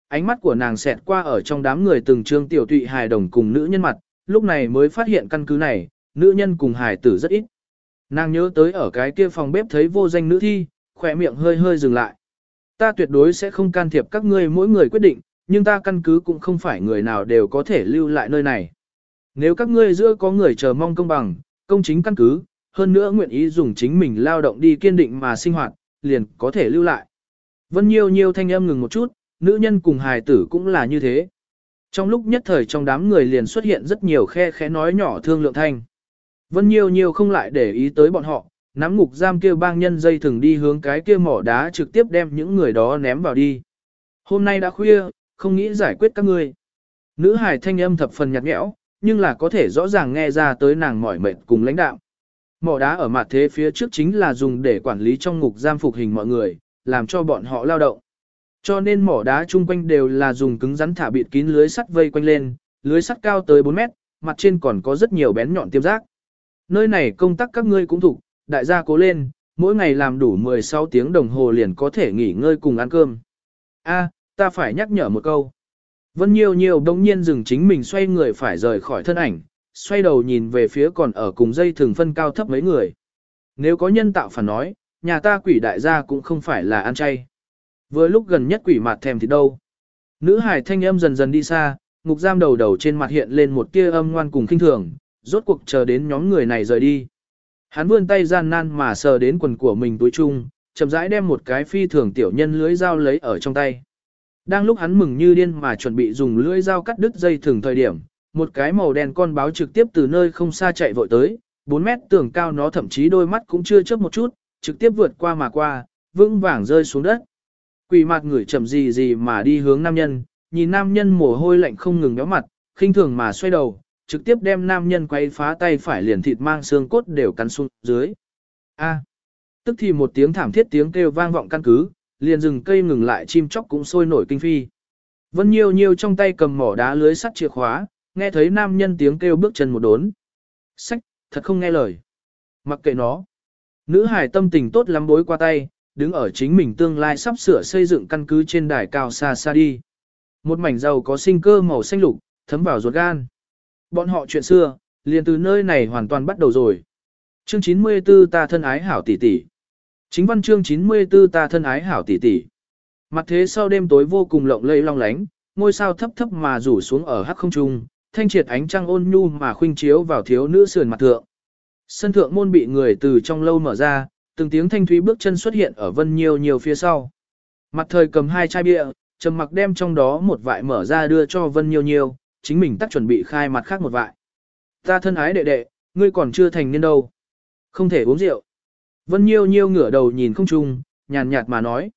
Ánh mắt của nàng xẹt qua ở trong đám người từng trương tiểu tụy hài đồng cùng nữ nhân mặt, lúc này mới phát hiện căn cứ này, nữ nhân cùng hài tử rất ít. Nàng nhớ tới ở cái kia phòng bếp thấy vô danh nữ thi, khỏe miệng hơi hơi dừng lại. Ta tuyệt đối sẽ không can thiệp các ngươi mỗi người quyết định, nhưng ta căn cứ cũng không phải người nào đều có thể lưu lại nơi này. Nếu các ngươi giữa có người chờ mong công bằng, công chính căn cứ, hơn nữa nguyện ý dùng chính mình lao động đi kiên định mà sinh hoạt, liền có thể lưu lại. Vân Nhiêu Nhiêu thanh âm ngừng một chút, nữ nhân cùng hài tử cũng là như thế. Trong lúc nhất thời trong đám người liền xuất hiện rất nhiều khe khẽ nói nhỏ thương lượng thanh. Vân Nhiêu Nhiêu không lại để ý tới bọn họ, nắm ngục giam kia bang nhân dây thừng đi hướng cái kia mỏ đá trực tiếp đem những người đó ném vào đi. Hôm nay đã khuya, không nghĩ giải quyết các ngươi. Nữ hải thanh âm thập phần nhạt nhẽo, nhưng là có thể rõ ràng nghe ra tới nàng mỏi mệt cùng lãnh đạo. Mỏ đá ở mặt thế phía trước chính là dùng để quản lý trong ngục giam phục hình mọi người, làm cho bọn họ lao động. Cho nên mỏ đá chung quanh đều là dùng cứng rắn thả bịt kín lưới sắt vây quanh lên, lưới sắt cao tới 4 mét, mặt trên còn có rất nhiều bén nhọn tiêm giác. Nơi này công tác các ngươi cũng thủ, đại gia cố lên, mỗi ngày làm đủ 16 tiếng đồng hồ liền có thể nghỉ ngơi cùng ăn cơm. A, ta phải nhắc nhở một câu. Vân Nhiêu Nhiêu đông nhiên dừng chính mình xoay người phải rời khỏi thân ảnh, xoay đầu nhìn về phía còn ở cùng dây thường phân cao thấp mấy người. Nếu có nhân tạo phản nói, nhà ta quỷ đại gia cũng không phải là ăn chay. Vừa lúc gần nhất quỷ mặt thèm thì đâu. Nữ hải thanh âm dần dần đi xa, ngục giam đầu đầu trên mặt hiện lên một tia âm ngoan cùng kinh thường, rốt cuộc chờ đến nhóm người này rời đi. Hắn vươn tay gian nan mà sờ đến quần của mình túi chung, chậm rãi đem một cái phi thường tiểu nhân lưới dao lấy ở trong tay. Đang lúc hắn mừng như điên mà chuẩn bị dùng lưỡi dao cắt đứt dây thường thời điểm, một cái màu đen con báo trực tiếp từ nơi không xa chạy vội tới, 4 mét tường cao nó thậm chí đôi mắt cũng chưa chớp một chút, trực tiếp vượt qua mà qua, vững vàng rơi xuống đất. Quỷ mặt người chậm gì gì mà đi hướng nam nhân, nhìn nam nhân mồ hôi lạnh không ngừng béo mặt, khinh thường mà xoay đầu, trực tiếp đem nam nhân quay phá tay phải liền thịt mang xương cốt đều cắn xuống dưới. A. Tức thì một tiếng thảm thiết tiếng kêu vang vọng căn cứ, liền rừng cây ngừng lại chim chóc cũng sôi nổi kinh phi. Vân Nhiêu Nhiêu trong tay cầm mỏ đá lưới sắt chìa khóa, nghe thấy nam nhân tiếng kêu bước chân một đốn. Sách, thật không nghe lời. Mặc kệ nó. Nữ hải tâm tình tốt lắm bối qua tay, đứng ở chính mình tương lai sắp sửa xây dựng căn cứ trên đài cao xa xa đi. Một mảnh dầu có sinh cơ màu xanh lục, thấm vào ruột gan. Bọn họ chuyện xưa, liền từ nơi này hoàn toàn bắt đầu rồi. Chương 94 ta thân ái hảo tỷ tỷ. Chính văn chương 94 ta thân ái hảo tỷ tỷ. Mặt thế sau đêm tối vô cùng lộng lẫy long lánh, ngôi sao thấp thấp mà rủ xuống ở hắc không trung, thanh triệt ánh trăng ôn nhu mà khuynh chiếu vào thiếu nữ sườn mặt thượng. Sân thượng môn bị người từ trong lâu mở ra, từng tiếng thanh thúy bước chân xuất hiện ở vân nhiều nhiều phía sau. Mặt thời cầm hai chai bia, trầm mặc đem trong đó một vại mở ra đưa cho vân nhiều nhiều, chính mình tắt chuẩn bị khai mặt khác một vại. Ta thân ái đệ đệ, ngươi còn chưa thành niên đâu. Không thể uống rượu. Vân Nhiêu Nhiêu ngửa đầu nhìn không trung, nhàn nhạt mà nói.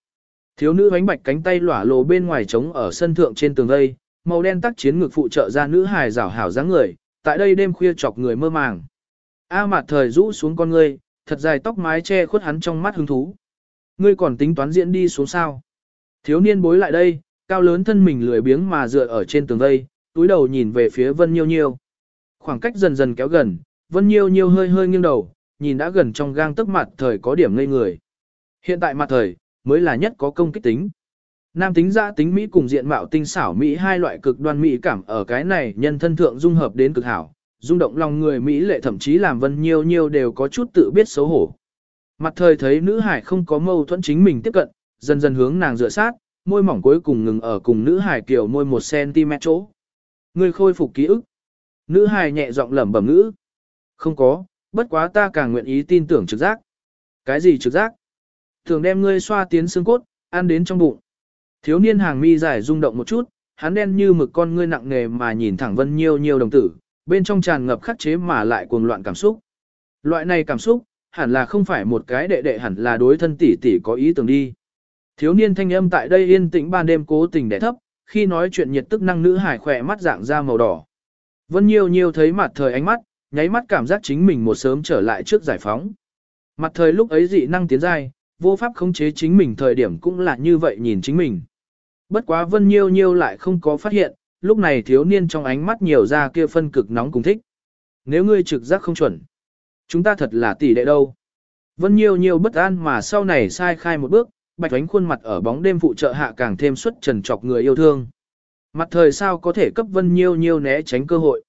Thiếu nữ bánh bạch cánh tay lỏa lộ bên ngoài trống ở sân thượng trên tường đây, màu đen tắc chiến ngực phụ trợ ra nữ hài rảo hảo dáng người, tại đây đêm khuya chọc người mơ màng. A mặt thời rũ xuống con ngươi, thật dài tóc mái che khuất hắn trong mắt hứng thú. Ngươi còn tính toán diễn đi xuống sao? Thiếu niên bối lại đây, cao lớn thân mình lười biếng mà dựa ở trên tường vây, túi đầu nhìn về phía Vân Nhiêu Nhiêu. Khoảng cách dần dần kéo gần, Vân Nhiêu Nhiêu hơi hơi nghiêng đầu, nhìn đã gần trong gang tức mặt thời có điểm ngây người. Hiện tại mặt thời, mới là nhất có công kích tính. Nam tính giã tính Mỹ cùng diện mạo tinh xảo Mỹ hai loại cực đoan Mỹ cảm ở cái này nhân thân thượng dung hợp đến cực hảo, rung động lòng người Mỹ lệ thậm chí làm vân nhiêu nhiêu đều có chút tự biết xấu hổ. Mặt thời thấy nữ hải không có mâu thuẫn chính mình tiếp cận, dần dần hướng nàng dựa sát, môi mỏng cuối cùng ngừng ở cùng nữ hải kiểu môi 1cm chỗ. Người khôi phục ký ức. Nữ hải nhẹ giọng lẩm bẩm ngữ. Không có, bất quá ta càng nguyện ý tin tưởng trực giác. Cái gì trực giác? Thường đem ngươi xoa tiến xương cốt, ăn đến trong bụng. Thiếu niên hàng mi dài rung động một chút, hắn đen như mực con ngươi nặng nề mà nhìn thẳng vân nhiêu nhiêu đồng tử, bên trong tràn ngập khắc chế mà lại cuồng loạn cảm xúc. Loại này cảm xúc, hẳn là không phải một cái đệ đệ hẳn là đối thân tỷ tỷ có ý tưởng đi. Thiếu niên thanh âm tại đây yên tĩnh ban đêm cố tình đẻ thấp, khi nói chuyện nhiệt tức năng nữ hải khỏe mắt dạng ra màu đỏ. Vân Nhiêu Nhiêu thấy mặt thời ánh mắt, nháy mắt cảm giác chính mình một sớm trở lại trước giải phóng. Mặt thời lúc ấy dị năng tiến giai, vô pháp khống chế chính mình thời điểm cũng là như vậy nhìn chính mình. Bất quá Vân Nhiêu Nhiêu lại không có phát hiện, lúc này thiếu niên trong ánh mắt nhiều ra kia phân cực nóng cùng thích. Nếu ngươi trực giác không chuẩn, chúng ta thật là tỷ đệ đâu. Vân Nhiêu Nhiêu bất an mà sau này sai khai một bước, bạch ánh khuôn mặt ở bóng đêm phụ trợ hạ càng thêm xuất trần trọc người yêu thương. Mặt thời sao có thể cấp Vân Nhiêu Nhiêu né tránh cơ hội.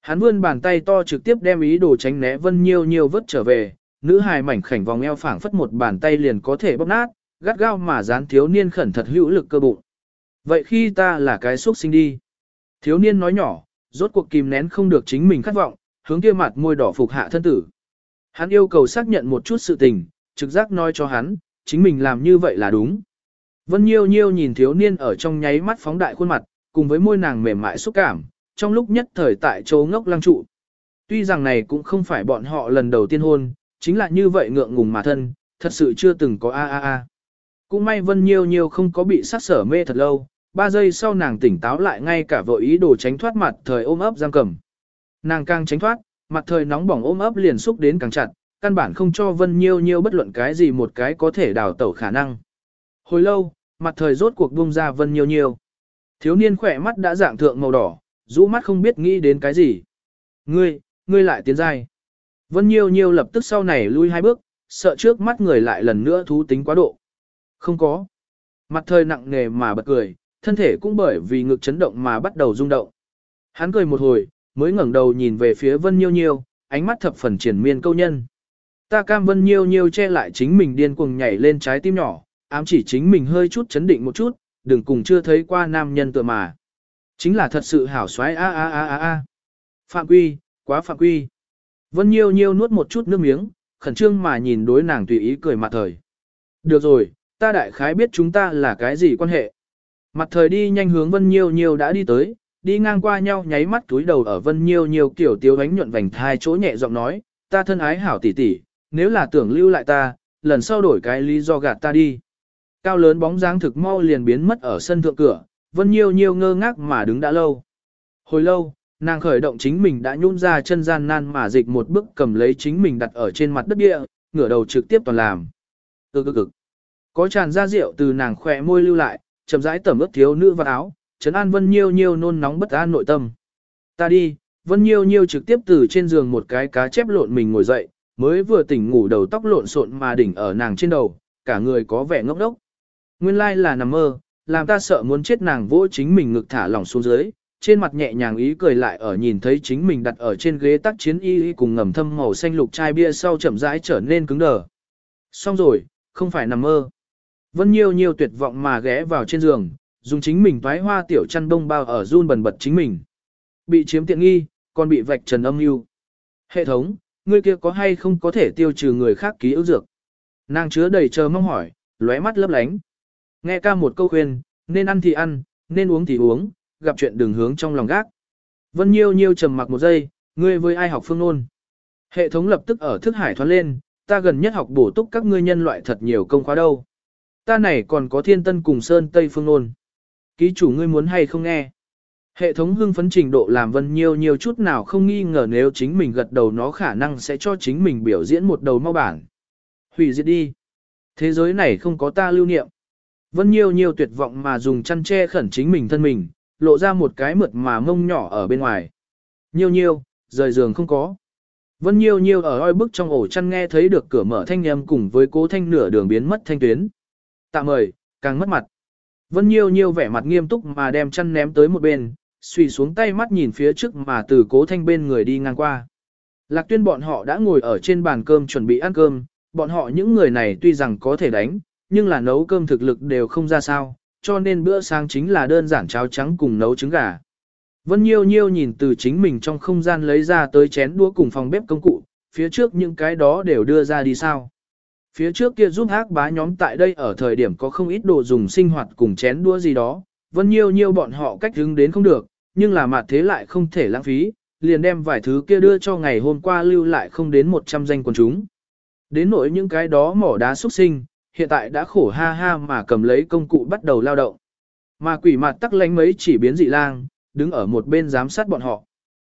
Hắn vươn bàn tay to trực tiếp đem ý đồ tránh né Vân Nhiêu Nhiêu vứt trở về, nữ hài mảnh khảnh vòng eo phảng phất một bàn tay liền có thể bóp nát, gắt gao mà dán thiếu niên khẩn thật hữu lực cơ bụng. Vậy khi ta là cái xúc sinh đi. Thiếu niên nói nhỏ, rốt cuộc kìm nén không được chính mình khát vọng, hướng kia mặt môi đỏ phục hạ thân tử. Hắn yêu cầu xác nhận một chút sự tình, trực giác nói cho hắn, chính mình làm như vậy là đúng. Vân Nhiêu Nhiêu nhìn thiếu niên ở trong nháy mắt phóng đại khuôn mặt, cùng với môi nàng mềm mại xúc cảm, trong lúc nhất thời tại chỗ ngốc lăng trụ. Tuy rằng này cũng không phải bọn họ lần đầu tiên hôn, chính là như vậy ngượng ngùng mà thân, thật sự chưa từng có a a a. Cũng may Vân Nhiêu Nhiêu không có bị sát sở mê thật lâu, ba giây sau nàng tỉnh táo lại ngay cả vội ý đồ tránh thoát mặt thời ôm ấp giam cầm. Nàng càng tránh thoát, mặt thời nóng bỏng ôm ấp liền xúc đến càng chặt, căn bản không cho Vân Nhiêu Nhiêu bất luận cái gì một cái có thể đào tẩu khả năng. Hồi lâu, mặt thời rốt cuộc buông ra Vân Nhiêu Nhiêu. Thiếu niên khỏe mắt đã dạng thượng màu đỏ, rũ mắt không biết nghĩ đến cái gì. Ngươi, ngươi lại tiến dai. Vân Nhiêu Nhiêu lập tức sau này lui hai bước, sợ trước mắt người lại lần nữa thú tính quá độ. Không có. Mặt thời nặng nề mà bật cười, thân thể cũng bởi vì ngực chấn động mà bắt đầu rung động. Hắn cười một hồi, mới ngẩng đầu nhìn về phía Vân Nhiêu Nhiêu, ánh mắt thập phần triển miên câu nhân. Ta cam Vân Nhiêu Nhiêu che lại chính mình điên cuồng nhảy lên trái tim nhỏ, ám chỉ chính mình hơi chút chấn định một chút, đừng cùng chưa thấy qua nam nhân tựa mà. Chính là thật sự hảo xoái a a a a a. Phạm quy, quá phạm quy. Vân Nhiêu Nhiêu nuốt một chút nước miếng, khẩn trương mà nhìn đối nàng tùy ý cười mặt thời. Được rồi, ta đại khái biết chúng ta là cái gì quan hệ. Mặt thời đi nhanh hướng Vân Nhiêu Nhiêu đã đi tới, đi ngang qua nhau nháy mắt túi đầu ở Vân Nhiêu Nhiêu kiểu tiêu ánh nhuận vành thai chỗ nhẹ giọng nói, ta thân ái hảo tỷ tỷ, nếu là tưởng lưu lại ta, lần sau đổi cái lý do gạt ta đi. Cao lớn bóng dáng thực mau liền biến mất ở sân thượng cửa, Vân Nhiêu Nhiêu ngơ ngác mà đứng đã lâu. Hồi lâu, nàng khởi động chính mình đã nhún ra chân gian nan mà dịch một bước cầm lấy chính mình đặt ở trên mặt đất địa, ngửa đầu trực tiếp toàn làm. Ừ cực cực. Có tràn ra rượu từ nàng khỏe môi lưu lại, chậm rãi tẩm ướt thiếu nữ vào áo, trấn an Vân Nhiêu Nhiêu nôn nóng bất an nội tâm. Ta đi, Vân Nhiêu Nhiêu trực tiếp từ trên giường một cái cá chép lộn mình ngồi dậy, mới vừa tỉnh ngủ đầu tóc lộn xộn mà đỉnh ở nàng trên đầu, cả người có vẻ ngốc đốc. Nguyên lai là nằm mơ, làm ta sợ muốn chết nàng vỗ chính mình ngực thả lỏng xuống dưới, trên mặt nhẹ nhàng ý cười lại ở nhìn thấy chính mình đặt ở trên ghế tác chiến y cùng ngầm thâm màu xanh lục chai bia sau chậm rãi trở nên cứng đờ. Xong rồi, không phải nằm mơ. Vân Nhiêu Nhiêu tuyệt vọng mà ghé vào trên giường, dùng chính mình toái hoa tiểu chăn bông bao ở run bần bật chính mình. Bị chiếm tiện nghi, còn bị vạch trần âm mưu. Hệ thống, ngươi kia có hay không có thể tiêu trừ người khác ký ức dược? Nàng chứa đầy chờ mong hỏi, lóe mắt lấp lánh. Nghe ca một câu khuyên, nên ăn thì ăn, nên uống thì uống, gặp chuyện đường hướng trong lòng gác. Vân Nhiêu Nhiêu trầm mặc một giây, ngươi với ai học phương ngôn? Hệ thống lập tức ở thức hải thoát lên, ta gần nhất học bổ túc các ngươi nhân loại thật nhiều công khóa đâu. Ta này còn có thiên tân cùng sơn tây phương nôn. Ký chủ ngươi muốn hay không nghe? Hệ thống hưng phấn trình độ làm vân nhiều nhiều chút nào không nghi ngờ nếu chính mình gật đầu nó khả năng sẽ cho chính mình biểu diễn một đầu mau bản. Hủy diệt đi. Thế giới này không có ta lưu niệm. Vân nhiều nhiều tuyệt vọng mà dùng chăn che khẩn chính mình thân mình, lộ ra một cái mượt mà mông nhỏ ở bên ngoài. Nhiều nhiều, rời giường không có. Vân nhiều nhiều ở oi bức trong ổ chăn nghe thấy được cửa mở thanh âm cùng với cố thanh nửa đường biến mất thanh tuyến. Tạ mời, càng mất mặt. Vân Nhiêu Nhiêu vẻ mặt nghiêm túc mà đem chăn ném tới một bên, suy xuống tay mắt nhìn phía trước mà từ cố thanh bên người đi ngang qua. Lạc tuyên bọn họ đã ngồi ở trên bàn cơm chuẩn bị ăn cơm, bọn họ những người này tuy rằng có thể đánh, nhưng là nấu cơm thực lực đều không ra sao, cho nên bữa sáng chính là đơn giản cháo trắng cùng nấu trứng gà. Vân Nhiêu Nhiêu nhìn từ chính mình trong không gian lấy ra tới chén đũa cùng phòng bếp công cụ, phía trước những cái đó đều đưa ra đi sao. Phía trước kia giúp ác bá nhóm tại đây ở thời điểm có không ít đồ dùng sinh hoạt cùng chén đũa gì đó, vẫn nhiều nhiều bọn họ cách hứng đến không được, nhưng là mặt thế lại không thể lãng phí, liền đem vài thứ kia đưa cho ngày hôm qua lưu lại không đến 100 danh quần chúng. Đến nỗi những cái đó mỏ đá xuất sinh, hiện tại đã khổ ha ha mà cầm lấy công cụ bắt đầu lao động. Mà quỷ mặt tắc lánh mấy chỉ biến dị lang, đứng ở một bên giám sát bọn họ.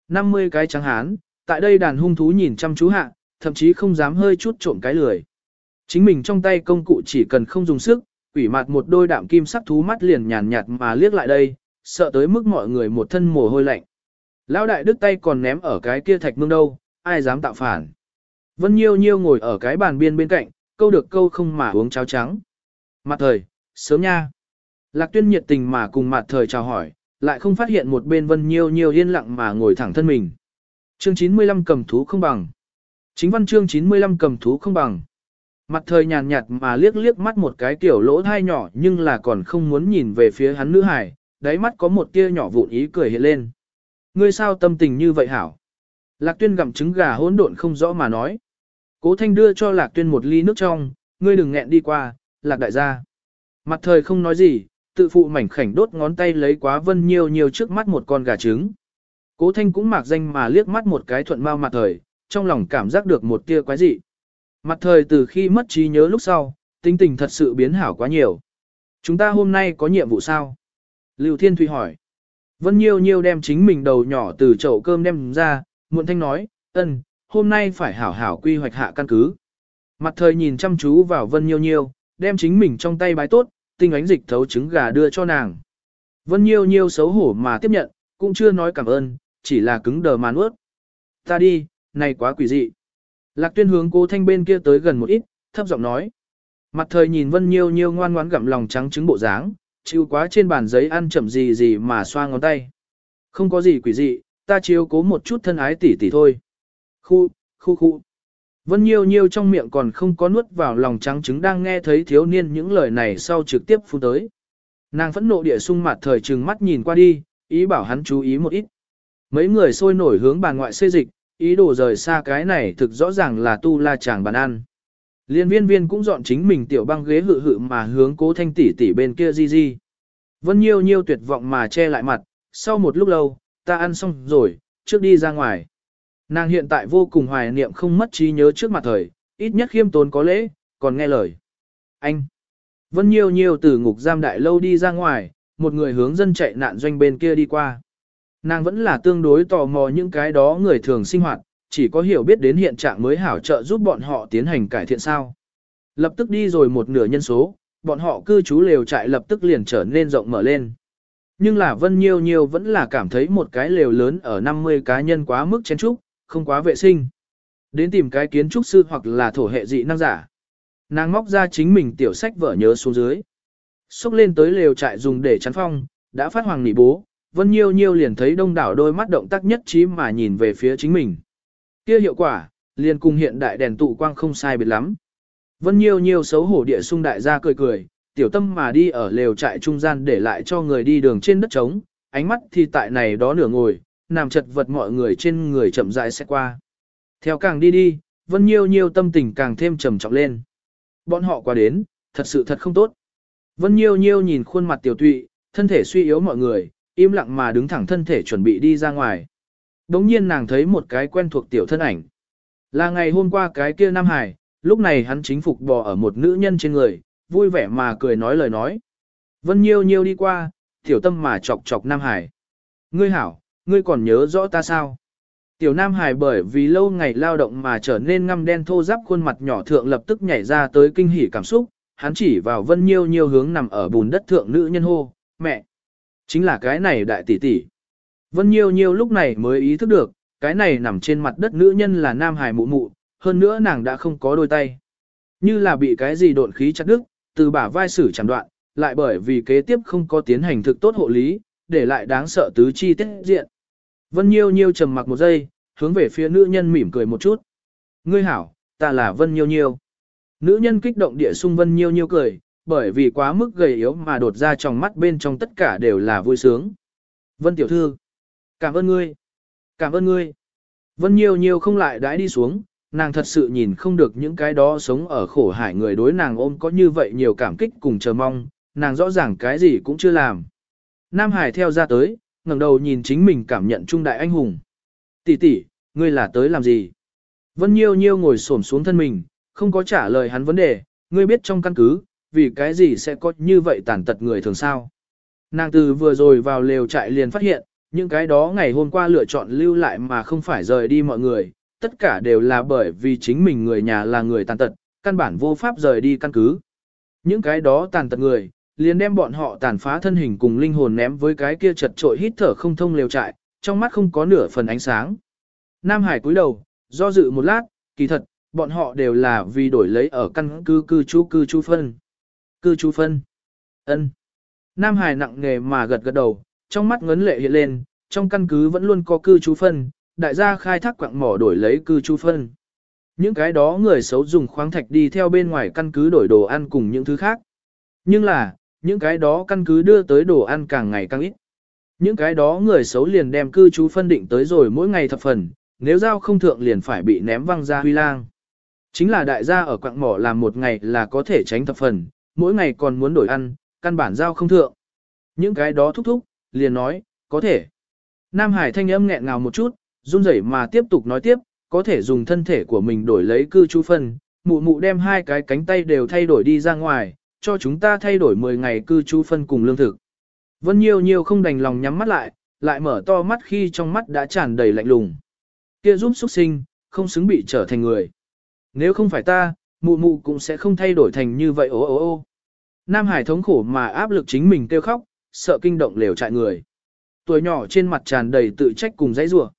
50 cái trắng hán, tại đây đàn hung thú nhìn chăm chú hạ, thậm chí không dám hơi chút trộm cái lười. Chính mình trong tay công cụ chỉ cần không dùng sức, quỷ mặt một đôi đạm kim sắc thú mắt liền nhàn nhạt mà liếc lại đây, sợ tới mức mọi người một thân mồ hôi lạnh. Lão đại đức tay còn ném ở cái kia thạch mương đâu, ai dám tạo phản. Vân Nhiêu Nhiêu ngồi ở cái bàn biên bên cạnh, câu được câu không mà uống cháo trắng. Mặt thời, sớm nha. Lạc tuyên nhiệt tình mà cùng mặt thời chào hỏi, lại không phát hiện một bên Vân Nhiêu Nhiêu yên lặng mà ngồi thẳng thân mình. Chương 95 cầm thú không bằng. Chính văn chương 95 cầm thú không bằng. Mặt thời nhàn nhạt mà liếc liếc mắt một cái tiểu lỗ thai nhỏ nhưng là còn không muốn nhìn về phía hắn nữ hải, đáy mắt có một tia nhỏ vụn ý cười hiện lên. Ngươi sao tâm tình như vậy hảo? Lạc tuyên gặm trứng gà hỗn độn không rõ mà nói. Cố thanh đưa cho lạc tuyên một ly nước trong, ngươi đừng nghẹn đi qua, lạc đại gia. Mặt thời không nói gì, tự phụ mảnh khảnh đốt ngón tay lấy quá vân nhiều nhiều trước mắt một con gà trứng. Cố thanh cũng mạc danh mà liếc mắt một cái thuận mau mặt thời, trong lòng cảm giác được một tia quái dị. Mặt thời từ khi mất trí nhớ lúc sau, tinh tình thật sự biến hảo quá nhiều. Chúng ta hôm nay có nhiệm vụ sao? Lưu Thiên Thụy hỏi. Vân Nhiêu Nhiêu đem chính mình đầu nhỏ từ chậu cơm đem ra, muộn thanh nói, ân, hôm nay phải hảo hảo quy hoạch hạ căn cứ. Mặt thời nhìn chăm chú vào Vân Nhiêu Nhiêu, đem chính mình trong tay bái tốt, tinh ánh dịch thấu trứng gà đưa cho nàng. Vân Nhiêu Nhiêu xấu hổ mà tiếp nhận, cũng chưa nói cảm ơn, chỉ là cứng đờ mà nuốt. Ta đi, này quá quỷ dị. Lạc tuyên hướng cố thanh bên kia tới gần một ít, thấp giọng nói. Mặt thời nhìn Vân Nhiêu Nhiêu ngoan ngoãn gặm lòng trắng trứng bộ dáng, chịu quá trên bàn giấy ăn chậm gì gì mà xoa ngón tay. Không có gì quỷ dị, ta chiếu cố một chút thân ái tỷ tỷ thôi. Khu, khu khu. Vân Nhiêu Nhiêu trong miệng còn không có nuốt vào lòng trắng trứng đang nghe thấy thiếu niên những lời này sau trực tiếp phun tới. Nàng phẫn nộ địa sung mặt thời trừng mắt nhìn qua đi, ý bảo hắn chú ý một ít. Mấy người sôi nổi hướng bàn ngoại xê dịch, ý đồ rời xa cái này thực rõ ràng là tu la chàng bàn ăn. Liên viên viên cũng dọn chính mình tiểu băng ghế hự hự mà hướng cố thanh tỷ tỷ bên kia di di. Vân nhiêu nhiêu tuyệt vọng mà che lại mặt, sau một lúc lâu, ta ăn xong rồi, trước đi ra ngoài. Nàng hiện tại vô cùng hoài niệm không mất trí nhớ trước mặt thời, ít nhất khiêm tốn có lễ, còn nghe lời. Anh! Vân nhiêu nhiêu từ ngục giam đại lâu đi ra ngoài, một người hướng dân chạy nạn doanh bên kia đi qua. Nàng vẫn là tương đối tò mò những cái đó người thường sinh hoạt, chỉ có hiểu biết đến hiện trạng mới hảo trợ giúp bọn họ tiến hành cải thiện sao. Lập tức đi rồi một nửa nhân số, bọn họ cư trú lều trại lập tức liền trở nên rộng mở lên. Nhưng là Vân Nhiêu Nhiêu vẫn là cảm thấy một cái lều lớn ở 50 cá nhân quá mức chén trúc, không quá vệ sinh. Đến tìm cái kiến trúc sư hoặc là thổ hệ dị năng giả. Nàng móc ra chính mình tiểu sách vở nhớ xuống dưới. Xúc lên tới lều trại dùng để chắn phong, đã phát hoàng nỉ bố, Vân Nhiêu Nhiêu liền thấy đông đảo đôi mắt động tác nhất trí mà nhìn về phía chính mình. Kia hiệu quả, liền cùng hiện đại đèn tụ quang không sai biệt lắm. Vân Nhiêu Nhiêu xấu hổ địa sung đại gia cười cười, tiểu tâm mà đi ở lều trại trung gian để lại cho người đi đường trên đất trống, ánh mắt thì tại này đó nửa ngồi, nằm chật vật mọi người trên người chậm rãi sẽ qua. Theo càng đi đi, Vân Nhiêu Nhiêu tâm tình càng thêm trầm trọng lên. Bọn họ qua đến, thật sự thật không tốt. Vân Nhiêu Nhiêu nhìn khuôn mặt tiểu tụy, thân thể suy yếu mọi người, im lặng mà đứng thẳng thân thể chuẩn bị đi ra ngoài. Đống nhiên nàng thấy một cái quen thuộc tiểu thân ảnh. Là ngày hôm qua cái kia Nam Hải, lúc này hắn chính phục bò ở một nữ nhân trên người, vui vẻ mà cười nói lời nói. Vân Nhiêu Nhiêu đi qua, tiểu tâm mà chọc chọc Nam Hải. Ngươi hảo, ngươi còn nhớ rõ ta sao? Tiểu Nam Hải bởi vì lâu ngày lao động mà trở nên ngăm đen thô ráp khuôn mặt nhỏ thượng lập tức nhảy ra tới kinh hỉ cảm xúc, hắn chỉ vào Vân Nhiêu Nhiêu hướng nằm ở bùn đất thượng nữ nhân hô, mẹ. Chính là cái này đại tỷ tỷ. Vân Nhiêu Nhiêu lúc này mới ý thức được, cái này nằm trên mặt đất nữ nhân là Nam Hải mụ mụ, hơn nữa nàng đã không có đôi tay. Như là bị cái gì độn khí chặt đứt, từ bả vai sử chẳng đoạn, lại bởi vì kế tiếp không có tiến hành thực tốt hộ lý, để lại đáng sợ tứ chi tiết diện. Vân Nhiêu Nhiêu trầm mặc một giây, hướng về phía nữ nhân mỉm cười một chút. Ngươi hảo, ta là Vân Nhiêu Nhiêu. Nữ nhân kích động địa sung Vân Nhiêu Nhiêu cười, bởi vì quá mức gầy yếu mà đột ra trong mắt bên trong tất cả đều là vui sướng. Vân tiểu thư, cảm ơn ngươi, cảm ơn ngươi. Vân Nhiêu Nhiêu không lại đãi đi xuống, nàng thật sự nhìn không được những cái đó sống ở khổ hải người đối nàng ôm có như vậy nhiều cảm kích cùng chờ mong, nàng rõ ràng cái gì cũng chưa làm. Nam Hải theo ra tới, ngẩng đầu nhìn chính mình cảm nhận trung đại anh hùng. Tỷ tỷ, ngươi là tới làm gì? Vân Nhiêu Nhiêu ngồi xổm xuống thân mình, không có trả lời hắn vấn đề, ngươi biết trong căn cứ, vì cái gì sẽ có như vậy tàn tật người thường sao? Nàng từ vừa rồi vào lều trại liền phát hiện, những cái đó ngày hôm qua lựa chọn lưu lại mà không phải rời đi mọi người, tất cả đều là bởi vì chính mình người nhà là người tàn tật, căn bản vô pháp rời đi căn cứ. Những cái đó tàn tật người, liền đem bọn họ tàn phá thân hình cùng linh hồn ném với cái kia chật trội hít thở không thông lều trại, trong mắt không có nửa phần ánh sáng. Nam Hải cúi đầu, do dự một lát, kỳ thật, bọn họ đều là vì đổi lấy ở căn cứ cư trú cư trú phân. Cư trú phân. ân Nam Hải nặng nghề mà gật gật đầu, trong mắt ngấn lệ hiện lên, trong căn cứ vẫn luôn có cư trú phân, đại gia khai thác quạng mỏ đổi lấy cư trú phân. Những cái đó người xấu dùng khoáng thạch đi theo bên ngoài căn cứ đổi đồ ăn cùng những thứ khác. Nhưng là, những cái đó căn cứ đưa tới đồ ăn càng ngày càng ít. Những cái đó người xấu liền đem cư trú phân định tới rồi mỗi ngày thập phần, nếu giao không thượng liền phải bị ném văng ra huy lang. Chính là đại gia ở quạng mỏ làm một ngày là có thể tránh thập phần, mỗi ngày còn muốn đổi ăn, căn bản giao không thượng. Những cái đó thúc thúc, liền nói, có thể. Nam Hải thanh âm nghẹn ngào một chút, run rẩy mà tiếp tục nói tiếp, có thể dùng thân thể của mình đổi lấy cư trú phân, mụ mụ đem hai cái cánh tay đều thay đổi đi ra ngoài, cho chúng ta thay đổi 10 ngày cư trú phân cùng lương thực. Vân nhiều nhiều không đành lòng nhắm mắt lại, lại mở to mắt khi trong mắt đã tràn đầy lạnh lùng. Kia giúp xuất sinh, không xứng bị trở thành người. Nếu không phải ta, mụ mụ cũng sẽ không thay đổi thành như vậy ô ô ô. Nam Hải thống khổ mà áp lực chính mình kêu khóc, sợ kinh động lều trại người. Tuổi nhỏ trên mặt tràn đầy tự trách cùng dãy rủa.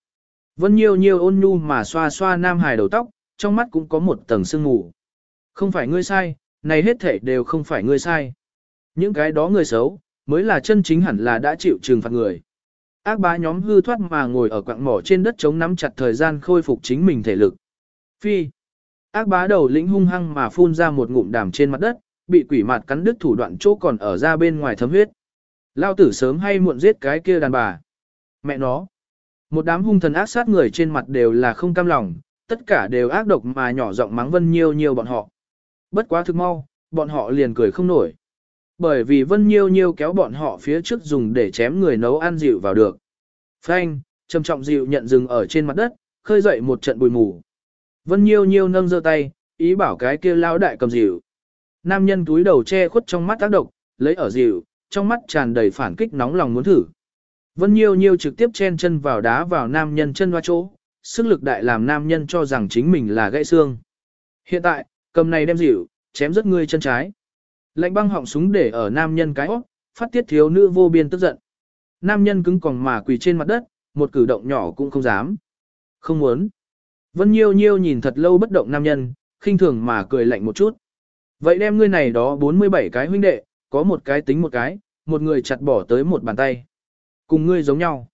Vân Nhiêu Nhiêu ôn nhu mà xoa xoa Nam Hải đầu tóc, trong mắt cũng có một tầng sương mù. Không phải ngươi sai, này hết thể đều không phải ngươi sai. Những cái đó người xấu, mới là chân chính hẳn là đã chịu trừng phạt người. Ác bá nhóm hư thoát mà ngồi ở quạng mỏ trên đất chống nắm chặt thời gian khôi phục chính mình thể lực. Phi. Ác bá đầu lĩnh hung hăng mà phun ra một ngụm đàm trên mặt đất, bị quỷ mạt cắn đứt thủ đoạn chỗ còn ở ra bên ngoài thấm huyết. Lao tử sớm hay muộn giết cái kia đàn bà. Mẹ nó. Một đám hung thần ác sát người trên mặt đều là không cam lòng, tất cả đều ác độc mà nhỏ giọng mắng vân nhiêu nhiêu bọn họ. Bất quá thực mau, bọn họ liền cười không nổi. Bởi vì vân nhiêu nhiêu kéo bọn họ phía trước dùng để chém người nấu ăn dịu vào được. Phanh, trầm trọng dịu nhận dừng ở trên mặt đất, khơi dậy một trận bụi mù. Vân nhiêu nhiêu nâng giơ tay, ý bảo cái kia lão đại cầm dịu. Nam nhân túi đầu che khuất trong mắt tác độc, lấy ở dịu, trong mắt tràn đầy phản kích nóng lòng muốn thử. Vân nhiêu nhiêu trực tiếp chen chân vào đá vào nam nhân chân hoa chỗ, sức lực đại làm nam nhân cho rằng chính mình là gãy xương. Hiện tại, cầm này đem dịu, chém rất ngươi chân trái. Lạnh băng họng súng để ở nam nhân cái óc, phát tiết thiếu nữ vô biên tức giận. Nam nhân cứng còng mà quỳ trên mặt đất, một cử động nhỏ cũng không dám. Không muốn. Vân Nhiêu Nhiêu nhìn thật lâu bất động nam nhân, khinh thường mà cười lạnh một chút. Vậy đem ngươi này đó 47 cái huynh đệ, có một cái tính một cái, một người chặt bỏ tới một bàn tay. Cùng ngươi giống nhau.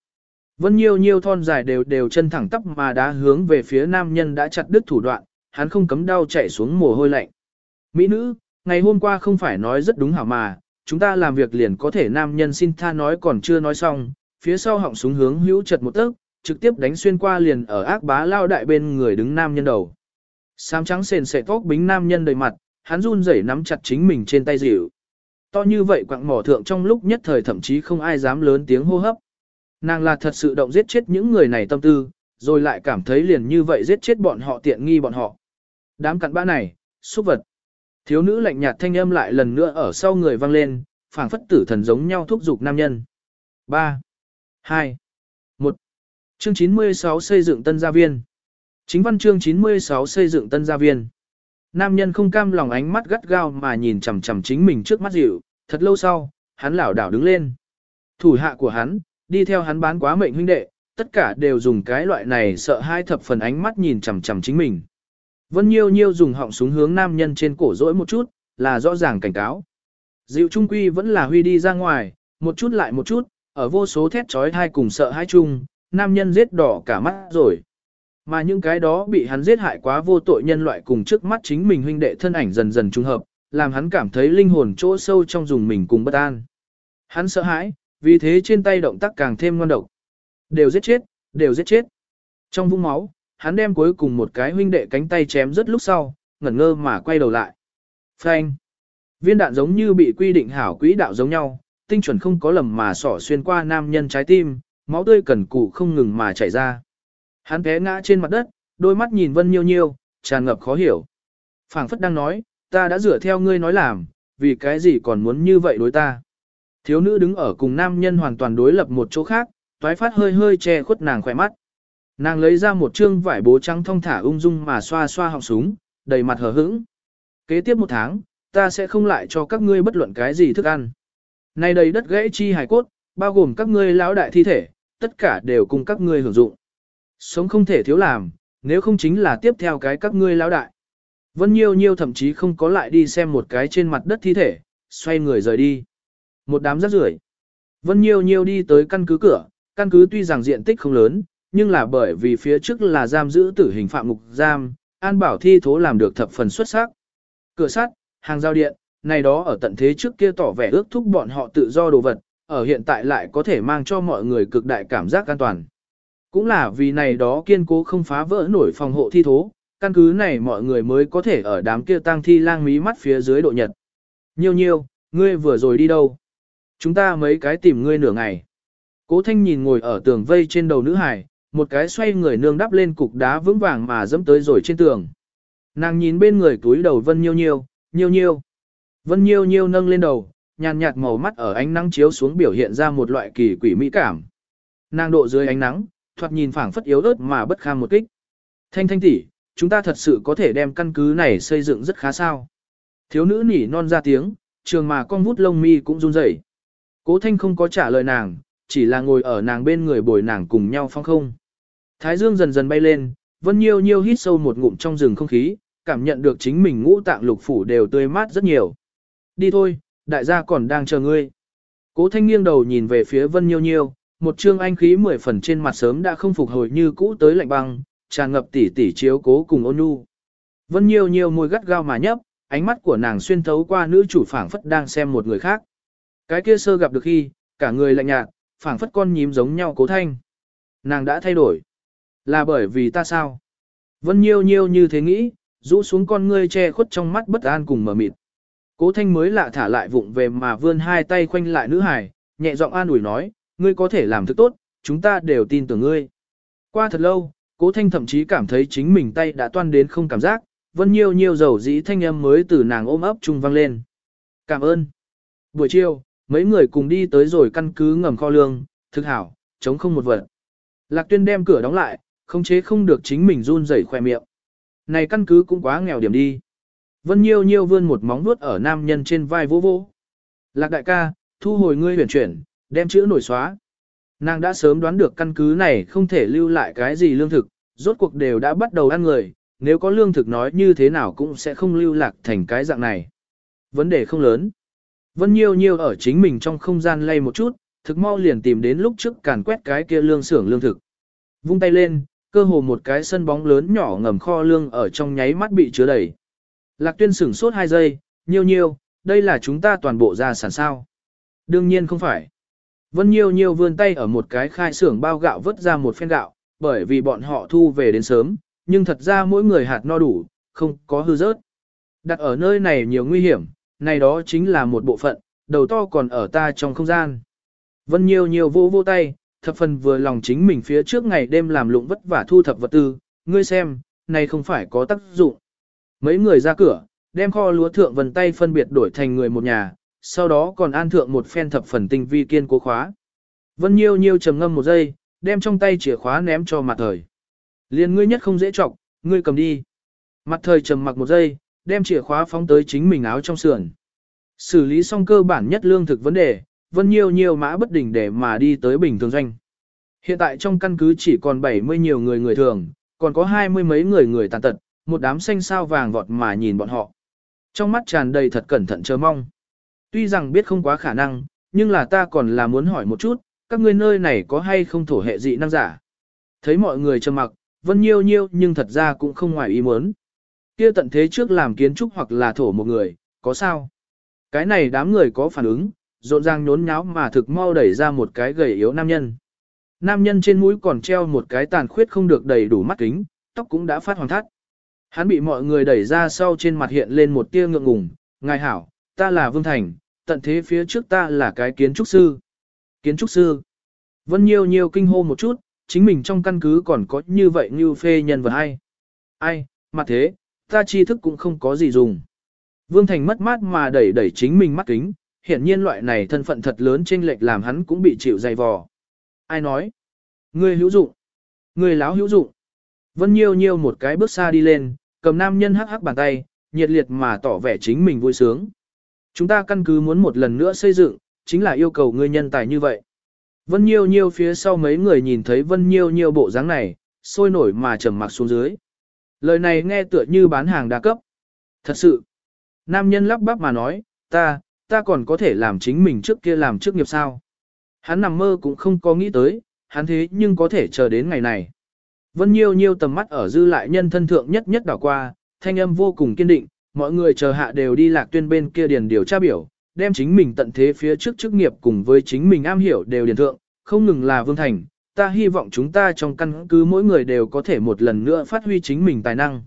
Vân Nhiêu Nhiêu thon dài đều đều chân thẳng tắp mà đã hướng về phía nam nhân đã chặt đứt thủ đoạn, hắn không cấm đau chạy xuống mồ hôi lạnh. Mỹ nữ, ngày hôm qua không phải nói rất đúng hảo mà, chúng ta làm việc liền có thể nam nhân xin tha nói còn chưa nói xong, phía sau họng súng hướng hữu chật một tấc, trực tiếp đánh xuyên qua liền ở ác bá lao đại bên người đứng nam nhân đầu. Sám trắng sền sệ tóc bính nam nhân đầy mặt, hắn run rẩy nắm chặt chính mình trên tay dịu. To như vậy quặng mỏ thượng trong lúc nhất thời thậm chí không ai dám lớn tiếng hô hấp. Nàng là thật sự động giết chết những người này tâm tư, rồi lại cảm thấy liền như vậy giết chết bọn họ tiện nghi bọn họ. Đám cặn bã này, xúc vật. Thiếu nữ lạnh nhạt thanh âm lại lần nữa ở sau người vang lên, phảng phất tử thần giống nhau thúc giục nam nhân. 3. 2. Chương 96 xây dựng tân gia viên. Chính văn chương 96 xây dựng tân gia viên. Nam nhân không cam lòng ánh mắt gắt gao mà nhìn chằm chằm chính mình trước mắt dịu, thật lâu sau, hắn lảo đảo đứng lên. Thủ hạ của hắn, đi theo hắn bán quá mệnh huynh đệ, tất cả đều dùng cái loại này sợ hai thập phần ánh mắt nhìn chằm chằm chính mình. Vân Nhiêu Nhiêu dùng họng súng hướng nam nhân trên cổ rỗi một chút, là rõ ràng cảnh cáo. Dịu Trung Quy vẫn là huy đi ra ngoài, một chút lại một chút, ở vô số thét trói thai cùng sợ hai chung, nam nhân giết đỏ cả mắt rồi. Mà những cái đó bị hắn giết hại quá vô tội nhân loại cùng trước mắt chính mình huynh đệ thân ảnh dần dần trung hợp, làm hắn cảm thấy linh hồn chỗ sâu trong dùng mình cùng bất an. Hắn sợ hãi, vì thế trên tay động tác càng thêm ngon độc. Đều giết chết, đều giết chết. Trong vũng máu, hắn đem cuối cùng một cái huynh đệ cánh tay chém rất lúc sau, ngẩn ngơ mà quay đầu lại. Phanh. Viên đạn giống như bị quy định hảo quỹ đạo giống nhau, tinh chuẩn không có lầm mà sỏ xuyên qua nam nhân trái tim, máu tươi cần cụ không ngừng mà chảy ra. Hắn té ngã trên mặt đất, đôi mắt nhìn Vân Nhiêu Nhiêu, tràn ngập khó hiểu. Phảng phất đang nói, ta đã dựa theo ngươi nói làm, vì cái gì còn muốn như vậy đối ta. Thiếu nữ đứng ở cùng nam nhân hoàn toàn đối lập một chỗ khác, toái phát hơi hơi che khuất nàng khỏe mắt. Nàng lấy ra một chương vải bố trắng thong thả ung dung mà xoa xoa họng súng, đầy mặt hờ hững. Kế tiếp một tháng, ta sẽ không lại cho các ngươi bất luận cái gì thức ăn. Này đầy đất gãy chi hài cốt, bao gồm các ngươi lão đại thi thể, tất cả đều cùng các ngươi hưởng dụng. Sống không thể thiếu làm, nếu không chính là tiếp theo cái các ngươi lão đại. Vân Nhiêu Nhiêu thậm chí không có lại đi xem một cái trên mặt đất thi thể, xoay người rời đi. Một đám rác rưởi. Vân Nhiêu Nhiêu đi tới căn cứ cửa, căn cứ tuy rằng diện tích không lớn, nhưng là bởi vì phía trước là giam giữ tử hình phạm ngục giam, An Bảo thi thố làm được thập phần xuất sắc. Cửa sắt, hàng giao điện, này đó ở tận thế trước kia tỏ vẻ ước thúc bọn họ tự do đồ vật, ở hiện tại lại có thể mang cho mọi người cực đại cảm giác an toàn. Cũng là vì này đó kiên cố không phá vỡ nổi phòng hộ thi thố, căn cứ này mọi người mới có thể ở đám kia tang thi lang mí mắt phía dưới độ nhật. Nhiêu nhiêu, ngươi vừa rồi đi đâu? Chúng ta mấy cái tìm ngươi nửa ngày. Cố thanh nhìn ngồi ở tường vây trên đầu nữ hải, một cái xoay người nương đắp lên cục đá vững vàng mà dẫm tới rồi trên tường. Nàng nhìn bên người túi đầu vân nhiêu nhiêu, nhiêu nhiêu. Vân nhiêu nhiêu nâng lên đầu, nhàn nhạt màu mắt ở ánh nắng chiếu xuống biểu hiện ra một loại kỳ quỷ mỹ cảm. Nàng độ dưới ánh nắng, thoạt nhìn phảng phất yếu ớt mà bất kham một kích. Thanh thanh tỷ, chúng ta thật sự có thể đem căn cứ này xây dựng rất khá sao. Thiếu nữ nỉ non ra tiếng, trường mà con vút lông mi cũng run rẩy. Cố thanh không có trả lời nàng, chỉ là ngồi ở nàng bên người bồi nàng cùng nhau phong không. Thái dương dần dần bay lên, vân nhiêu nhiêu hít sâu một ngụm trong rừng không khí, cảm nhận được chính mình ngũ tạng lục phủ đều tươi mát rất nhiều. Đi thôi, đại gia còn đang chờ ngươi. Cố thanh nghiêng đầu nhìn về phía vân nhiêu nhiêu, một trương anh khí mười phần trên mặt sớm đã không phục hồi như cũ tới lạnh băng, tràn ngập tỉ tỉ chiếu cố cùng ôn nhu. Vân nhiêu nhiêu môi gắt gao mà nhấp, ánh mắt của nàng xuyên thấu qua nữ chủ phảng phất đang xem một người khác. Cái kia sơ gặp được khi, cả người lạnh nhạt, phảng phất con nhím giống nhau cố thanh. Nàng đã thay đổi. Là bởi vì ta sao? Vân nhiêu nhiêu như thế nghĩ, rũ xuống con ngươi che khuất trong mắt bất an cùng mở mịt. Cố thanh mới lạ thả lại vụng về mà vươn hai tay khoanh lại nữ hải, nhẹ giọng an ủi nói, ngươi có thể làm thức tốt, chúng ta đều tin tưởng ngươi. Qua thật lâu, cố thanh thậm chí cảm thấy chính mình tay đã toan đến không cảm giác, vân nhiêu nhiêu dầu dĩ thanh âm mới từ nàng ôm ấp trung vang lên. Cảm ơn. Buổi chiều, mấy người cùng đi tới rồi căn cứ ngầm kho lương, thực hảo, chống không một vật. Lạc tuyên đem cửa đóng lại, không chế không được chính mình run rẩy khoe miệng. Này căn cứ cũng quá nghèo điểm đi. Vân Nhiêu Nhiêu vươn một móng vuốt ở nam nhân trên vai vỗ vỗ. Lạc đại ca, thu hồi ngươi huyền chuyển, đem chữ nổi xóa. Nàng đã sớm đoán được căn cứ này không thể lưu lại cái gì lương thực, rốt cuộc đều đã bắt đầu ăn người, nếu có lương thực nói như thế nào cũng sẽ không lưu lạc thành cái dạng này. Vấn đề không lớn. Vân Nhiêu Nhiêu ở chính mình trong không gian lay một chút, thực mau liền tìm đến lúc trước càn quét cái kia lương xưởng lương thực. Vung tay lên, cơ hồ một cái sân bóng lớn nhỏ ngầm kho lương ở trong nháy mắt bị chứa đầy. Lạc tuyên sửng sốt 2 giây, nhiêu nhiêu, đây là chúng ta toàn bộ gia sản sao. Đương nhiên không phải. Vân nhiêu nhiêu vươn tay ở một cái khai xưởng bao gạo vớt ra một phen gạo, bởi vì bọn họ thu về đến sớm, nhưng thật ra mỗi người hạt no đủ, không có hư rớt. Đặt ở nơi này nhiều nguy hiểm, này đó chính là một bộ phận, đầu to còn ở ta trong không gian. Vân nhiêu nhiêu vô vô tay, thập phần vừa lòng chính mình phía trước ngày đêm làm lụng vất vả thu thập vật tư, ngươi xem, này không phải có tác dụng. Mấy người ra cửa, đem kho lúa thượng vần tay phân biệt đổi thành người một nhà, sau đó còn an thượng một phen thập phần tinh vi kiên cố khóa. Vân Nhiêu Nhiêu trầm ngâm một giây, đem trong tay chìa khóa ném cho mặt thời. liền ngươi nhất không dễ trọng, ngươi cầm đi. Mặt thời trầm mặc một giây, đem chìa khóa phóng tới chính mình áo trong sườn. Xử lý xong cơ bản nhất lương thực vấn đề, Vân Nhiêu Nhiêu mã bất đỉnh để mà đi tới bình thường doanh. Hiện tại trong căn cứ chỉ còn 70 nhiều người người thường, còn có hai mươi mấy người người tàn tật, một đám xanh sao vàng vọt mà nhìn bọn họ. Trong mắt tràn đầy thật cẩn thận chờ mong. Tuy rằng biết không quá khả năng, nhưng là ta còn là muốn hỏi một chút, các ngươi nơi này có hay không thổ hệ dị năng giả? Thấy mọi người trầm mặc, vân nhiêu nhiêu nhưng thật ra cũng không ngoài ý muốn. Kia tận thế trước làm kiến trúc hoặc là thổ một người, có sao? Cái này đám người có phản ứng, rộn ràng nhốn nháo mà thực mau đẩy ra một cái gầy yếu nam nhân. Nam nhân trên mũi còn treo một cái tàn khuyết không được đầy đủ mắt kính, tóc cũng đã phát hoàng thắt. Hắn bị mọi người đẩy ra sau trên mặt hiện lên một tia ngượng ngùng, ngài hảo, ta là Vương Thành, tận thế phía trước ta là cái kiến trúc sư. Kiến trúc sư. Vân nhiều nhiều kinh hô một chút, chính mình trong căn cứ còn có như vậy như phê nhân vật hay. Ai, mặt thế, ta tri thức cũng không có gì dùng. Vương Thành mất mát mà đẩy đẩy chính mình mắt kính, hiện nhiên loại này thân phận thật lớn trên lệch làm hắn cũng bị chịu dày vò. Ai nói? Ngươi hữu dụng. Ngươi láo hữu dụng. Vân Nhiêu Nhiêu một cái bước xa đi lên, cầm nam nhân hắc hắc bàn tay, nhiệt liệt mà tỏ vẻ chính mình vui sướng. Chúng ta căn cứ muốn một lần nữa xây dựng, chính là yêu cầu ngươi nhân tài như vậy. Vân Nhiêu Nhiêu phía sau mấy người nhìn thấy Vân Nhiêu Nhiêu bộ dáng này, sôi nổi mà trầm mặc xuống dưới. Lời này nghe tựa như bán hàng đa cấp. Thật sự, nam nhân lắp bắp mà nói, ta, ta còn có thể làm chính mình trước kia làm trước nghiệp sao. Hắn nằm mơ cũng không có nghĩ tới, hắn thế nhưng có thể chờ đến ngày này. Vân Nhiêu Nhiêu tầm mắt ở dư lại nhân thân thượng nhất nhất đảo qua, thanh âm vô cùng kiên định, mọi người chờ hạ đều đi lạc tuyên bên kia điền điều tra biểu, đem chính mình tận thế phía trước chức nghiệp cùng với chính mình am hiểu đều điền thượng, không ngừng là Vương Thành, ta hy vọng chúng ta trong căn cứ mỗi người đều có thể một lần nữa phát huy chính mình tài năng.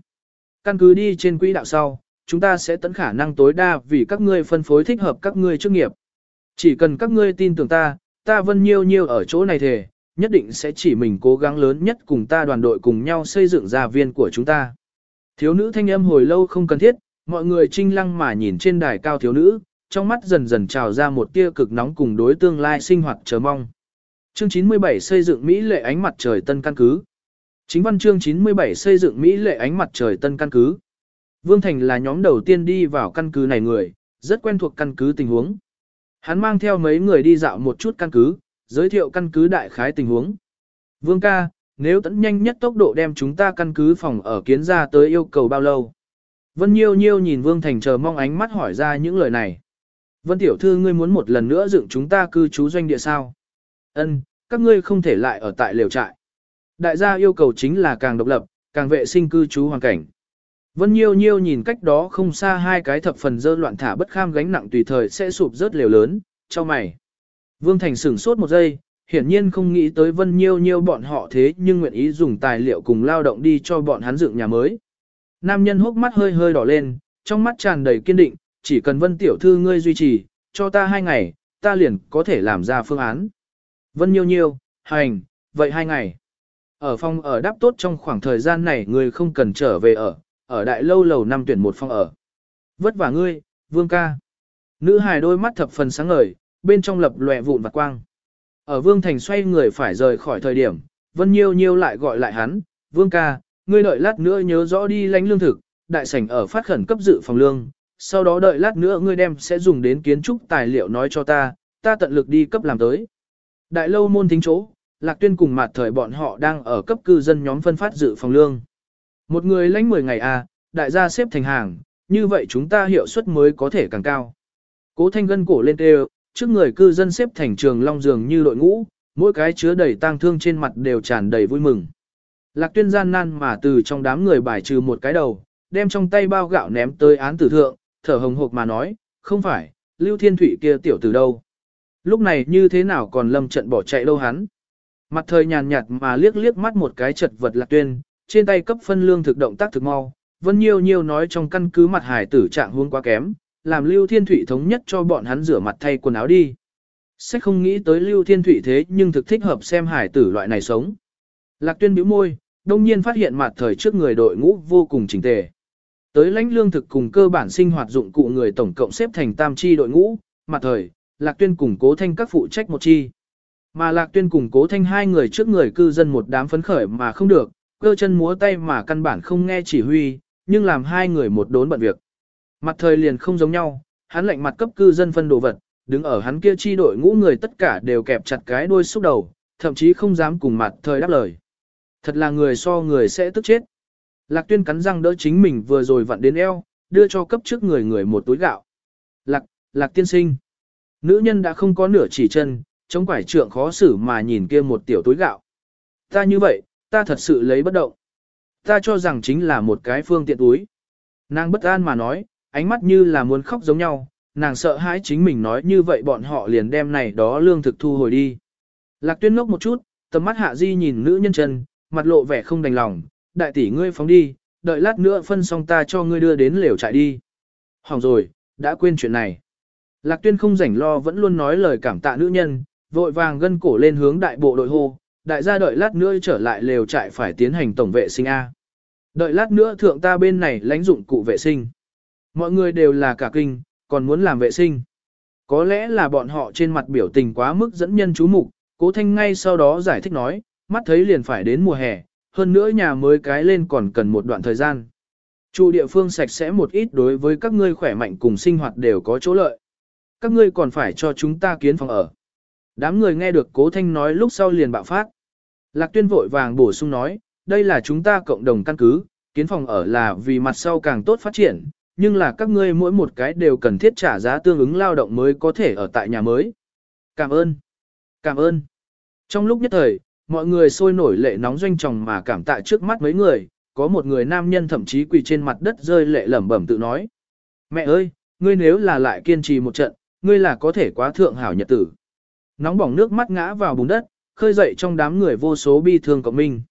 Căn cứ đi trên quỹ đạo sau, chúng ta sẽ tận khả năng tối đa vì các ngươi phân phối thích hợp các ngươi chức nghiệp. Chỉ cần các ngươi tin tưởng ta, ta vân nhiêu nhiêu ở chỗ này thề, nhất định sẽ chỉ mình cố gắng lớn nhất cùng ta đoàn đội cùng nhau xây dựng gia viên của chúng ta. Thiếu nữ thanh âm hồi lâu không cần thiết, mọi người trinh lăng mà nhìn trên đài cao thiếu nữ, trong mắt dần dần trào ra một tia cực nóng cùng đối tương lai sinh hoạt chờ mong. Chương 97 xây dựng Mỹ lệ ánh mặt trời tân căn cứ. Chính văn chương 97 xây dựng Mỹ lệ ánh mặt trời tân căn cứ. Vương Thành là nhóm đầu tiên đi vào căn cứ này người, rất quen thuộc căn cứ tình huống. Hắn mang theo mấy người đi dạo một chút căn cứ, giới thiệu căn cứ đại khái tình huống. Vương ca, nếu tấn nhanh nhất tốc độ đem chúng ta căn cứ phòng ở kiến ra tới yêu cầu bao lâu? Vân Nhiêu Nhiêu nhìn Vương Thành chờ mong ánh mắt hỏi ra những lời này. Vân Tiểu Thư ngươi muốn một lần nữa dựng chúng ta cư trú doanh địa sao? Ân, các ngươi không thể lại ở tại lều trại. Đại gia yêu cầu chính là càng độc lập, càng vệ sinh cư trú hoàn cảnh. Vân Nhiêu Nhiêu nhìn cách đó không xa hai cái thập phần dơ loạn thả bất kham gánh nặng tùy thời sẽ sụp rớt lều lớn, cho mày. Vương Thành sửng sốt một giây, hiển nhiên không nghĩ tới Vân Nhiêu Nhiêu bọn họ thế nhưng nguyện ý dùng tài liệu cùng lao động đi cho bọn hắn dựng nhà mới. Nam nhân hốc mắt hơi hơi đỏ lên, trong mắt tràn đầy kiên định, chỉ cần Vân Tiểu Thư ngươi duy trì, cho ta hai ngày, ta liền có thể làm ra phương án. Vân Nhiêu Nhiêu, hành, vậy hai ngày. Ở phòng ở đáp tốt trong khoảng thời gian này ngươi không cần trở về ở, ở đại lâu lầu năm tuyển một phòng ở. Vất vả ngươi, Vương ca. Nữ hài đôi mắt thập phần sáng ngời, bên trong lập lòe vụn vặt quang. Ở Vương Thành xoay người phải rời khỏi thời điểm, Vân Nhiêu Nhiêu lại gọi lại hắn, Vương ca, ngươi đợi lát nữa nhớ rõ đi lánh lương thực, đại sảnh ở phát khẩn cấp dự phòng lương, sau đó đợi lát nữa ngươi đem sẽ dùng đến kiến trúc tài liệu nói cho ta, ta tận lực đi cấp làm tới. Đại lâu môn thính chỗ, Lạc Tuyên cùng mặt thời bọn họ đang ở cấp cư dân nhóm phân phát dự phòng lương. Một người lãnh 10 ngày à, đại gia xếp thành hàng, như vậy chúng ta hiệu suất mới có thể càng cao. Cố thanh gân cổ lên tê trước người cư dân xếp thành trường long dường như đội ngũ, mỗi cái chứa đầy tang thương trên mặt đều tràn đầy vui mừng. Lạc tuyên gian nan mà từ trong đám người bài trừ một cái đầu, đem trong tay bao gạo ném tới án tử thượng, thở hồng hộc mà nói, không phải, Lưu Thiên Thụy kia tiểu từ đâu. Lúc này như thế nào còn lâm trận bỏ chạy đâu hắn. Mặt thời nhàn nhạt mà liếc liếc mắt một cái chật vật lạc tuyên, trên tay cấp phân lương thực động tác thực mau, Vân Nhiêu Nhiêu nói trong căn cứ mặt hải tử trạng huống quá kém, làm Lưu Thiên Thụy thống nhất cho bọn hắn rửa mặt thay quần áo đi. Sẽ không nghĩ tới Lưu Thiên Thụy thế nhưng thực thích hợp xem hải tử loại này sống. Lạc tuyên bĩu môi, đông nhiên phát hiện mặt thời trước người đội ngũ vô cùng chỉnh tề. Tới lãnh lương thực cùng cơ bản sinh hoạt dụng cụ người tổng cộng xếp thành tam chi đội ngũ, mặt thời, Lạc tuyên cùng cố thanh các phụ trách một chi. Mà Lạc tuyên cùng cố thanh hai người trước người cư dân một đám phấn khởi mà không được, cơ chân múa tay mà căn bản không nghe chỉ huy, nhưng làm hai người một đốn bận việc. Mặt thời liền không giống nhau, hắn lệnh mặt cấp cư dân phân đồ vật, đứng ở hắn kia chi đội ngũ người tất cả đều kẹp chặt cái đuôi xúc đầu, thậm chí không dám cùng mặt thời đáp lời. Thật là người so người sẽ tức chết. Lạc tuyên cắn răng đỡ chính mình vừa rồi vặn đến eo, đưa cho cấp trước người người một túi gạo. Lạc, lạc tiên sinh. Nữ nhân đã không có nửa chỉ chân, chống quải trượng khó xử mà nhìn kia một tiểu túi gạo. Ta như vậy, ta thật sự lấy bất động. Ta cho rằng chính là một cái phương tiện túi. Nàng bất an mà nói, ánh mắt như là muốn khóc giống nhau, nàng sợ hãi chính mình nói như vậy bọn họ liền đem này đó lương thực thu hồi đi. Lạc tuyên ngốc một chút, tầm mắt hạ di nhìn nữ nhân chân, mặt lộ vẻ không đành lòng, đại tỷ ngươi phóng đi, đợi lát nữa phân xong ta cho ngươi đưa đến lều trại đi. Hỏng rồi, đã quên chuyện này. Lạc tuyên không rảnh lo vẫn luôn nói lời cảm tạ nữ nhân, vội vàng gân cổ lên hướng đại bộ đội hô, đại gia đợi lát nữa trở lại lều trại phải tiến hành tổng vệ sinh A. Đợi lát nữa thượng ta bên này lãnh dụng cụ vệ sinh. Mọi người đều là cả kinh, còn muốn làm vệ sinh. Có lẽ là bọn họ trên mặt biểu tình quá mức dẫn nhân chú mục, cố thanh ngay sau đó giải thích nói, mắt thấy liền phải đến mùa hè, hơn nữa nhà mới cái lên còn cần một đoạn thời gian. Chủ địa phương sạch sẽ một ít đối với các ngươi khỏe mạnh cùng sinh hoạt đều có chỗ lợi. Các ngươi còn phải cho chúng ta kiến phòng ở. Đám người nghe được cố thanh nói lúc sau liền bạo phát. Lạc tuyên vội vàng bổ sung nói, đây là chúng ta cộng đồng căn cứ, kiến phòng ở là vì mặt sau càng tốt phát triển, nhưng là các ngươi mỗi một cái đều cần thiết trả giá tương ứng lao động mới có thể ở tại nhà mới. Cảm ơn. Cảm ơn. Trong lúc nhất thời, Mọi người sôi nổi lệ nóng doanh tròng mà cảm tạ trước mắt mấy người, có một người nam nhân thậm chí quỳ trên mặt đất rơi lệ lẩm bẩm tự nói. Mẹ ơi, ngươi nếu là lại kiên trì một trận, ngươi là có thể quá thượng hảo nhật tử. Nóng bỏng nước mắt ngã vào bùn đất, khơi dậy trong đám người vô số bi thương cộng minh.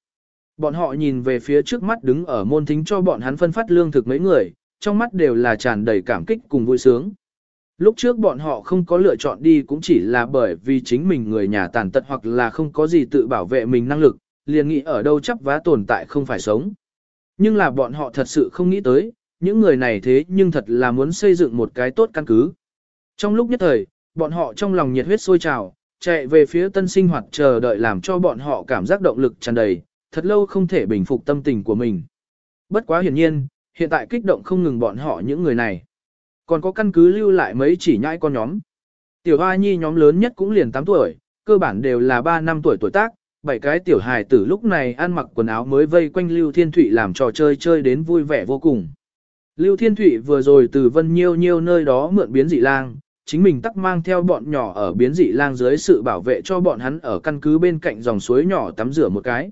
Bọn họ nhìn về phía trước mắt đứng ở môn thính cho bọn hắn phân phát lương thực mấy người, trong mắt đều là tràn đầy cảm kích cùng vui sướng. Lúc trước bọn họ không có lựa chọn đi cũng chỉ là bởi vì chính mình người nhà tàn tật hoặc là không có gì tự bảo vệ mình năng lực, liền nghĩ ở đâu chấp vá tồn tại không phải sống. Nhưng là bọn họ thật sự không nghĩ tới, những người này thế nhưng thật là muốn xây dựng một cái tốt căn cứ. Trong lúc nhất thời, bọn họ trong lòng nhiệt huyết sôi trào, chạy về phía tân sinh hoạt chờ đợi làm cho bọn họ cảm giác động lực tràn đầy, thật lâu không thể bình phục tâm tình của mình. Bất quá hiển nhiên, hiện tại kích động không ngừng bọn họ những người này. Còn có căn cứ lưu lại mấy chỉ nhãi con nhóm. Tiểu Hoa Nhi nhóm lớn nhất cũng liền 8 tuổi, cơ bản đều là 3 năm tuổi tuổi tác, bảy cái tiểu hài tử lúc này ăn mặc quần áo mới vây quanh Lưu Thiên Thụy làm trò chơi chơi đến vui vẻ vô cùng. Lưu Thiên Thụy vừa rồi từ Vân Nhiêu Nhiêu nơi đó mượn biến dị lang, chính mình tắc mang theo bọn nhỏ ở biến dị lang dưới sự bảo vệ cho bọn hắn ở căn cứ bên cạnh dòng suối nhỏ tắm rửa một cái.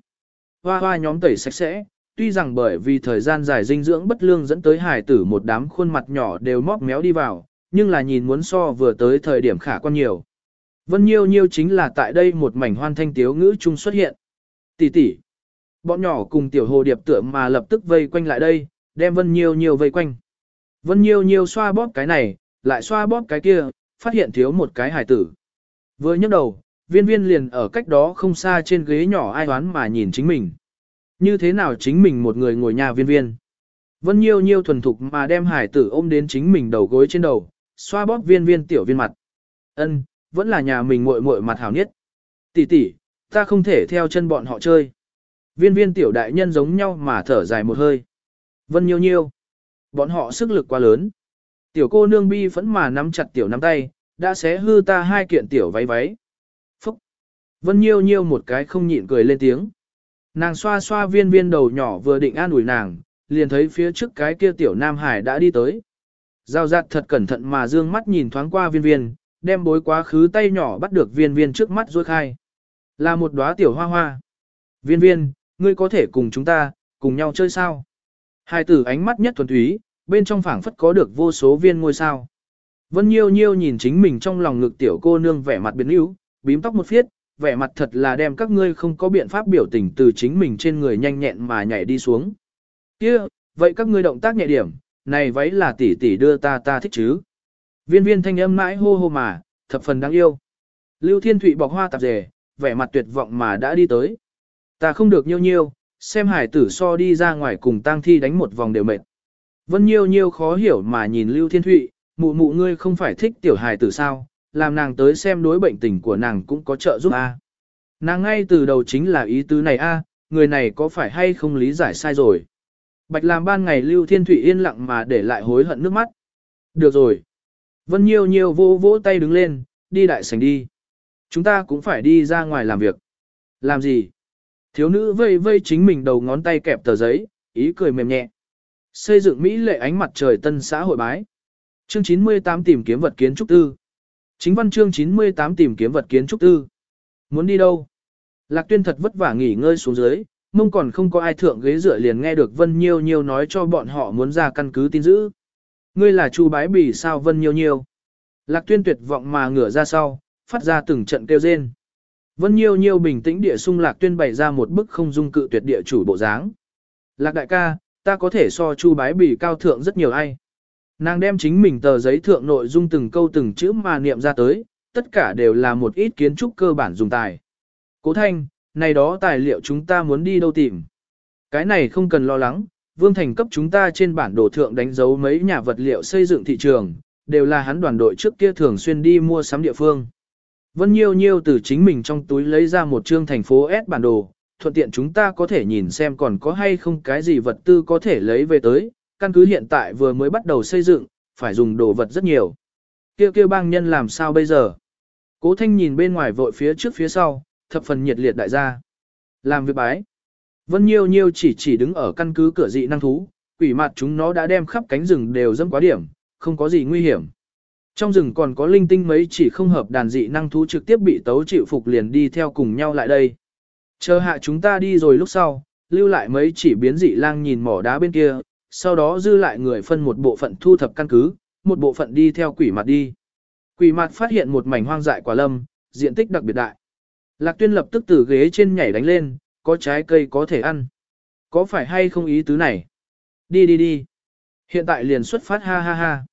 Hoa hoa nhóm tẩy sạch sẽ, tuy rằng bởi vì thời gian dài dinh dưỡng bất lương dẫn tới hải tử một đám khuôn mặt nhỏ đều móc méo đi vào, nhưng là nhìn muốn so vừa tới thời điểm khả quan nhiều. Vân Nhiêu Nhiêu chính là tại đây một mảnh hoan thanh tiếu ngữ chung xuất hiện. Tỷ tỷ, bọn nhỏ cùng tiểu hồ điệp tựa mà lập tức vây quanh lại đây, đem Vân Nhiêu Nhiêu vây quanh. Vân Nhiêu Nhiêu xoa bóp cái này, lại xoa bóp cái kia, phát hiện thiếu một cái hải tử. Vừa nhấc đầu, viên viên liền ở cách đó không xa trên ghế nhỏ ai đoán mà nhìn chính mình. Như thế nào chính mình một người ngồi nhà viên viên. Vân Nhiêu Nhiêu thuần thục mà đem hải tử ôm đến chính mình đầu gối trên đầu, xoa bóp viên viên tiểu viên mặt. Ân, vẫn là nhà mình muội muội mặt hảo nhất. Tỷ tỷ, ta không thể theo chân bọn họ chơi. Viên viên tiểu đại nhân giống nhau mà thở dài một hơi. Vân Nhiêu Nhiêu. Bọn họ sức lực quá lớn. Tiểu cô nương bi phẫn mà nắm chặt tiểu nắm tay, đã xé hư ta hai kiện tiểu váy váy. Phúc! Vân Nhiêu Nhiêu một cái không nhịn cười lên tiếng. Nàng xoa xoa viên viên đầu nhỏ vừa định an ủi nàng, liền thấy phía trước cái kia tiểu nam hải đã đi tới. Giao giặt thật cẩn thận mà dương mắt nhìn thoáng qua viên viên, đem bối quá khứ tay nhỏ bắt được viên viên trước mắt rối khai. Là một đóa tiểu hoa hoa. Viên viên, ngươi có thể cùng chúng ta, cùng nhau chơi sao? Hai tử ánh mắt nhất thuần túy, bên trong phảng phất có được vô số viên ngôi sao. Vân Nhiêu Nhiêu nhìn chính mình trong lòng ngực tiểu cô nương vẻ mặt biến yếu, bím tóc một phiết, vẻ mặt thật là đem các ngươi không có biện pháp biểu tình từ chính mình trên người nhanh nhẹn mà nhảy đi xuống. Kia, vậy các ngươi động tác nhẹ điểm, này váy là tỷ tỷ đưa ta ta thích chứ. Viên viên thanh âm mãi hô hô mà, thập phần đáng yêu. Lưu Thiên Thụy bọc hoa tạp dề, vẻ mặt tuyệt vọng mà đã đi tới. Ta không được nhiêu nhiêu, xem hải tử so đi ra ngoài cùng tang thi đánh một vòng đều mệt. Vân nhiêu nhiêu khó hiểu mà nhìn Lưu Thiên Thụy, mụ mụ ngươi không phải thích tiểu hải tử sao, làm nàng tới xem đối bệnh tình của nàng cũng có trợ giúp a. Nàng ngay từ đầu chính là ý tứ này a, người này có phải hay không lý giải sai rồi. Bạch làm ban ngày Lưu Thiên Thụy yên lặng mà để lại hối hận nước mắt. Được rồi. Vân Nhiêu Nhiêu vô vỗ tay đứng lên, đi đại sảnh đi. Chúng ta cũng phải đi ra ngoài làm việc. Làm gì? Thiếu nữ vây vây chính mình đầu ngón tay kẹp tờ giấy, ý cười mềm nhẹ. Xây dựng Mỹ lệ ánh mặt trời tân xã hội bái. Chương 98 tìm kiếm vật kiến trúc tư. Chính văn chương 98 tìm kiếm vật kiến trúc tư. Muốn đi đâu? Lạc tuyên thật vất vả nghỉ ngơi xuống dưới, mông còn không có ai thượng ghế dựa liền nghe được Vân Nhiêu Nhiêu nói cho bọn họ muốn ra căn cứ tin giữ. Ngươi là Chu bái bỉ sao Vân Nhiêu Nhiêu? Lạc tuyên tuyệt vọng mà ngửa ra sau, phát ra từng trận kêu rên. Vân Nhiêu Nhiêu bình tĩnh địa sung Lạc tuyên bày ra một bức không dung cự tuyệt địa chủ bộ dáng. Lạc đại ca, ta có thể so Chu bái bỉ cao thượng rất nhiều ai. Nàng đem chính mình tờ giấy thượng nội dung từng câu từng chữ mà niệm ra tới, tất cả đều là một ít kiến trúc cơ bản dùng tài. Cố thanh, này đó tài liệu chúng ta muốn đi đâu tìm. Cái này không cần lo lắng, Vương Thành cấp chúng ta trên bản đồ thượng đánh dấu mấy nhà vật liệu xây dựng thị trường, đều là hắn đoàn đội trước kia thường xuyên đi mua sắm địa phương. Vân Nhiêu Nhiêu từ chính mình trong túi lấy ra một chương thành phố S bản đồ, thuận tiện chúng ta có thể nhìn xem còn có hay không cái gì vật tư có thể lấy về tới, căn cứ hiện tại vừa mới bắt đầu xây dựng, phải dùng đồ vật rất nhiều. Kêu kêu bang nhân làm sao bây giờ? Cố thanh nhìn bên ngoài vội phía trước phía sau, thập phần nhiệt liệt đại gia. Làm việc bái. Vân Nhiêu Nhiêu chỉ chỉ đứng ở căn cứ cửa dị năng thú, quỷ mặt chúng nó đã đem khắp cánh rừng đều dẫm quá điểm, không có gì nguy hiểm. Trong rừng còn có linh tinh mấy chỉ không hợp đàn dị năng thú trực tiếp bị tấu chịu phục liền đi theo cùng nhau lại đây. Chờ hạ chúng ta đi rồi lúc sau, lưu lại mấy chỉ biến dị lang nhìn mỏ đá bên kia, sau đó dư lại người phân một bộ phận thu thập căn cứ, một bộ phận đi theo quỷ mặt đi. Quỷ mặt phát hiện một mảnh hoang dại quả lâm, diện tích đặc biệt đại. Lạc tuyên lập tức từ ghế trên nhảy đánh lên, có trái cây có thể ăn. Có phải hay không ý tứ này? Đi đi đi. Hiện tại liền xuất phát ha ha ha.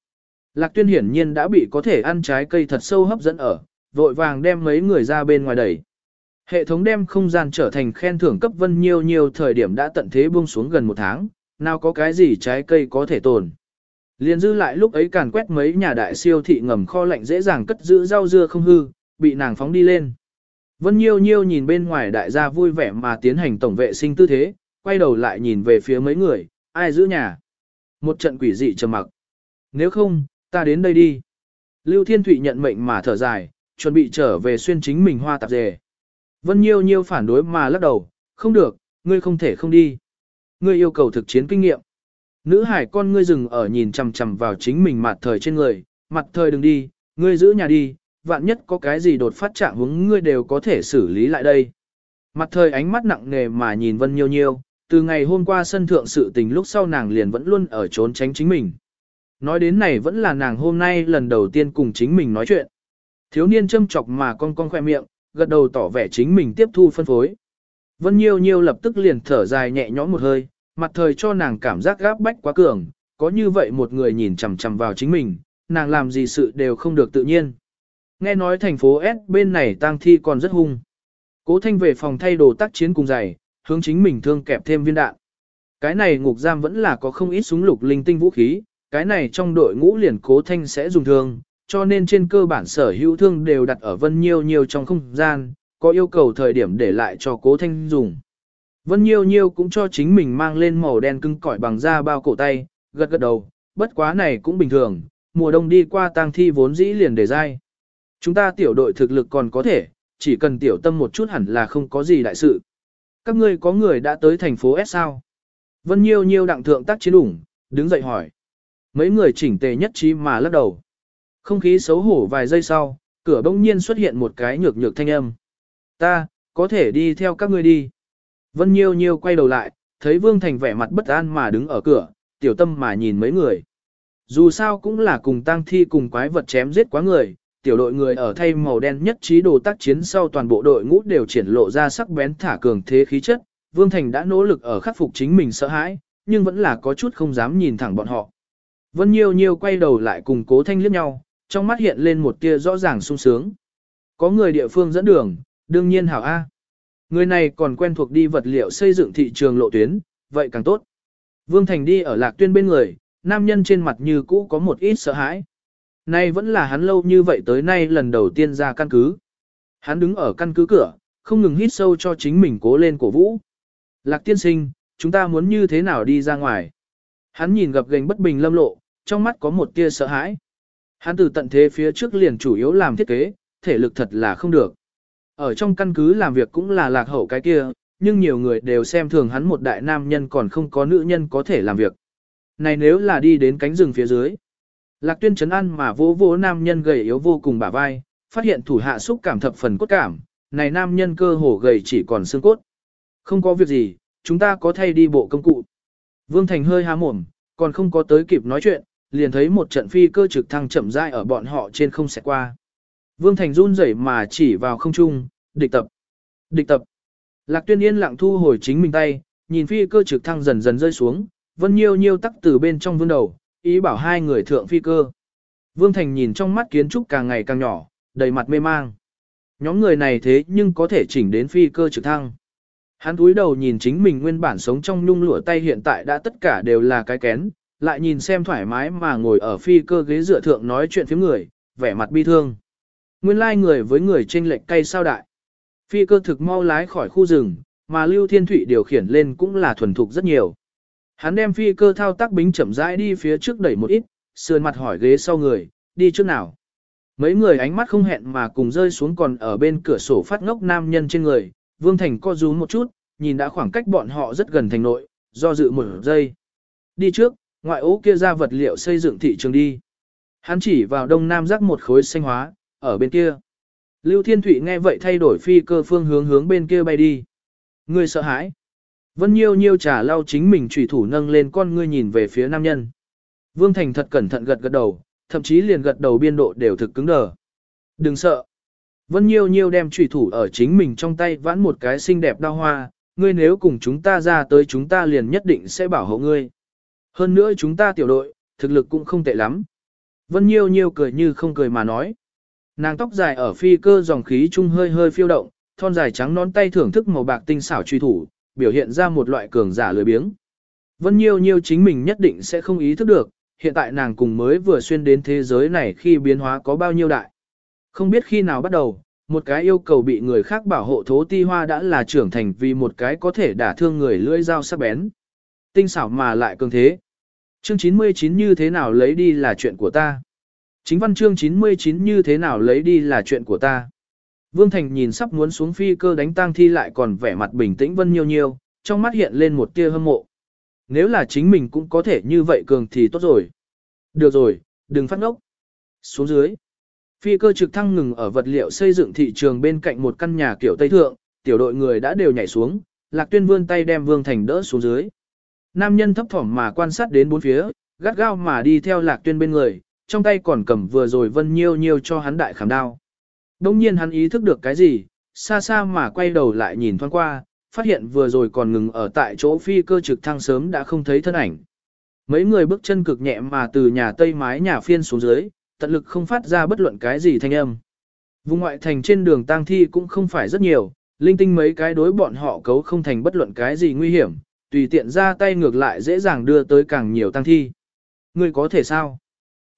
Lạc tuyên hiển nhiên đã bị có thể ăn trái cây thật sâu hấp dẫn ở, vội vàng đem mấy người ra bên ngoài đẩy. Hệ thống đem không gian trở thành khen thưởng cấp vân nhiều nhiều thời điểm đã tận thế buông xuống gần một tháng, nào có cái gì trái cây có thể tồn. Liên dư lại lúc ấy càn quét mấy nhà đại siêu thị ngầm kho lạnh dễ dàng cất giữ rau dưa không hư, bị nàng phóng đi lên. Vân Nhiêu Nhiêu nhìn bên ngoài đại gia vui vẻ mà tiến hành tổng vệ sinh tư thế, quay đầu lại nhìn về phía mấy người, ai giữ nhà. Một trận quỷ dị trầm mặc. Nếu không, ta đến đây đi. Lưu Thiên Thụy nhận mệnh mà thở dài, chuẩn bị trở về xuyên chính mình hoa tạp dề. Vân Nhiêu Nhiêu phản đối mà lắc đầu, không được, ngươi không thể không đi. Ngươi yêu cầu thực chiến kinh nghiệm. Nữ hải con ngươi dừng ở nhìn chằm chằm vào chính mình mặt thời trên người, mặt thời đừng đi, ngươi giữ nhà đi, vạn nhất có cái gì đột phát trạng hướng ngươi đều có thể xử lý lại đây. Mặt thời ánh mắt nặng nề mà nhìn Vân Nhiêu Nhiêu, từ ngày hôm qua sân thượng sự tình lúc sau nàng liền vẫn luôn ở trốn tránh chính mình. Nói đến này vẫn là nàng hôm nay lần đầu tiên cùng chính mình nói chuyện. Thiếu niên châm chọc mà con con khoe miệng, gật đầu tỏ vẻ chính mình tiếp thu phân phối. Vân Nhiêu Nhiêu lập tức liền thở dài nhẹ nhõm một hơi, mặt thời cho nàng cảm giác gáp bách quá cường, có như vậy một người nhìn chằm chằm vào chính mình, nàng làm gì sự đều không được tự nhiên. Nghe nói thành phố S bên này tang thi còn rất hung. Cố Thanh về phòng thay đồ tác chiến cùng giày, hướng chính mình thương kẹp thêm viên đạn. Cái này ngục giam vẫn là có không ít súng lục linh tinh vũ khí, cái này trong đội ngũ liền Cố Thanh sẽ dùng thương, cho nên trên cơ bản sở hữu thương đều đặt ở Vân Nhiêu Nhiêu trong không gian, có yêu cầu thời điểm để lại cho Cố Thanh dùng. Vân Nhiêu Nhiêu cũng cho chính mình mang lên màu đen cưng cỏi bằng da bao cổ tay, gật gật đầu, bất quá này cũng bình thường, mùa đông đi qua tang thi vốn dĩ liền để dai. Chúng ta tiểu đội thực lực còn có thể, chỉ cần tiểu tâm một chút hẳn là không có gì đại sự. Các ngươi có người đã tới thành phố S sao? Vân Nhiêu Nhiêu đặng thượng tác chiến ủng, đứng dậy hỏi. Mấy người chỉnh tề nhất trí mà lắc đầu. Không khí xấu hổ vài giây sau, cửa bỗng nhiên xuất hiện một cái nhược nhược thanh âm. Ta, có thể đi theo các ngươi đi. Vân Nhiêu Nhiêu quay đầu lại, thấy Vương Thành vẻ mặt bất an mà đứng ở cửa, tiểu tâm mà nhìn mấy người. Dù sao cũng là cùng tang thi cùng quái vật chém giết quá người, tiểu đội người ở thay màu đen nhất trí đồ tác chiến sau toàn bộ đội ngũ đều triển lộ ra sắc bén thả cường thế khí chất. Vương Thành đã nỗ lực ở khắc phục chính mình sợ hãi, nhưng vẫn là có chút không dám nhìn thẳng bọn họ. Vân Nhiêu Nhiêu quay đầu lại cùng cố thanh liếc nhau, trong mắt hiện lên một tia rõ ràng sung sướng. Có người địa phương dẫn đường, đương nhiên hảo A. Người này còn quen thuộc đi vật liệu xây dựng thị trường lộ tuyến, vậy càng tốt. Vương Thành đi ở lạc tuyên bên người, nam nhân trên mặt như cũ có một ít sợ hãi. Nay vẫn là hắn lâu như vậy tới nay lần đầu tiên ra căn cứ. Hắn đứng ở căn cứ cửa, không ngừng hít sâu cho chính mình cố lên cổ vũ. Lạc tiên sinh, chúng ta muốn như thế nào đi ra ngoài? Hắn nhìn gặp gành bất bình lâm lộ, trong mắt có một tia sợ hãi. Hắn từ tận thế phía trước liền chủ yếu làm thiết kế, thể lực thật là không được. Ở trong căn cứ làm việc cũng là lạc hậu cái kia, nhưng nhiều người đều xem thường hắn một đại nam nhân còn không có nữ nhân có thể làm việc. Này nếu là đi đến cánh rừng phía dưới. Lạc tuyên chấn ăn mà vỗ vỗ nam nhân gầy yếu vô cùng bả vai, phát hiện thủ hạ xúc cảm thập phần cốt cảm, này nam nhân cơ hồ gầy chỉ còn xương cốt. Không có việc gì, chúng ta có thay đi bộ công cụ. Vương Thành hơi há mồm, còn không có tới kịp nói chuyện, liền thấy một trận phi cơ trực thăng chậm rãi ở bọn họ trên không sẽ qua. Vương Thành run rẩy mà chỉ vào không trung, địch tập. Địch tập. Lạc tuyên yên lặng thu hồi chính mình tay, nhìn phi cơ trực thăng dần dần rơi xuống, vân nhiêu nhiêu tắc từ bên trong vương đầu, ý bảo hai người thượng phi cơ. Vương Thành nhìn trong mắt kiến trúc càng ngày càng nhỏ, đầy mặt mê mang. Nhóm người này thế nhưng có thể chỉnh đến phi cơ trực thăng. Hắn túi đầu nhìn chính mình nguyên bản sống trong nhung lụa tay hiện tại đã tất cả đều là cái kén, lại nhìn xem thoải mái mà ngồi ở phi cơ ghế dựa thượng nói chuyện phía người, vẻ mặt bi thương. Nguyên lai người với người chênh lệch cay sao đại. Phi cơ thực mau lái khỏi khu rừng, mà Lưu Thiên Thụy điều khiển lên cũng là thuần thục rất nhiều. Hắn đem phi cơ thao tác bính chậm rãi đi phía trước đẩy một ít, sườn mặt hỏi ghế sau người, đi trước nào. Mấy người ánh mắt không hẹn mà cùng rơi xuống còn ở bên cửa sổ phát ngốc nam nhân trên người, Vương Thành co rúm một chút, nhìn đã khoảng cách bọn họ rất gần thành nội, do dự một giây. Đi trước, ngoại ố kia ra vật liệu xây dựng thị trường đi. Hắn chỉ vào đông nam rắc một khối xanh hóa, ở bên kia. Lưu Thiên Thụy nghe vậy thay đổi phi cơ phương hướng hướng bên kia bay đi. ngươi sợ hãi. Vân Nhiêu Nhiêu trà lau chính mình chủy thủ nâng lên con ngươi nhìn về phía nam nhân. Vương Thành thật cẩn thận gật gật đầu, thậm chí liền gật đầu biên độ đều thực cứng đờ. Đừng sợ. Vân Nhiêu Nhiêu đem chủy thủ ở chính mình trong tay vãn một cái xinh đẹp đao hoa, ngươi nếu cùng chúng ta ra tới chúng ta liền nhất định sẽ bảo hộ ngươi. Hơn nữa chúng ta tiểu đội, thực lực cũng không tệ lắm. Vân Nhiêu Nhiêu cười như không cười mà nói. Nàng tóc dài ở phi cơ dòng khí trung hơi hơi phiêu động, thon dài trắng nón tay thưởng thức màu bạc tinh xảo truy thủ, biểu hiện ra một loại cường giả lười biếng. Vân Nhiêu Nhiêu chính mình nhất định sẽ không ý thức được, hiện tại nàng cùng mới vừa xuyên đến thế giới này khi biến hóa có bao nhiêu đại. Không biết khi nào bắt đầu, một cái yêu cầu bị người khác bảo hộ thố ti hoa đã là trưởng thành vì một cái có thể đả thương người lưỡi dao sắc bén. Tinh xảo mà lại cường thế. Chương 99 như thế nào lấy đi là chuyện của ta. Chính văn chương 99 như thế nào lấy đi là chuyện của ta. Vương Thành nhìn sắp muốn xuống phi cơ đánh tang thi lại còn vẻ mặt bình tĩnh vân nhiêu nhiêu, trong mắt hiện lên một tia hâm mộ. Nếu là chính mình cũng có thể như vậy cường thì tốt rồi. Được rồi, đừng phát ngốc. Xuống dưới. Phi cơ trực thăng ngừng ở vật liệu xây dựng thị trường bên cạnh một căn nhà kiểu Tây Thượng, tiểu đội người đã đều nhảy xuống, Lạc Tuyên vươn tay đem Vương Thành đỡ xuống dưới. Nam nhân thấp thỏm mà quan sát đến bốn phía, gắt gao mà đi theo Lạc Tuyên bên người, trong tay còn cầm vừa rồi vân nhiêu nhiêu cho hắn đại khảm đao. Đông nhiên hắn ý thức được cái gì, xa xa mà quay đầu lại nhìn thoáng qua, phát hiện vừa rồi còn ngừng ở tại chỗ phi cơ trực thăng sớm đã không thấy thân ảnh. Mấy người bước chân cực nhẹ mà từ nhà tây mái nhà phiên xuống dưới, tận lực không phát ra bất luận cái gì thanh âm. Vùng ngoại thành trên đường tang thi cũng không phải rất nhiều, linh tinh mấy cái đối bọn họ cấu không thành bất luận cái gì nguy hiểm, tùy tiện ra tay ngược lại dễ dàng đưa tới càng nhiều tang thi. người có thể sao?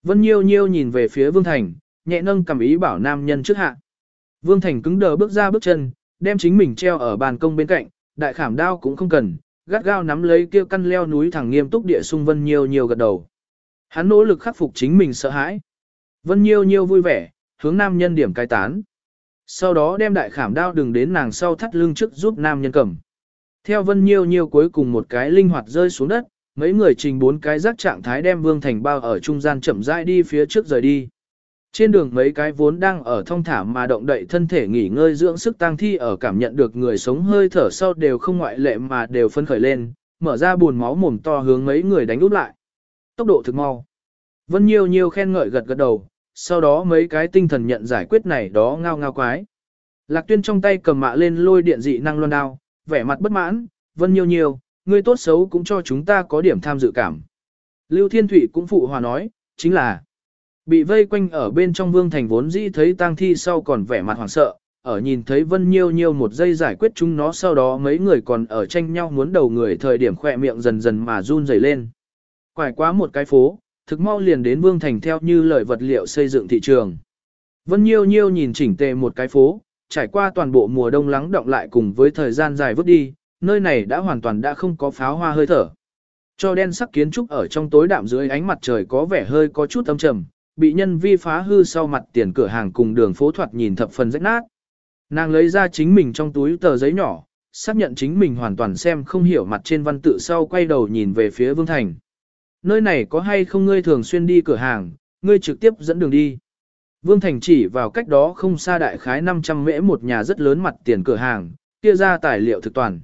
Vân Nhiêu Nhiêu nhìn về phía Vương Thành, nhẹ nâng cầm ý bảo nam nhân trước hạ. Vương Thành cứng đờ bước ra bước chân, đem chính mình treo ở bàn công bên cạnh, đại khảm đao cũng không cần, gắt gao nắm lấy kia căn leo núi thẳng nghiêm túc địa sung Vân Nhiêu Nhiêu gật đầu. Hắn nỗ lực khắc phục chính mình sợ hãi. Vân Nhiêu Nhiêu vui vẻ, hướng nam nhân điểm cai tán. Sau đó đem đại khảm đao đừng đến nàng sau thắt lưng trước giúp nam nhân cầm. Theo Vân Nhiêu Nhiêu cuối cùng một cái linh hoạt rơi xuống đất, mấy người trình bốn cái rác trạng thái đem Vương Thành bao ở trung gian chậm rãi đi phía trước rời đi. Trên đường mấy cái vốn đang ở thông thả mà động đậy thân thể nghỉ ngơi dưỡng sức tăng thi ở cảm nhận được người sống hơi thở sau đều không ngoại lệ mà đều phân khởi lên, mở ra buồn máu mồm to hướng mấy người đánh úp lại. Tốc độ thực mau. Vân Nhiêu Nhiêu khen ngợi gật gật đầu, sau đó mấy cái tinh thần nhận giải quyết này đó ngao ngao quái. Lạc tuyên trong tay cầm mạ lên lôi điện dị năng loan đao, vẻ mặt bất mãn, Vân Nhiêu Nhiêu, ngươi tốt xấu cũng cho chúng ta có điểm tham dự cảm. Lưu Thiên Thụy cũng phụ hòa nói, chính là bị vây quanh ở bên trong vương thành vốn dĩ thấy tang thi sau còn vẻ mặt hoảng sợ, ở nhìn thấy Vân Nhiêu Nhiêu một giây giải quyết chúng nó sau đó mấy người còn ở tranh nhau muốn đầu người thời điểm khỏe miệng dần dần mà run rẩy lên. Quải quá một cái phố, thực mau liền đến vương thành theo như lời vật liệu xây dựng thị trường. Vân Nhiêu Nhiêu nhìn chỉnh tề một cái phố, trải qua toàn bộ mùa đông lắng động lại cùng với thời gian dài vứt đi, nơi này đã hoàn toàn đã không có pháo hoa hơi thở. Cho đen sắc kiến trúc ở trong tối đạm dưới ánh mặt trời có vẻ hơi có chút âm trầm, bị nhân vi phá hư sau mặt tiền cửa hàng cùng đường phố thoạt nhìn thập phần rách nát. Nàng lấy ra chính mình trong túi tờ giấy nhỏ, xác nhận chính mình hoàn toàn xem không hiểu mặt trên văn tự sau quay đầu nhìn về phía Vương Thành. Nơi này có hay không ngươi thường xuyên đi cửa hàng, ngươi trực tiếp dẫn đường đi. Vương Thành chỉ vào cách đó không xa đại khái 500 mễ một nhà rất lớn mặt tiền cửa hàng, kia ra tài liệu thực toàn.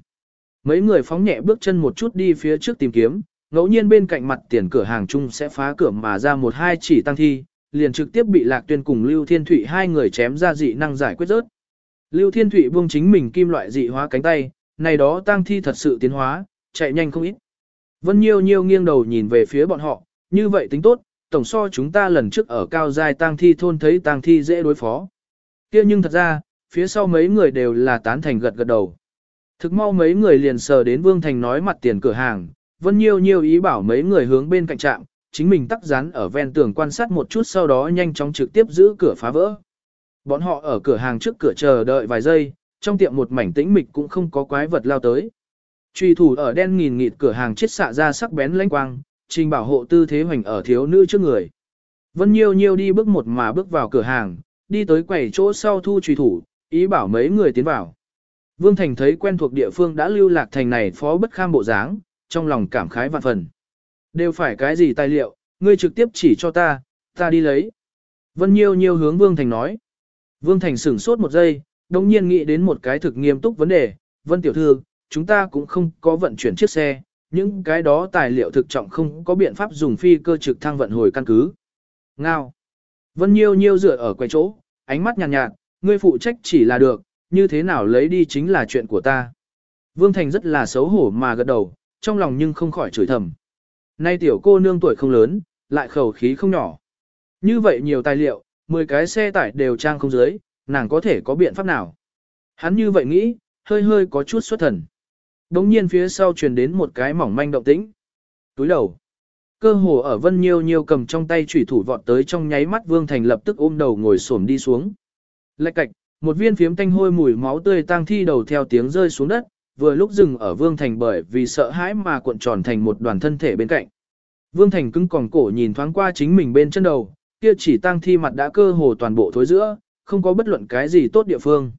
Mấy người phóng nhẹ bước chân một chút đi phía trước tìm kiếm, ngẫu nhiên bên cạnh mặt tiền cửa hàng chung sẽ phá cửa mà ra một hai chỉ tăng thi, liền trực tiếp bị Lạc Tuyên cùng Lưu Thiên Thụy hai người chém ra dị năng giải quyết rớt. Lưu Thiên Thụy buông chính mình kim loại dị hóa cánh tay, này đó tăng thi thật sự tiến hóa, chạy nhanh không ít. Vân Nhiêu Nhiêu nghiêng đầu nhìn về phía bọn họ, như vậy tính tốt, tổng so chúng ta lần trước ở cao giai tăng thi thôn thấy tăng thi dễ đối phó. kia nhưng thật ra, phía sau mấy người đều là tán thành gật gật đầu. Thực mau mấy người liền sờ đến Vương Thành nói mặt tiền cửa hàng, Vân Nhiêu Nhiêu ý bảo mấy người hướng bên cạnh trạm, chính mình tắc rán ở ven tường quan sát một chút sau đó nhanh chóng trực tiếp giữ cửa phá vỡ. Bọn họ ở cửa hàng trước cửa chờ đợi vài giây, trong tiệm một mảnh tĩnh mịch cũng không có quái vật lao tới. Truy thủ ở đen nghìn nghịt cửa hàng chết xạ ra sắc bén lánh quang, trình bảo hộ tư thế hoành ở thiếu nữ trước người. Vân Nhiêu Nhiêu đi bước một mà bước vào cửa hàng, đi tới quầy chỗ sau thu truy thủ, ý bảo mấy người tiến vào. Vương Thành thấy quen thuộc địa phương đã lưu lạc thành này phó bất kham bộ dáng, trong lòng cảm khái vạn phần. Đều phải cái gì tài liệu, ngươi trực tiếp chỉ cho ta, ta đi lấy. Vân Nhiêu Nhiêu hướng Vương Thành nói. Vương Thành sửng sốt một giây, đồng nhiên nghĩ đến một cái thực nghiêm túc vấn đề. Vân Tiểu Thư, chúng ta cũng không có vận chuyển chiếc xe, những cái đó tài liệu thực trọng không có biện pháp dùng phi cơ trực thăng vận hồi căn cứ. Ngao. Vân Nhiêu Nhiêu dựa ở quầy chỗ, ánh mắt nhàn nhạt, nhạt, ngươi phụ trách chỉ là được, như thế nào lấy đi chính là chuyện của ta. Vương Thành rất là xấu hổ mà gật đầu, trong lòng nhưng không khỏi chửi thầm. Nay tiểu cô nương tuổi không lớn, lại khẩu khí không nhỏ. Như vậy nhiều tài liệu, 10 cái xe tải đều trang không dưới, nàng có thể có biện pháp nào. Hắn như vậy nghĩ, hơi hơi có chút xuất thần. Đống nhiên phía sau truyền đến một cái mỏng manh động tĩnh. Túi đầu. Cơ hồ ở Vân Nhiêu Nhiêu cầm trong tay chủy thủ vọt tới trong nháy mắt Vương Thành lập tức ôm đầu ngồi xổm đi xuống. Lạch cạch, một viên phiếm tanh hôi mùi máu tươi tang thi đầu theo tiếng rơi xuống đất, vừa lúc dừng ở Vương Thành bởi vì sợ hãi mà cuộn tròn thành một đoàn thân thể bên cạnh. Vương Thành cứng còn cổ nhìn thoáng qua chính mình bên chân đầu, kia chỉ tang thi mặt đã cơ hồ toàn bộ thối giữa, không có bất luận cái gì tốt địa phương.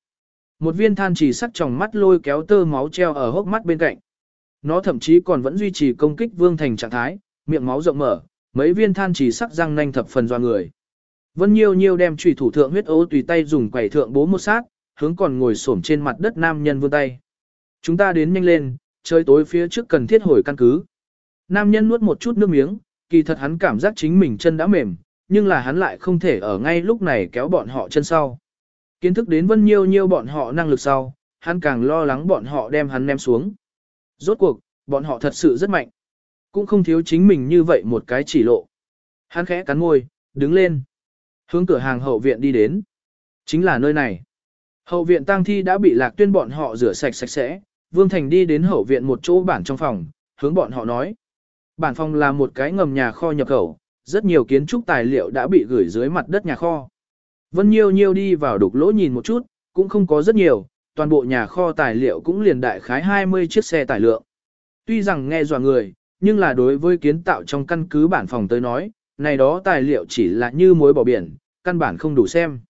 Một viên than chỉ sắc trong mắt lôi kéo tơ máu treo ở hốc mắt bên cạnh. Nó thậm chí còn vẫn duy trì công kích Vương Thành trạng thái, miệng máu rộng mở, mấy viên than chỉ sắc răng nanh thập phần doa người. Vân Nhiêu Nhiêu đem chủy thủ thượng huyết ố tùy tay dùng quẩy thượng bố một sát, hướng còn ngồi xổm trên mặt đất nam nhân vươn tay. Chúng ta đến nhanh lên, trời tối phía trước cần thiết hồi căn cứ. Nam nhân nuốt một chút nước miếng, kỳ thật hắn cảm giác chính mình chân đã mềm, nhưng là hắn lại không thể ở ngay lúc này kéo bọn họ chân sau. Kiến thức đến Vân Nhiêu Nhiêu bọn họ năng lực sau, hắn càng lo lắng bọn họ đem hắn ném xuống. Rốt cuộc, bọn họ thật sự rất mạnh. Cũng không thiếu chính mình như vậy một cái chỉ lộ. Hắn khẽ cắn môi, đứng lên. Hướng cửa hàng hậu viện đi đến. Chính là nơi này. Hậu viện tang thi đã bị lạc tuyên bọn họ rửa sạch sạch sẽ. Vương Thành đi đến hậu viện một chỗ bản trong phòng, hướng bọn họ nói. Bản phòng là một cái ngầm nhà kho nhập khẩu, rất nhiều kiến trúc tài liệu đã bị gửi dưới mặt đất nhà kho. Vân Nhiêu Nhiêu đi vào đục lỗ nhìn một chút, cũng không có rất nhiều, toàn bộ nhà kho tài liệu cũng liền đại khái 20 chiếc xe tải lượng. Tuy rằng nghe dọa người, nhưng là đối với kiến tạo trong căn cứ bản phòng tới nói, này đó tài liệu chỉ là như muối bỏ biển, căn bản không đủ xem.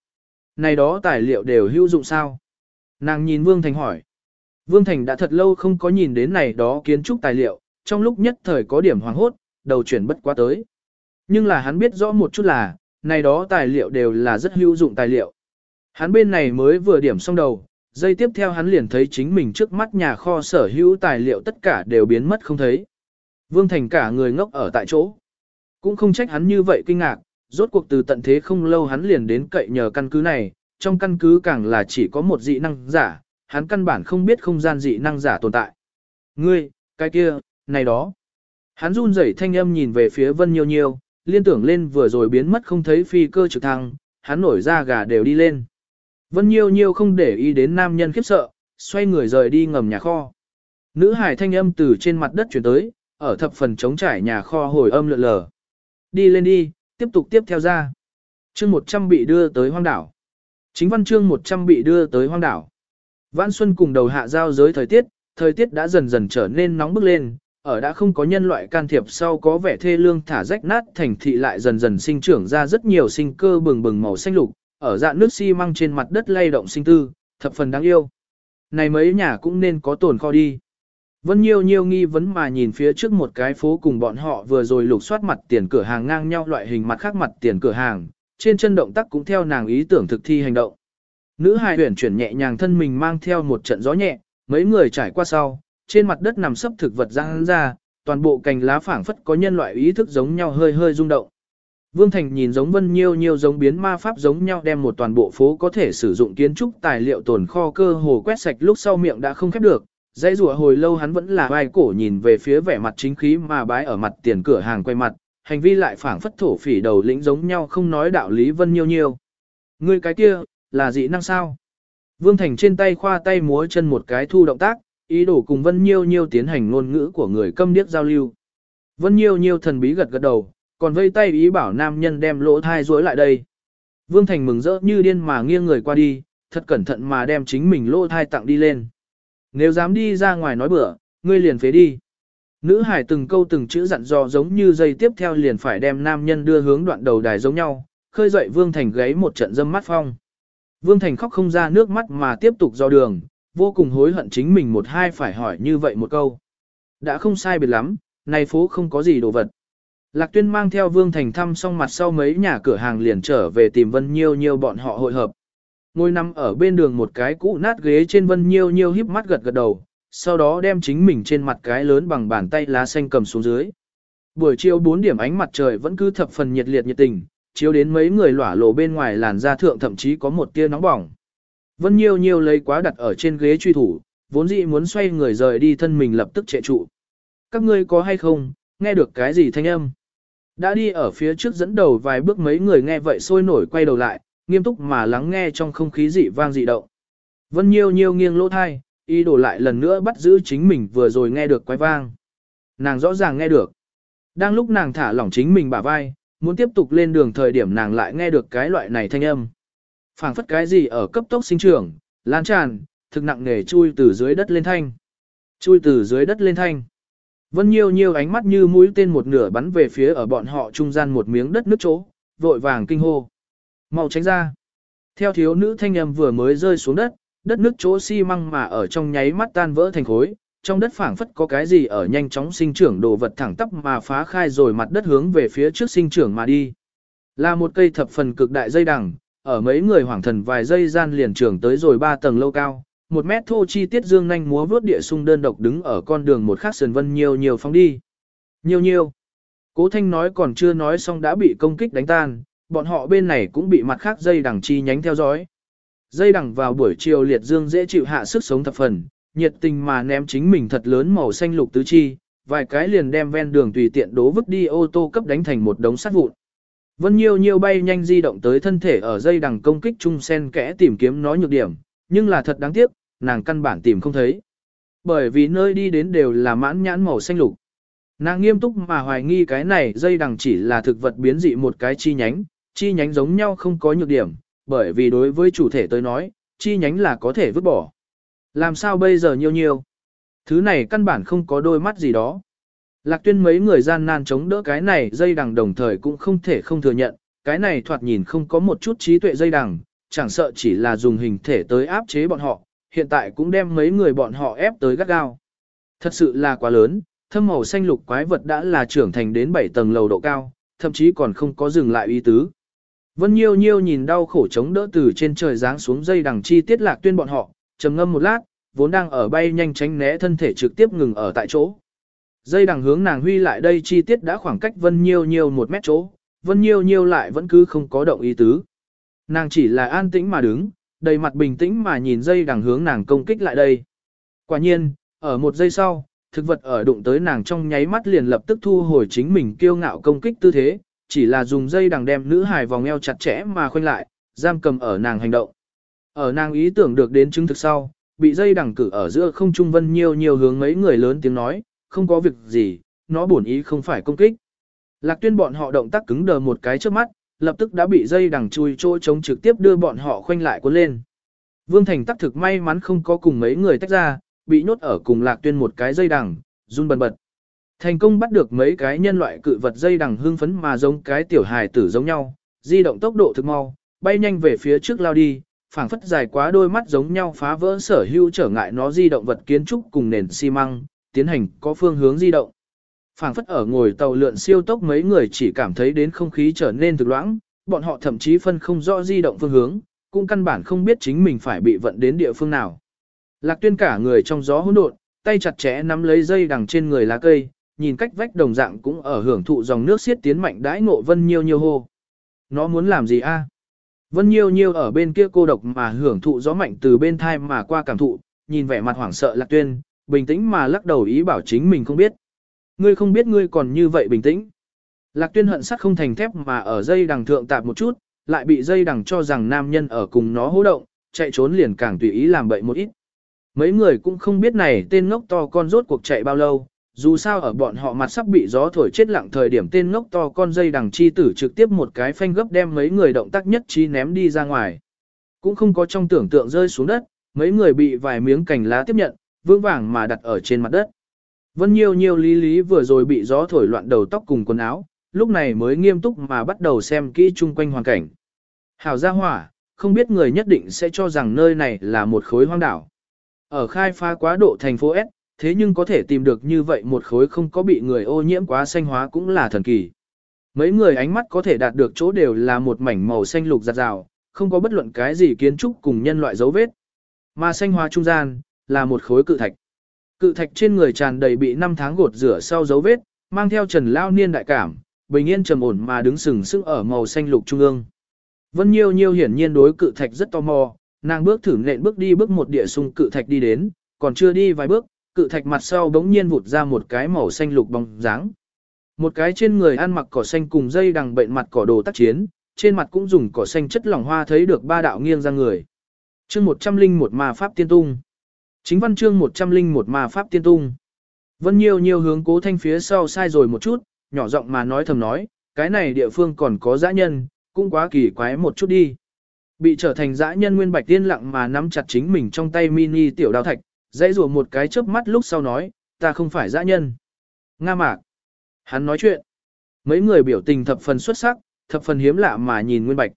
Này đó tài liệu đều hữu dụng sao? Nàng nhìn Vương Thành hỏi. Vương Thành đã thật lâu không có nhìn đến này đó kiến trúc tài liệu, trong lúc nhất thời có điểm hoàng hốt, đầu chuyển bất quá tới. Nhưng là hắn biết rõ một chút là, này đó tài liệu đều là rất hữu dụng tài liệu. Hắn bên này mới vừa điểm xong đầu, dây tiếp theo hắn liền thấy chính mình trước mắt nhà kho sở hữu tài liệu tất cả đều biến mất không thấy. Vương Thành cả người ngốc ở tại chỗ. Cũng không trách hắn như vậy kinh ngạc, rốt cuộc từ tận thế không lâu hắn liền đến cậy nhờ căn cứ này, trong căn cứ càng là chỉ có một dị năng giả, hắn căn bản không biết không gian dị năng giả tồn tại. Ngươi, cái kia, này đó. Hắn run rẩy thanh âm nhìn về phía Vân Nhiêu Nhiêu, liên tưởng lên vừa rồi biến mất không thấy phi cơ trực thăng, hắn nổi ra gà đều đi lên. Vân Nhiêu Nhiêu không để ý đến nam nhân khiếp sợ, xoay người rời đi ngầm nhà kho. Nữ hải thanh âm từ trên mặt đất chuyển tới, ở thập phần chống trải nhà kho hồi âm lượn lờ. Đi lên đi, tiếp tục tiếp theo ra. Chương 100 bị đưa tới hoang đảo. Chính văn chương 100 bị đưa tới hoang đảo. Vãn Xuân cùng đầu hạ giao giới thời tiết, thời tiết đã dần dần trở nên nóng bức lên, ở đã không có nhân loại can thiệp sau có vẻ thê lương thả rách nát thành thị lại dần dần sinh trưởng ra rất nhiều sinh cơ bừng bừng màu xanh lục, ở dạng nước xi măng trên mặt đất lay động sinh tư, thập phần đáng yêu. Này mấy nhà cũng nên có tồn kho đi. Vân Nhiêu Nhiêu nghi vấn mà nhìn phía trước một cái phố cùng bọn họ vừa rồi lục soát mặt tiền cửa hàng ngang nhau loại hình mặt khác mặt tiền cửa hàng, trên chân động tác cũng theo nàng ý tưởng thực thi hành động. Nữ hài huyển chuyển nhẹ nhàng thân mình mang theo một trận gió nhẹ, mấy người trải qua sau, trên mặt đất nằm sấp thực vật răng ra, toàn bộ cành lá phảng phất có nhân loại ý thức giống nhau hơi hơi rung động. Vương Thành nhìn giống vân nhiêu nhiêu giống biến ma pháp giống nhau đem một toàn bộ phố có thể sử dụng kiến trúc tài liệu tồn kho cơ hồ quét sạch lúc sau miệng đã không khép được. Dãy rùa hồi lâu hắn vẫn là vai cổ nhìn về phía vẻ mặt chính khí mà bái ở mặt tiền cửa hàng quay mặt, hành vi lại phảng phất thổ phỉ đầu lĩnh giống nhau không nói đạo lý vân nhiêu nhiêu. Ngươi cái kia, là dị năng sao? Vương Thành trên tay khoa tay múa chân một cái thu động tác, ý đồ cùng Vân Nhiêu Nhiêu tiến hành ngôn ngữ của người câm điếc giao lưu. Vân Nhiêu Nhiêu thần bí gật gật đầu, còn vây tay ý bảo nam nhân đem lỗ thai rối lại đây. Vương Thành mừng rỡ như điên mà nghiêng người qua đi, thật cẩn thận mà đem chính mình lỗ thai tặng đi lên. Nếu dám đi ra ngoài nói bữa, ngươi liền phế đi. Nữ hải từng câu từng chữ dặn dò giống như dây tiếp theo liền phải đem nam nhân đưa hướng đoạn đầu đài giống nhau, khơi dậy Vương Thành gáy một trận dâm mắt phong. Vương Thành khóc không ra nước mắt mà tiếp tục do đường, vô cùng hối hận chính mình một hai phải hỏi như vậy một câu. Đã không sai biệt lắm, này phố không có gì đồ vật. Lạc Tuyên mang theo Vương Thành thăm xong mặt sau mấy nhà cửa hàng liền trở về tìm Vân Nhiêu Nhiêu bọn họ hội hợp. Ngồi nằm ở bên đường một cái cũ nát ghế trên Vân Nhiêu Nhiêu híp mắt gật gật đầu, sau đó đem chính mình trên mặt cái lớn bằng bàn tay lá xanh cầm xuống dưới. Buổi chiều 4 điểm ánh mặt trời vẫn cứ thập phần nhiệt liệt nhiệt tình, chiếu đến mấy người lỏa lộ bên ngoài làn da thượng thậm chí có một tia nóng bỏng. Vân Nhiêu Nhiêu lấy quá đặt ở trên ghế truy thủ, vốn dĩ muốn xoay người rời đi thân mình lập tức trệ trụ. Các ngươi có hay không, nghe được cái gì thanh âm? Đã đi ở phía trước dẫn đầu vài bước mấy người nghe vậy sôi nổi quay đầu lại, nghiêm túc mà lắng nghe trong không khí dị vang dị động. Vân Nhiêu Nhiêu nghiêng lỗ thai, ý đồ lại lần nữa bắt giữ chính mình vừa rồi nghe được quái vang. Nàng rõ ràng nghe được. Đang lúc nàng thả lỏng chính mình bả vai, muốn tiếp tục lên đường thời điểm nàng lại nghe được cái loại này thanh âm. phảng phất cái gì ở cấp tốc sinh trưởng, lan tràn, thực nặng nề chui từ dưới đất lên thanh. Chui từ dưới đất lên thanh. Vân Nhiêu Nhiêu ánh mắt như mũi tên một nửa bắn về phía ở bọn họ trung gian một miếng đất nước chỗ, vội vàng kinh hô. Mau tránh ra. Theo thiếu nữ thanh âm vừa mới rơi xuống đất, đất nước chỗ xi măng mà ở trong nháy mắt tan vỡ thành khối, trong đất phảng phất có cái gì ở nhanh chóng sinh trưởng đồ vật thẳng tắp mà phá khai rồi mặt đất hướng về phía trước sinh trưởng mà đi. Là một cây thập phần cực đại dây đằng, ở mấy người hoàng thần vài giây gian liền trưởng tới rồi ba tầng lâu cao, một mét thô chi tiết dương nhanh múa vướt địa sung đơn độc đứng ở con đường một khắc sườn vân nhiều nhiều phóng đi. Nhiều nhiều. Cố thanh nói còn chưa nói xong đã bị công kích đánh tan, bọn họ bên này cũng bị mặt khác dây đằng chi nhánh theo dõi. Dây đằng vào buổi chiều liệt dương dễ chịu hạ sức sống thập phần, nhiệt tình mà ném chính mình thật lớn màu xanh lục tứ chi, vài cái liền đem ven đường tùy tiện đố vứt đi ô tô cấp đánh thành một đống sắt vụn. Vân Nhiêu Nhiêu bay nhanh di động tới thân thể ở dây đằng công kích chung sen kẽ tìm kiếm nó nhược điểm, nhưng là thật đáng tiếc, nàng căn bản tìm không thấy. Bởi vì nơi đi đến đều là mãn nhãn màu xanh lục. Nàng nghiêm túc mà hoài nghi cái này dây đằng chỉ là thực vật biến dị một cái chi nhánh, chi nhánh giống nhau không có nhược điểm, bởi vì đối với chủ thể tới nói, chi nhánh là có thể vứt bỏ. Làm sao bây giờ nhiều nhiều? Thứ này căn bản không có đôi mắt gì đó. Lạc tuyên mấy người gian nan chống đỡ cái này dây đằng đồng thời cũng không thể không thừa nhận, cái này thoạt nhìn không có một chút trí tuệ dây đằng, chẳng sợ chỉ là dùng hình thể tới áp chế bọn họ, hiện tại cũng đem mấy người bọn họ ép tới gắt gao. Thật sự là quá lớn, thâm màu xanh lục quái vật đã là trưởng thành đến 7 tầng lầu độ cao, thậm chí còn không có dừng lại ý tứ. Vân Nhiêu Nhiêu nhìn đau khổ chống đỡ từ trên trời giáng xuống dây đằng chi tiết lạc tuyên bọn họ, trầm ngâm một lát, vốn đang ở bay nhanh tránh né thân thể trực tiếp ngừng ở tại chỗ. Dây đằng hướng nàng huy lại đây chi tiết đã khoảng cách Vân Nhiêu Nhiêu một mét chỗ, Vân Nhiêu Nhiêu lại vẫn cứ không có động ý tứ. Nàng chỉ là an tĩnh mà đứng, đầy mặt bình tĩnh mà nhìn dây đằng hướng nàng công kích lại đây. Quả nhiên, ở một giây sau, thực vật ở đụng tới nàng trong nháy mắt liền lập tức thu hồi chính mình kiêu ngạo công kích tư thế, chỉ là dùng dây đằng đem nữ hài vòng eo chặt chẽ mà khoanh lại, giam cầm ở nàng hành động. Ở nàng ý tưởng được đến chứng thực sau, bị dây đằng cử ở giữa không trung vân nhiều nhiều hướng mấy người lớn tiếng nói, không có việc gì, nó bổn ý không phải công kích. Lạc tuyên bọn họ động tác cứng đờ một cái trước mắt, lập tức đã bị dây đằng chui chỗ chống trực tiếp đưa bọn họ khoanh lại cuốn lên. Vương Thành tắc thực may mắn không có cùng mấy người tách ra, bị nhốt ở cùng lạc tuyên một cái dây đằng, run bần bật. Thành công bắt được mấy cái nhân loại cự vật dây đằng hưng phấn mà giống cái tiểu hài tử giống nhau, di động tốc độ thực mau, bay nhanh về phía trước lao đi, phảng phất dài quá đôi mắt giống nhau phá vỡ sở hữu trở ngại nó di động vật kiến trúc cùng nền xi măng, tiến hành có phương hướng di động. Phảng phất ở ngồi tàu lượn siêu tốc mấy người chỉ cảm thấy đến không khí trở nên thực loãng, bọn họ thậm chí phân không rõ di động phương hướng, cũng căn bản không biết chính mình phải bị vận đến địa phương nào. Lạc tuyên cả người trong gió hỗn độn, tay chặt chẽ nắm lấy dây đằng trên người lá cây, nhìn cách vách đồng dạng cũng ở hưởng thụ dòng nước xiết tiến mạnh đãi ngộ vân nhiêu nhiêu hô. Nó muốn làm gì a? Vân nhiêu nhiêu ở bên kia cô độc mà hưởng thụ gió mạnh từ bên thai mà qua cảm thụ, nhìn vẻ mặt hoảng sợ lạc tuyên, bình tĩnh mà lắc đầu ý bảo chính mình không biết. Ngươi không biết ngươi còn như vậy bình tĩnh. Lạc tuyên hận sắt không thành thép mà ở dây đằng thượng tạp một chút, lại bị dây đằng cho rằng nam nhân ở cùng nó hô động, chạy trốn liền càng tùy ý làm bậy một ít. Mấy người cũng không biết này tên ngốc to con rốt cuộc chạy bao lâu, dù sao ở bọn họ mặt sắp bị gió thổi chết lặng thời điểm tên ngốc to con dây đằng chi tử trực tiếp một cái phanh gấp đem mấy người động tác nhất trí ném đi ra ngoài. Cũng không có trong tưởng tượng rơi xuống đất, mấy người bị vài miếng cành lá tiếp nhận, vững vàng mà đặt ở trên mặt đất. Vân nhiều nhiều lý lý vừa rồi bị gió thổi loạn đầu tóc cùng quần áo, lúc này mới nghiêm túc mà bắt đầu xem kỹ chung quanh hoàn cảnh. Hảo gia hỏa, không biết người nhất định sẽ cho rằng nơi này là một khối hoang đảo. Ở khai phá quá độ thành phố S, thế nhưng có thể tìm được như vậy một khối không có bị người ô nhiễm quá xanh hóa cũng là thần kỳ. Mấy người ánh mắt có thể đạt được chỗ đều là một mảnh màu xanh lục giặt rào, không có bất luận cái gì kiến trúc cùng nhân loại dấu vết. Mà xanh hóa trung gian, là một khối cự thạch. Cự thạch trên người tràn đầy bị năm tháng gột rửa sau dấu vết, mang theo trần lao niên đại cảm, bình yên trầm ổn mà đứng sừng sững ở màu xanh lục trung ương. Vân Nhiêu Nhiêu hiển nhiên đối cự thạch rất tò mò, nàng bước thử nện bước đi bước một địa sung cự thạch đi đến, còn chưa đi vài bước, cự thạch mặt sau bỗng nhiên vụt ra một cái màu xanh lục bóng dáng. Một cái trên người ăn mặc cỏ xanh cùng dây đằng bệnh mặt cỏ đồ tác chiến, trên mặt cũng dùng cỏ xanh chất lỏng hoa thấy được ba đạo nghiêng ra người. Chương 101 ma pháp tiên tung. Chính văn chương 101 ma pháp tiên tung. Vân Nhiêu Nhiêu hướng Cố Thanh phía sau sai rồi một chút, nhỏ giọng mà nói thầm nói, cái này địa phương còn có dã nhân, cũng quá kỳ quái một chút đi. Bị trở thành dã nhân Nguyên Bạch tiên lặng mà nắm chặt chính mình trong tay mini tiểu đao thạch, dãy rùa một cái chớp mắt lúc sau nói, ta không phải dã nhân. Nga mạc. Hắn nói chuyện. Mấy người biểu tình thập phần xuất sắc, thập phần hiếm lạ mà nhìn Nguyên Bạch.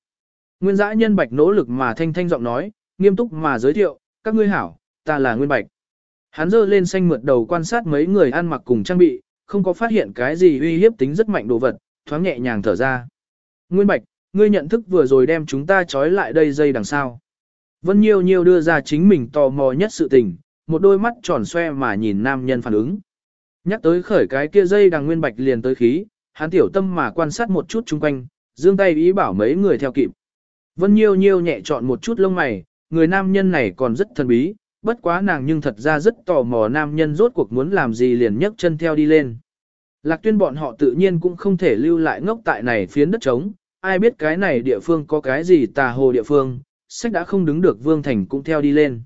Nguyên dã nhân Bạch nỗ lực mà thanh thanh giọng nói, nghiêm túc mà giới thiệu, các ngươi hảo, ta là Nguyên Bạch. Hắn giơ lên xanh mượt đầu quan sát mấy người ăn mặc cùng trang bị, không có phát hiện cái gì uy hiếp tính rất mạnh đồ vật, thoáng nhẹ nhàng thở ra. Nguyên Bạch, ngươi nhận thức vừa rồi đem chúng ta trói lại đây dây đằng sau. Vân Nhiêu Nhiêu đưa ra chính mình tò mò nhất sự tình, một đôi mắt tròn xoe mà nhìn nam nhân phản ứng. Nhắc tới khởi cái kia dây đằng Nguyên Bạch liền tới khí, hắn tiểu tâm mà quan sát một chút chung quanh, dương tay ý bảo mấy người theo kịp. Vân Nhiêu Nhiêu nhẹ chọn một chút lông mày, người nam nhân này còn rất thần bí, bất quá nàng nhưng thật ra rất tò mò nam nhân rốt cuộc muốn làm gì liền nhấc chân theo đi lên. Lạc tuyên bọn họ tự nhiên cũng không thể lưu lại ngốc tại này phiến đất trống, ai biết cái này địa phương có cái gì tà hồ địa phương, sách đã không đứng được Vương Thành cũng theo đi lên.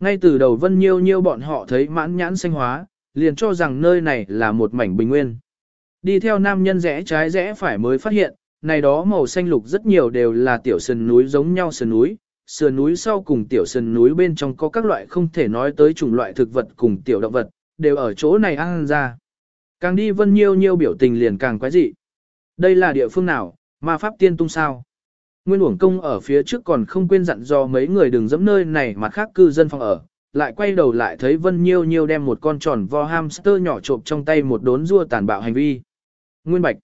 Ngay từ đầu Vân Nhiêu Nhiêu bọn họ thấy mãn nhãn xanh hóa, liền cho rằng nơi này là một mảnh bình nguyên. Đi theo nam nhân rẽ trái rẽ phải mới phát hiện, này đó màu xanh lục rất nhiều đều là tiểu sườn núi giống nhau sườn núi, sườn núi sau cùng tiểu sườn núi bên trong có các loại không thể nói tới chủng loại thực vật cùng tiểu động vật, đều ở chỗ này ăn ra. Càng đi vân nhiêu nhiêu biểu tình liền càng quái dị. Đây là địa phương nào, ma pháp tiên tung sao? Nguyên uổng công ở phía trước còn không quên dặn do mấy người đừng dẫm nơi này mà khác cư dân phòng ở, lại quay đầu lại thấy vân nhiêu nhiêu đem một con tròn vo hamster nhỏ trộm trong tay một đốn rua tàn bạo hành vi. Nguyên Bạch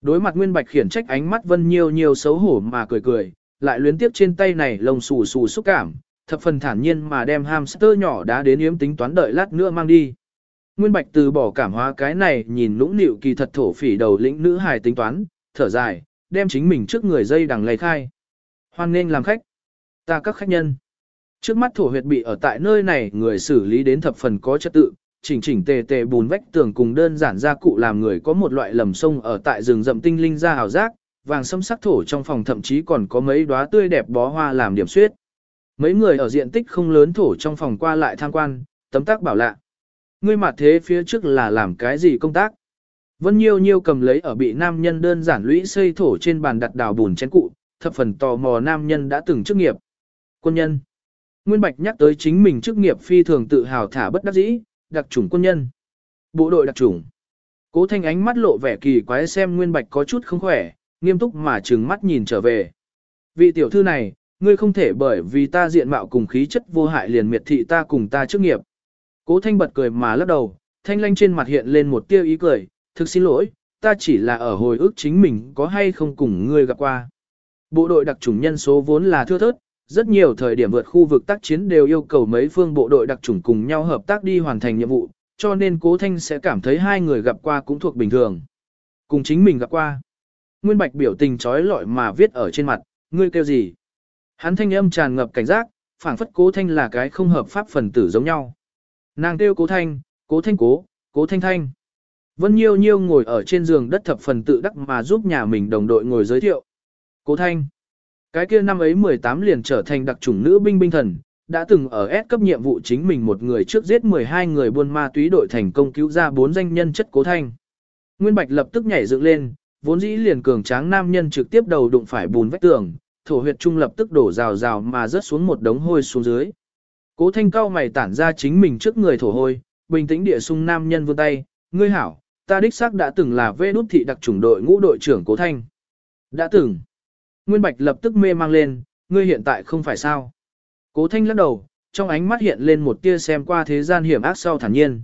Đối mặt Nguyên Bạch khiển trách ánh mắt vân nhiêu nhiêu xấu hổ mà cười cười, lại luyến tiếp trên tay này lông xù xù xúc cảm, thập phần thản nhiên mà đem hamster nhỏ đã đến yếm tính toán đợi lát nữa mang đi. Nguyên Bạch từ bỏ cảm hóa cái này nhìn lũng nịu kỳ thật thổ phỉ đầu lĩnh nữ hài tính toán, thở dài, đem chính mình trước người dây đằng lấy khai. Hoan nên làm khách. Ta các khách nhân. Trước mắt thổ huyệt bị ở tại nơi này người xử lý đến thập phần có trật tự, chỉnh chỉnh tề tề bùn vách tường cùng đơn giản gia cụ làm người có một loại lầm sông ở tại rừng rậm tinh linh ra hào giác, vàng sâm sắc thổ trong phòng thậm chí còn có mấy đóa tươi đẹp bó hoa làm điểm suyết. Mấy người ở diện tích không lớn thổ trong phòng qua lại tham quan, tấm tác bảo lạ. Ngươi mặt thế phía trước là làm cái gì công tác? Vân Nhiêu Nhiêu cầm lấy ở bị nam nhân đơn giản lũy xây thổ trên bàn đặt đào bùn chén cụ, thập phần tò mò nam nhân đã từng chức nghiệp. Quân nhân. Nguyên Bạch nhắc tới chính mình chức nghiệp phi thường tự hào thả bất đắc dĩ, đặc chủng quân nhân. Bộ đội đặc chủng. Cố thanh ánh mắt lộ vẻ kỳ quái xem Nguyên Bạch có chút không khỏe, nghiêm túc mà trừng mắt nhìn trở về. Vị tiểu thư này, ngươi không thể bởi vì ta diện mạo cùng khí chất vô hại liền miệt thị ta cùng ta chức nghiệp. Cố thanh bật cười mà lắc đầu, thanh lanh trên mặt hiện lên một tia ý cười, thực xin lỗi, ta chỉ là ở hồi ức chính mình có hay không cùng ngươi gặp qua. Bộ đội đặc chủng nhân số vốn là thưa thớt, rất nhiều thời điểm vượt khu vực tác chiến đều yêu cầu mấy phương bộ đội đặc chủng cùng nhau hợp tác đi hoàn thành nhiệm vụ, cho nên cố thanh sẽ cảm thấy hai người gặp qua cũng thuộc bình thường. Cùng chính mình gặp qua. Nguyên Bạch biểu tình trói lọi mà viết ở trên mặt, ngươi kêu gì? Hắn thanh âm tràn ngập cảnh giác, phảng phất cố thanh là cái không hợp pháp phần tử giống nhau. Nàng kêu cố thanh, cố thanh cố, cố thanh thanh. Vân Nhiêu Nhiêu ngồi ở trên giường đất thập phần tự đắc mà giúp nhà mình đồng đội ngồi giới thiệu. Cố thanh. Cái kia năm ấy 18 liền trở thành đặc chủng nữ binh binh thần, đã từng ở S cấp nhiệm vụ chính mình một người trước giết 12 người buôn ma túy đội thành công cứu ra bốn danh nhân chất cố thanh. Nguyên Bạch lập tức nhảy dựng lên, vốn dĩ liền cường tráng nam nhân trực tiếp đầu đụng phải bùn vách tường, thổ huyệt trung lập tức đổ rào rào mà rớt xuống một đống hôi xuống dưới. Cố thanh cao mày tản ra chính mình trước người thổ hôi, bình tĩnh địa sung nam nhân vươn tay, ngươi hảo, ta đích xác đã từng là vê đút thị đặc chủng đội ngũ đội trưởng cố thanh. Đã từng. Nguyên Bạch lập tức mê mang lên, ngươi hiện tại không phải sao. Cố thanh lắc đầu, trong ánh mắt hiện lên một tia xem qua thế gian hiểm ác sau thản nhiên.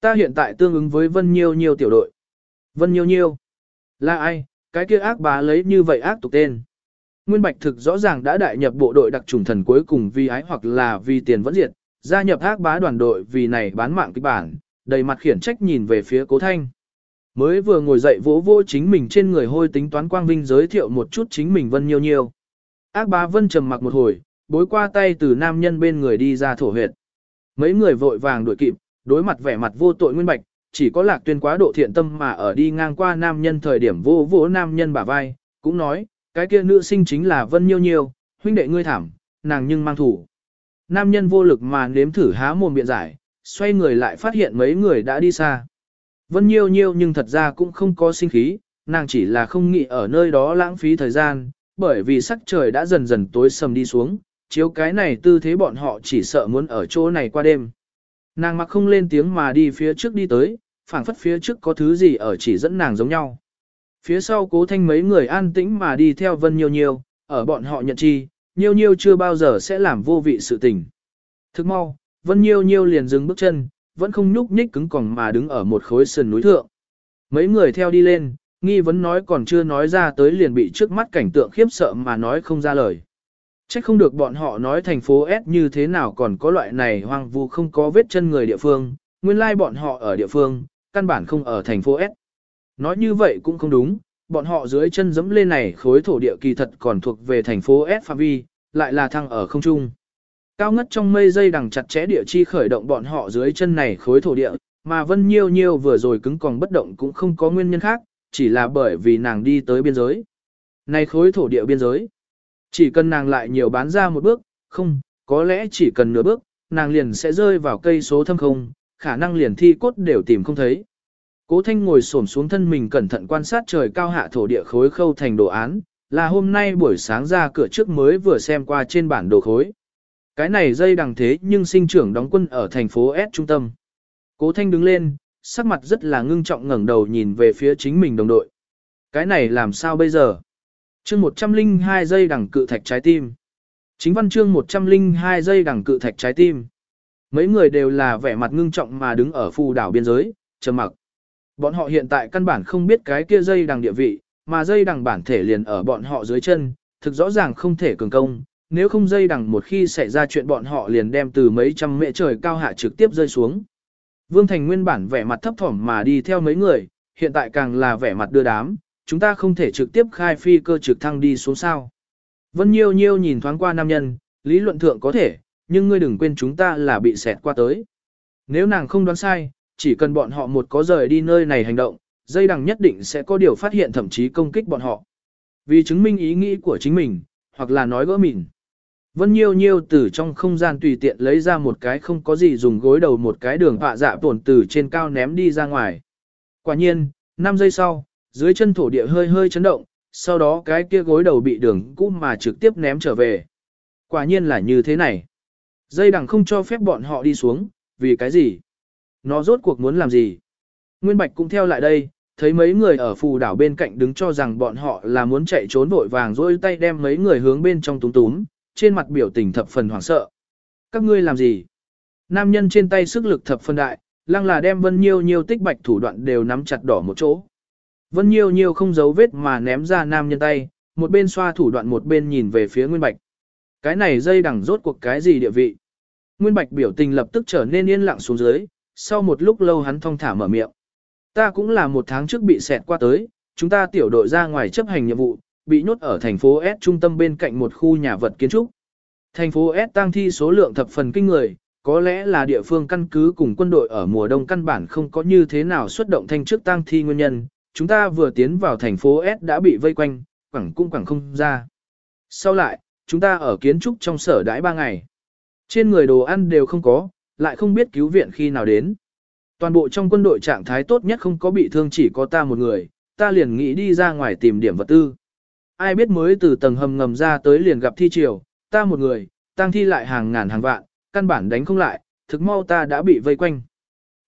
Ta hiện tại tương ứng với Vân Nhiêu Nhiêu tiểu đội. Vân Nhiêu Nhiêu. Là ai, cái kia ác bá lấy như vậy ác tục tên. Nguyên Bạch thực rõ ràng đã đại nhập bộ đội đặc trùng thần cuối cùng vì ái hoặc là vì tiền vẫn diệt, gia nhập ác bá đoàn đội vì này bán mạng kịch bản, đầy mặt khiển trách nhìn về phía cố thanh. Mới vừa ngồi dậy vỗ vỗ chính mình trên người hôi tính toán quang vinh giới thiệu một chút chính mình vân nhiêu nhiêu. Ác bá vân trầm mặc một hồi, bối qua tay từ nam nhân bên người đi ra thổ huyệt. Mấy người vội vàng đuổi kịp, đối mặt vẻ mặt vô tội nguyên bạch, chỉ có lạc tuyên quá độ thiện tâm mà ở đi ngang qua nam nhân thời điểm vô vỗ nam nhân bả vai, cũng nói, cái kia nữ sinh chính là vân nhiêu nhiêu, huynh đệ ngươi thảm, nàng nhưng mang thủ. Nam nhân vô lực mà nếm thử há mồm biện giải, xoay người lại phát hiện mấy người đã đi xa. Vân nhiêu nhiêu nhưng thật ra cũng không có sinh khí, nàng chỉ là không nghĩ ở nơi đó lãng phí thời gian, bởi vì sắc trời đã dần dần tối sầm đi xuống, chiếu cái này tư thế bọn họ chỉ sợ muốn ở chỗ này qua đêm. Nàng mặc không lên tiếng mà đi phía trước đi tới, phảng phất phía trước có thứ gì ở chỉ dẫn nàng giống nhau. Phía sau cố thanh mấy người an tĩnh mà đi theo vân nhiêu nhiêu, ở bọn họ nhận chi, nhiêu nhiêu chưa bao giờ sẽ làm vô vị sự tình. Thức mau, vân nhiêu nhiêu liền dừng bước chân, vẫn không nhúc nhích cứng còng mà đứng ở một khối sườn núi thượng. Mấy người theo đi lên, nghi vấn nói còn chưa nói ra tới liền bị trước mắt cảnh tượng khiếp sợ mà nói không ra lời. Chắc không được bọn họ nói thành phố S như thế nào còn có loại này hoang vu không có vết chân người địa phương, nguyên lai like bọn họ ở địa phương, căn bản không ở thành phố S. Nói như vậy cũng không đúng, bọn họ dưới chân dẫm lên này khối thổ địa kỳ thật còn thuộc về thành phố S phạm vi, lại là thăng ở không trung. Cao ngất trong mây dây đằng chặt chẽ địa chi khởi động bọn họ dưới chân này khối thổ địa, mà Vân Nhiêu Nhiêu vừa rồi cứng còn bất động cũng không có nguyên nhân khác, chỉ là bởi vì nàng đi tới biên giới. Này khối thổ địa biên giới, chỉ cần nàng lại nhiều bán ra một bước, không, có lẽ chỉ cần nửa bước, nàng liền sẽ rơi vào cây số thâm không, khả năng liền thi cốt đều tìm không thấy. Cố Thanh ngồi xổm xuống thân mình cẩn thận quan sát trời cao hạ thổ địa khối khâu thành đồ án, là hôm nay buổi sáng ra cửa trước mới vừa xem qua trên bản đồ khối. Cái này dây đằng thế nhưng sinh trưởng đóng quân ở thành phố S trung tâm. Cố Thanh đứng lên, sắc mặt rất là ngưng trọng ngẩng đầu nhìn về phía chính mình đồng đội. Cái này làm sao bây giờ? Chương 102 giây đằng cự thạch trái tim. Chính văn chương 102 giây đằng cự thạch trái tim. Mấy người đều là vẻ mặt ngưng trọng mà đứng ở phù đảo biên giới, trầm mặc. Bọn họ hiện tại căn bản không biết cái kia dây đằng địa vị, mà dây đằng bản thể liền ở bọn họ dưới chân, thực rõ ràng không thể cường công, nếu không dây đằng một khi xảy ra chuyện bọn họ liền đem từ mấy trăm mệ trời cao hạ trực tiếp rơi xuống. Vương Thành nguyên bản vẻ mặt thấp thỏm mà đi theo mấy người, hiện tại càng là vẻ mặt đưa đám, chúng ta không thể trực tiếp khai phi cơ trực thăng đi xuống sao. Vân Nhiêu Nhiêu nhìn thoáng qua nam nhân, lý luận thượng có thể, nhưng ngươi đừng quên chúng ta là bị xẹt qua tới. Nếu nàng không đoán sai, chỉ cần bọn họ một có rời đi nơi này hành động, dây đằng nhất định sẽ có điều phát hiện thậm chí công kích bọn họ. Vì chứng minh ý nghĩ của chính mình, hoặc là nói gỡ mình. Vân Nhiêu Nhiêu từ trong không gian tùy tiện lấy ra một cái không có gì dùng gối đầu một cái đường họa dạ tổn từ trên cao ném đi ra ngoài. Quả nhiên, 5 giây sau, dưới chân thổ địa hơi hơi chấn động, sau đó cái kia gối đầu bị đường cũ mà trực tiếp ném trở về. Quả nhiên là như thế này. Dây đằng không cho phép bọn họ đi xuống, vì cái gì? Nó rốt cuộc muốn làm gì? Nguyên Bạch cũng theo lại đây, thấy mấy người ở phù đảo bên cạnh đứng cho rằng bọn họ là muốn chạy trốn vội vàng rồi tay đem mấy người hướng bên trong túm túm, trên mặt biểu tình thập phần hoảng sợ. Các ngươi làm gì? Nam nhân trên tay sức lực thập phần đại, lăng là đem vân nhiêu nhiêu tích bạch thủ đoạn đều nắm chặt đỏ một chỗ. Vân nhiêu nhiêu không giấu vết mà ném ra nam nhân tay, một bên xoa thủ đoạn một bên nhìn về phía Nguyên Bạch. Cái này dây đằng rốt cuộc cái gì địa vị? Nguyên Bạch biểu tình lập tức trở nên yên lặng xuống dưới, sau một lúc lâu hắn thong thả mở miệng. Ta cũng là một tháng trước bị xẹt qua tới, chúng ta tiểu đội ra ngoài chấp hành nhiệm vụ, bị nhốt ở thành phố S trung tâm bên cạnh một khu nhà vật kiến trúc. Thành phố S tăng thi số lượng thập phần kinh người, có lẽ là địa phương căn cứ cùng quân đội ở mùa đông căn bản không có như thế nào xuất động thanh trước tăng thi nguyên nhân, chúng ta vừa tiến vào thành phố S đã bị vây quanh, quẳng cung quẳng không ra. Sau lại, chúng ta ở kiến trúc trong sở đãi ba ngày. Trên người đồ ăn đều không có, lại không biết cứu viện khi nào đến. Toàn bộ trong quân đội trạng thái tốt nhất không có bị thương chỉ có ta một người, ta liền nghĩ đi ra ngoài tìm điểm vật tư. Ai biết mới từ tầng hầm ngầm ra tới liền gặp thi triều, ta một người, tăng thi lại hàng ngàn hàng vạn, căn bản đánh không lại, thực mau ta đã bị vây quanh.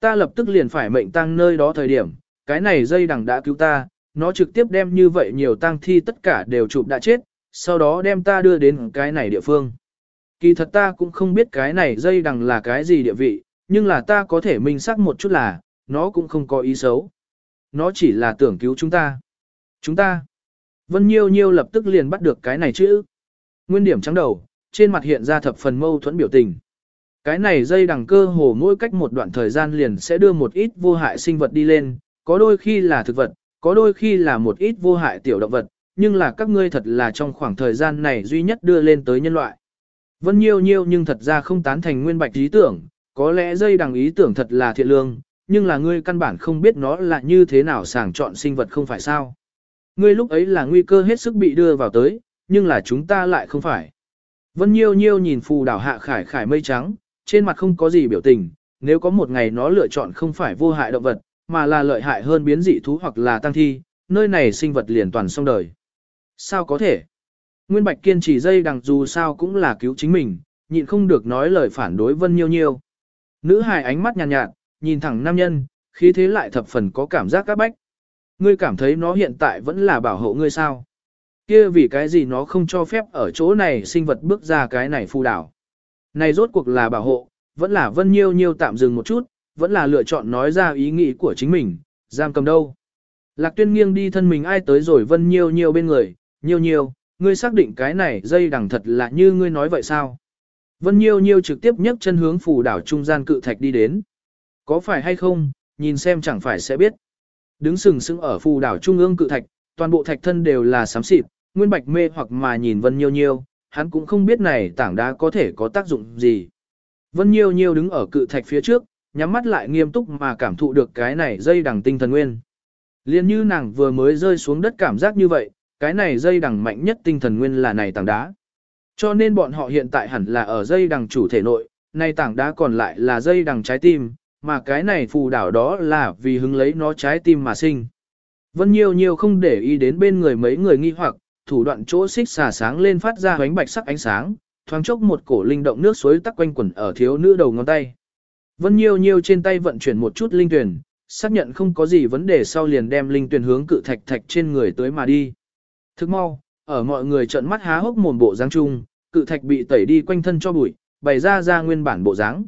Ta lập tức liền phải mệnh tăng nơi đó thời điểm, cái này dây đằng đã cứu ta, nó trực tiếp đem như vậy nhiều tăng thi tất cả đều chụp đã chết, sau đó đem ta đưa đến cái này địa phương. Kỳ thật ta cũng không biết cái này dây đằng là cái gì địa vị, nhưng là ta có thể minh xác một chút là, nó cũng không có ý xấu. Nó chỉ là tưởng cứu chúng ta. Chúng ta. Vân Nhiêu Nhiêu lập tức liền bắt được cái này chữ. Nguyên điểm trắng đầu, trên mặt hiện ra thập phần mâu thuẫn biểu tình. Cái này dây đằng cơ hồ mỗi cách một đoạn thời gian liền sẽ đưa một ít vô hại sinh vật đi lên, có đôi khi là thực vật, có đôi khi là một ít vô hại tiểu động vật, nhưng là các ngươi thật là trong khoảng thời gian này duy nhất đưa lên tới nhân loại. Vân Nhiêu Nhiêu nhưng thật ra không tán thành nguyên bạch ý tưởng, có lẽ dây đằng ý tưởng thật là thiện lương, nhưng là ngươi căn bản không biết nó là như thế nào sàng chọn sinh vật không phải sao. Ngươi lúc ấy là nguy cơ hết sức bị đưa vào tới, nhưng là chúng ta lại không phải. Vân Nhiêu Nhiêu nhìn phù đảo hạ khải khải mây trắng, trên mặt không có gì biểu tình, nếu có một ngày nó lựa chọn không phải vô hại động vật, mà là lợi hại hơn biến dị thú hoặc là tăng thi, nơi này sinh vật liền toàn xong đời. Sao có thể? Nguyên Bạch kiên trì dây đằng dù sao cũng là cứu chính mình, nhịn không được nói lời phản đối Vân Nhiêu Nhiêu. Nữ hài ánh mắt nhàn nhạt, nhạt, nhìn thẳng nam nhân, khí thế lại thập phần có cảm giác các bách. Ngươi cảm thấy nó hiện tại vẫn là bảo hộ ngươi sao? Kia vì cái gì nó không cho phép ở chỗ này sinh vật bước ra cái này phù đảo. Này rốt cuộc là bảo hộ, vẫn là Vân Nhiêu Nhiêu tạm dừng một chút, vẫn là lựa chọn nói ra ý nghĩ của chính mình, giam cầm đâu. Lạc tuyên nghiêng đi thân mình ai tới rồi Vân Nhiêu Nhiêu bên người, Nhiêu Nhiêu, ngươi xác định cái này dây đằng thật là như ngươi nói vậy sao? Vân Nhiêu Nhiêu trực tiếp nhấc chân hướng phù đảo trung gian cự thạch đi đến. Có phải hay không, nhìn xem chẳng phải sẽ biết. Đứng sừng sững ở phù đảo trung ương cự thạch, toàn bộ thạch thân đều là xám xịt, nguyên bạch mê hoặc mà nhìn Vân Nhiêu Nhiêu, hắn cũng không biết này tảng đá có thể có tác dụng gì. Vân Nhiêu Nhiêu đứng ở cự thạch phía trước, nhắm mắt lại nghiêm túc mà cảm thụ được cái này dây đằng tinh thần nguyên. Liên như nàng vừa mới rơi xuống đất cảm giác như vậy, cái này dây đằng mạnh nhất tinh thần nguyên là này tảng đá. Cho nên bọn họ hiện tại hẳn là ở dây đằng chủ thể nội, này tảng đá còn lại là dây đằng trái tim, mà cái này phù đảo đó là vì hứng lấy nó trái tim mà sinh. Vân nhiều nhiều không để ý đến bên người mấy người nghi hoặc, thủ đoạn chỗ xích xà sáng lên phát ra ánh bạch sắc ánh sáng, thoáng chốc một cổ linh động nước suối tắc quanh quẩn ở thiếu nữ đầu ngón tay. Vân nhiều nhiều trên tay vận chuyển một chút linh tuyển, xác nhận không có gì vấn đề sau liền đem linh tuyển hướng cự thạch thạch trên người tới mà đi. Thức mau, ở mọi người trợn mắt há hốc mồm bộ dáng chung, cự thạch bị tẩy đi quanh thân cho bụi, bày ra ra nguyên bản bộ dáng.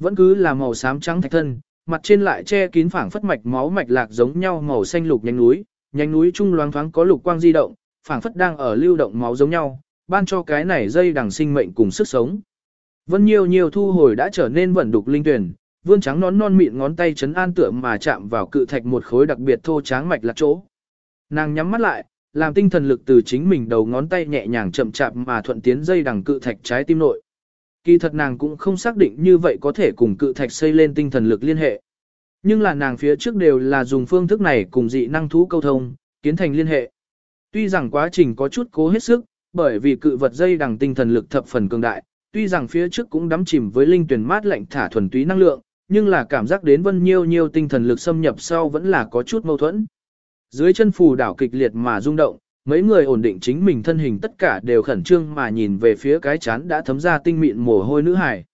Vẫn cứ là màu xám trắng thạch thân, mặt trên lại che kín phảng phất mạch máu mạch lạc giống nhau màu xanh lục nhánh núi, nhánh núi trung loáng thoáng có lục quang di động, phảng phất đang ở lưu động máu giống nhau, ban cho cái này dây đằng sinh mệnh cùng sức sống. Vân nhiều nhiều thu hồi đã trở nên vận đục linh tuyển, vươn trắng nón non mịn ngón tay chấn an tựa mà chạm vào cự thạch một khối đặc biệt thô tráng mạch lạc chỗ. Nàng nhắm mắt lại, làm tinh thần lực từ chính mình đầu ngón tay nhẹ nhàng chậm chạp mà thuận tiến dây đằng cự thạch trái tim nội. Kỳ thật nàng cũng không xác định như vậy có thể cùng cự thạch xây lên tinh thần lực liên hệ. Nhưng là nàng phía trước đều là dùng phương thức này cùng dị năng thú câu thông, kiến thành liên hệ. Tuy rằng quá trình có chút cố hết sức, bởi vì cự vật dây đằng tinh thần lực thập phần cường đại, tuy rằng phía trước cũng đắm chìm với linh tuyển mát lạnh thả thuần túy năng lượng, nhưng là cảm giác đến vân nhiêu nhiêu tinh thần lực xâm nhập sau vẫn là có chút mâu thuẫn. Dưới chân phù đảo kịch liệt mà rung động, mấy người ổn định chính mình thân hình tất cả đều khẩn trương mà nhìn về phía cái chán đã thấm ra tinh mịn mồ hôi nữ hải.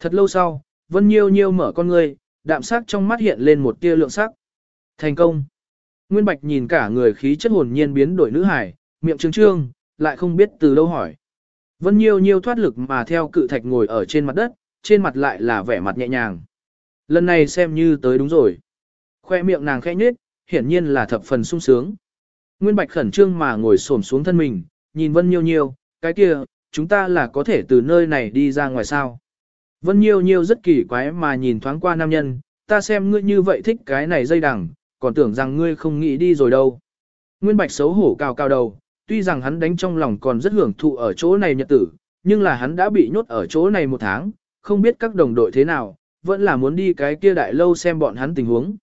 Thật lâu sau, Vân Nhiêu Nhiêu mở con ngươi, đạm sắc trong mắt hiện lên một tia lượng sắc. Thành công. Nguyên Bạch nhìn cả người khí chất hồn nhiên biến đổi nữ hải, miệng trương trương, lại không biết từ đâu hỏi. Vân Nhiêu Nhiêu thoát lực mà theo cự thạch ngồi ở trên mặt đất, trên mặt lại là vẻ mặt nhẹ nhàng. Lần này xem như tới đúng rồi. Khoe miệng nàng khẽ nhếch, hiển nhiên là thập phần sung sướng. Nguyên Bạch khẩn trương mà ngồi xổm xuống thân mình, nhìn Vân Nhiêu Nhiêu, cái kia, chúng ta là có thể từ nơi này đi ra ngoài sao. Vân Nhiêu Nhiêu rất kỳ quái mà nhìn thoáng qua nam nhân, ta xem ngươi như vậy thích cái này dây đằng, còn tưởng rằng ngươi không nghĩ đi rồi đâu. Nguyên Bạch xấu hổ cao cao đầu, tuy rằng hắn đánh trong lòng còn rất hưởng thụ ở chỗ này nhật tử, nhưng là hắn đã bị nhốt ở chỗ này một tháng, không biết các đồng đội thế nào, vẫn là muốn đi cái kia đại lâu xem bọn hắn tình huống.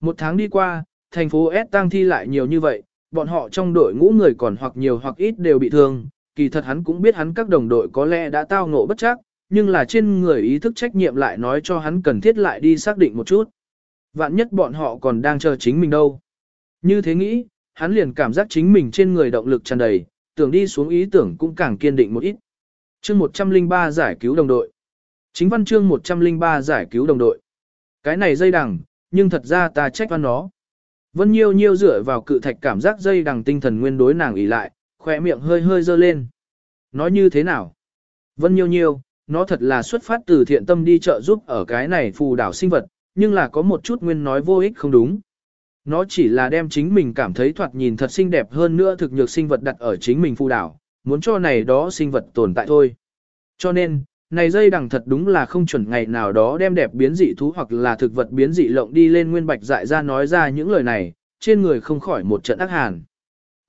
Một tháng đi qua, thành phố S tăng thi lại nhiều như vậy, bọn họ trong đội ngũ người còn hoặc nhiều hoặc ít đều bị thương, kỳ thật hắn cũng biết hắn các đồng đội có lẽ đã tao ngộ bất chắc, nhưng là trên người ý thức trách nhiệm lại nói cho hắn cần thiết lại đi xác định một chút. Vạn nhất bọn họ còn đang chờ chính mình đâu. Như thế nghĩ, hắn liền cảm giác chính mình trên người động lực tràn đầy, tưởng đi xuống ý tưởng cũng càng kiên định một ít. Chương 103 giải cứu đồng đội. Chính văn chương 103 giải cứu đồng đội. Cái này dây đằng, nhưng thật ra ta trách văn nó. Vân Nhiêu Nhiêu dựa vào cự thạch cảm giác dây đằng tinh thần nguyên đối nàng ỉ lại, khỏe miệng hơi hơi dơ lên. Nói như thế nào? Vân Nhiêu Nhiêu, nó thật là xuất phát từ thiện tâm đi chợ giúp ở cái này phù đảo sinh vật, nhưng là có một chút nguyên nói vô ích không đúng. Nó chỉ là đem chính mình cảm thấy thoạt nhìn thật xinh đẹp hơn nữa thực nhược sinh vật đặt ở chính mình phù đảo, muốn cho này đó sinh vật tồn tại thôi. Cho nên, này dây đằng thật đúng là không chuẩn ngày nào đó đem đẹp biến dị thú hoặc là thực vật biến dị lộng đi lên nguyên bạch dại ra nói ra những lời này, trên người không khỏi một trận ác hàn.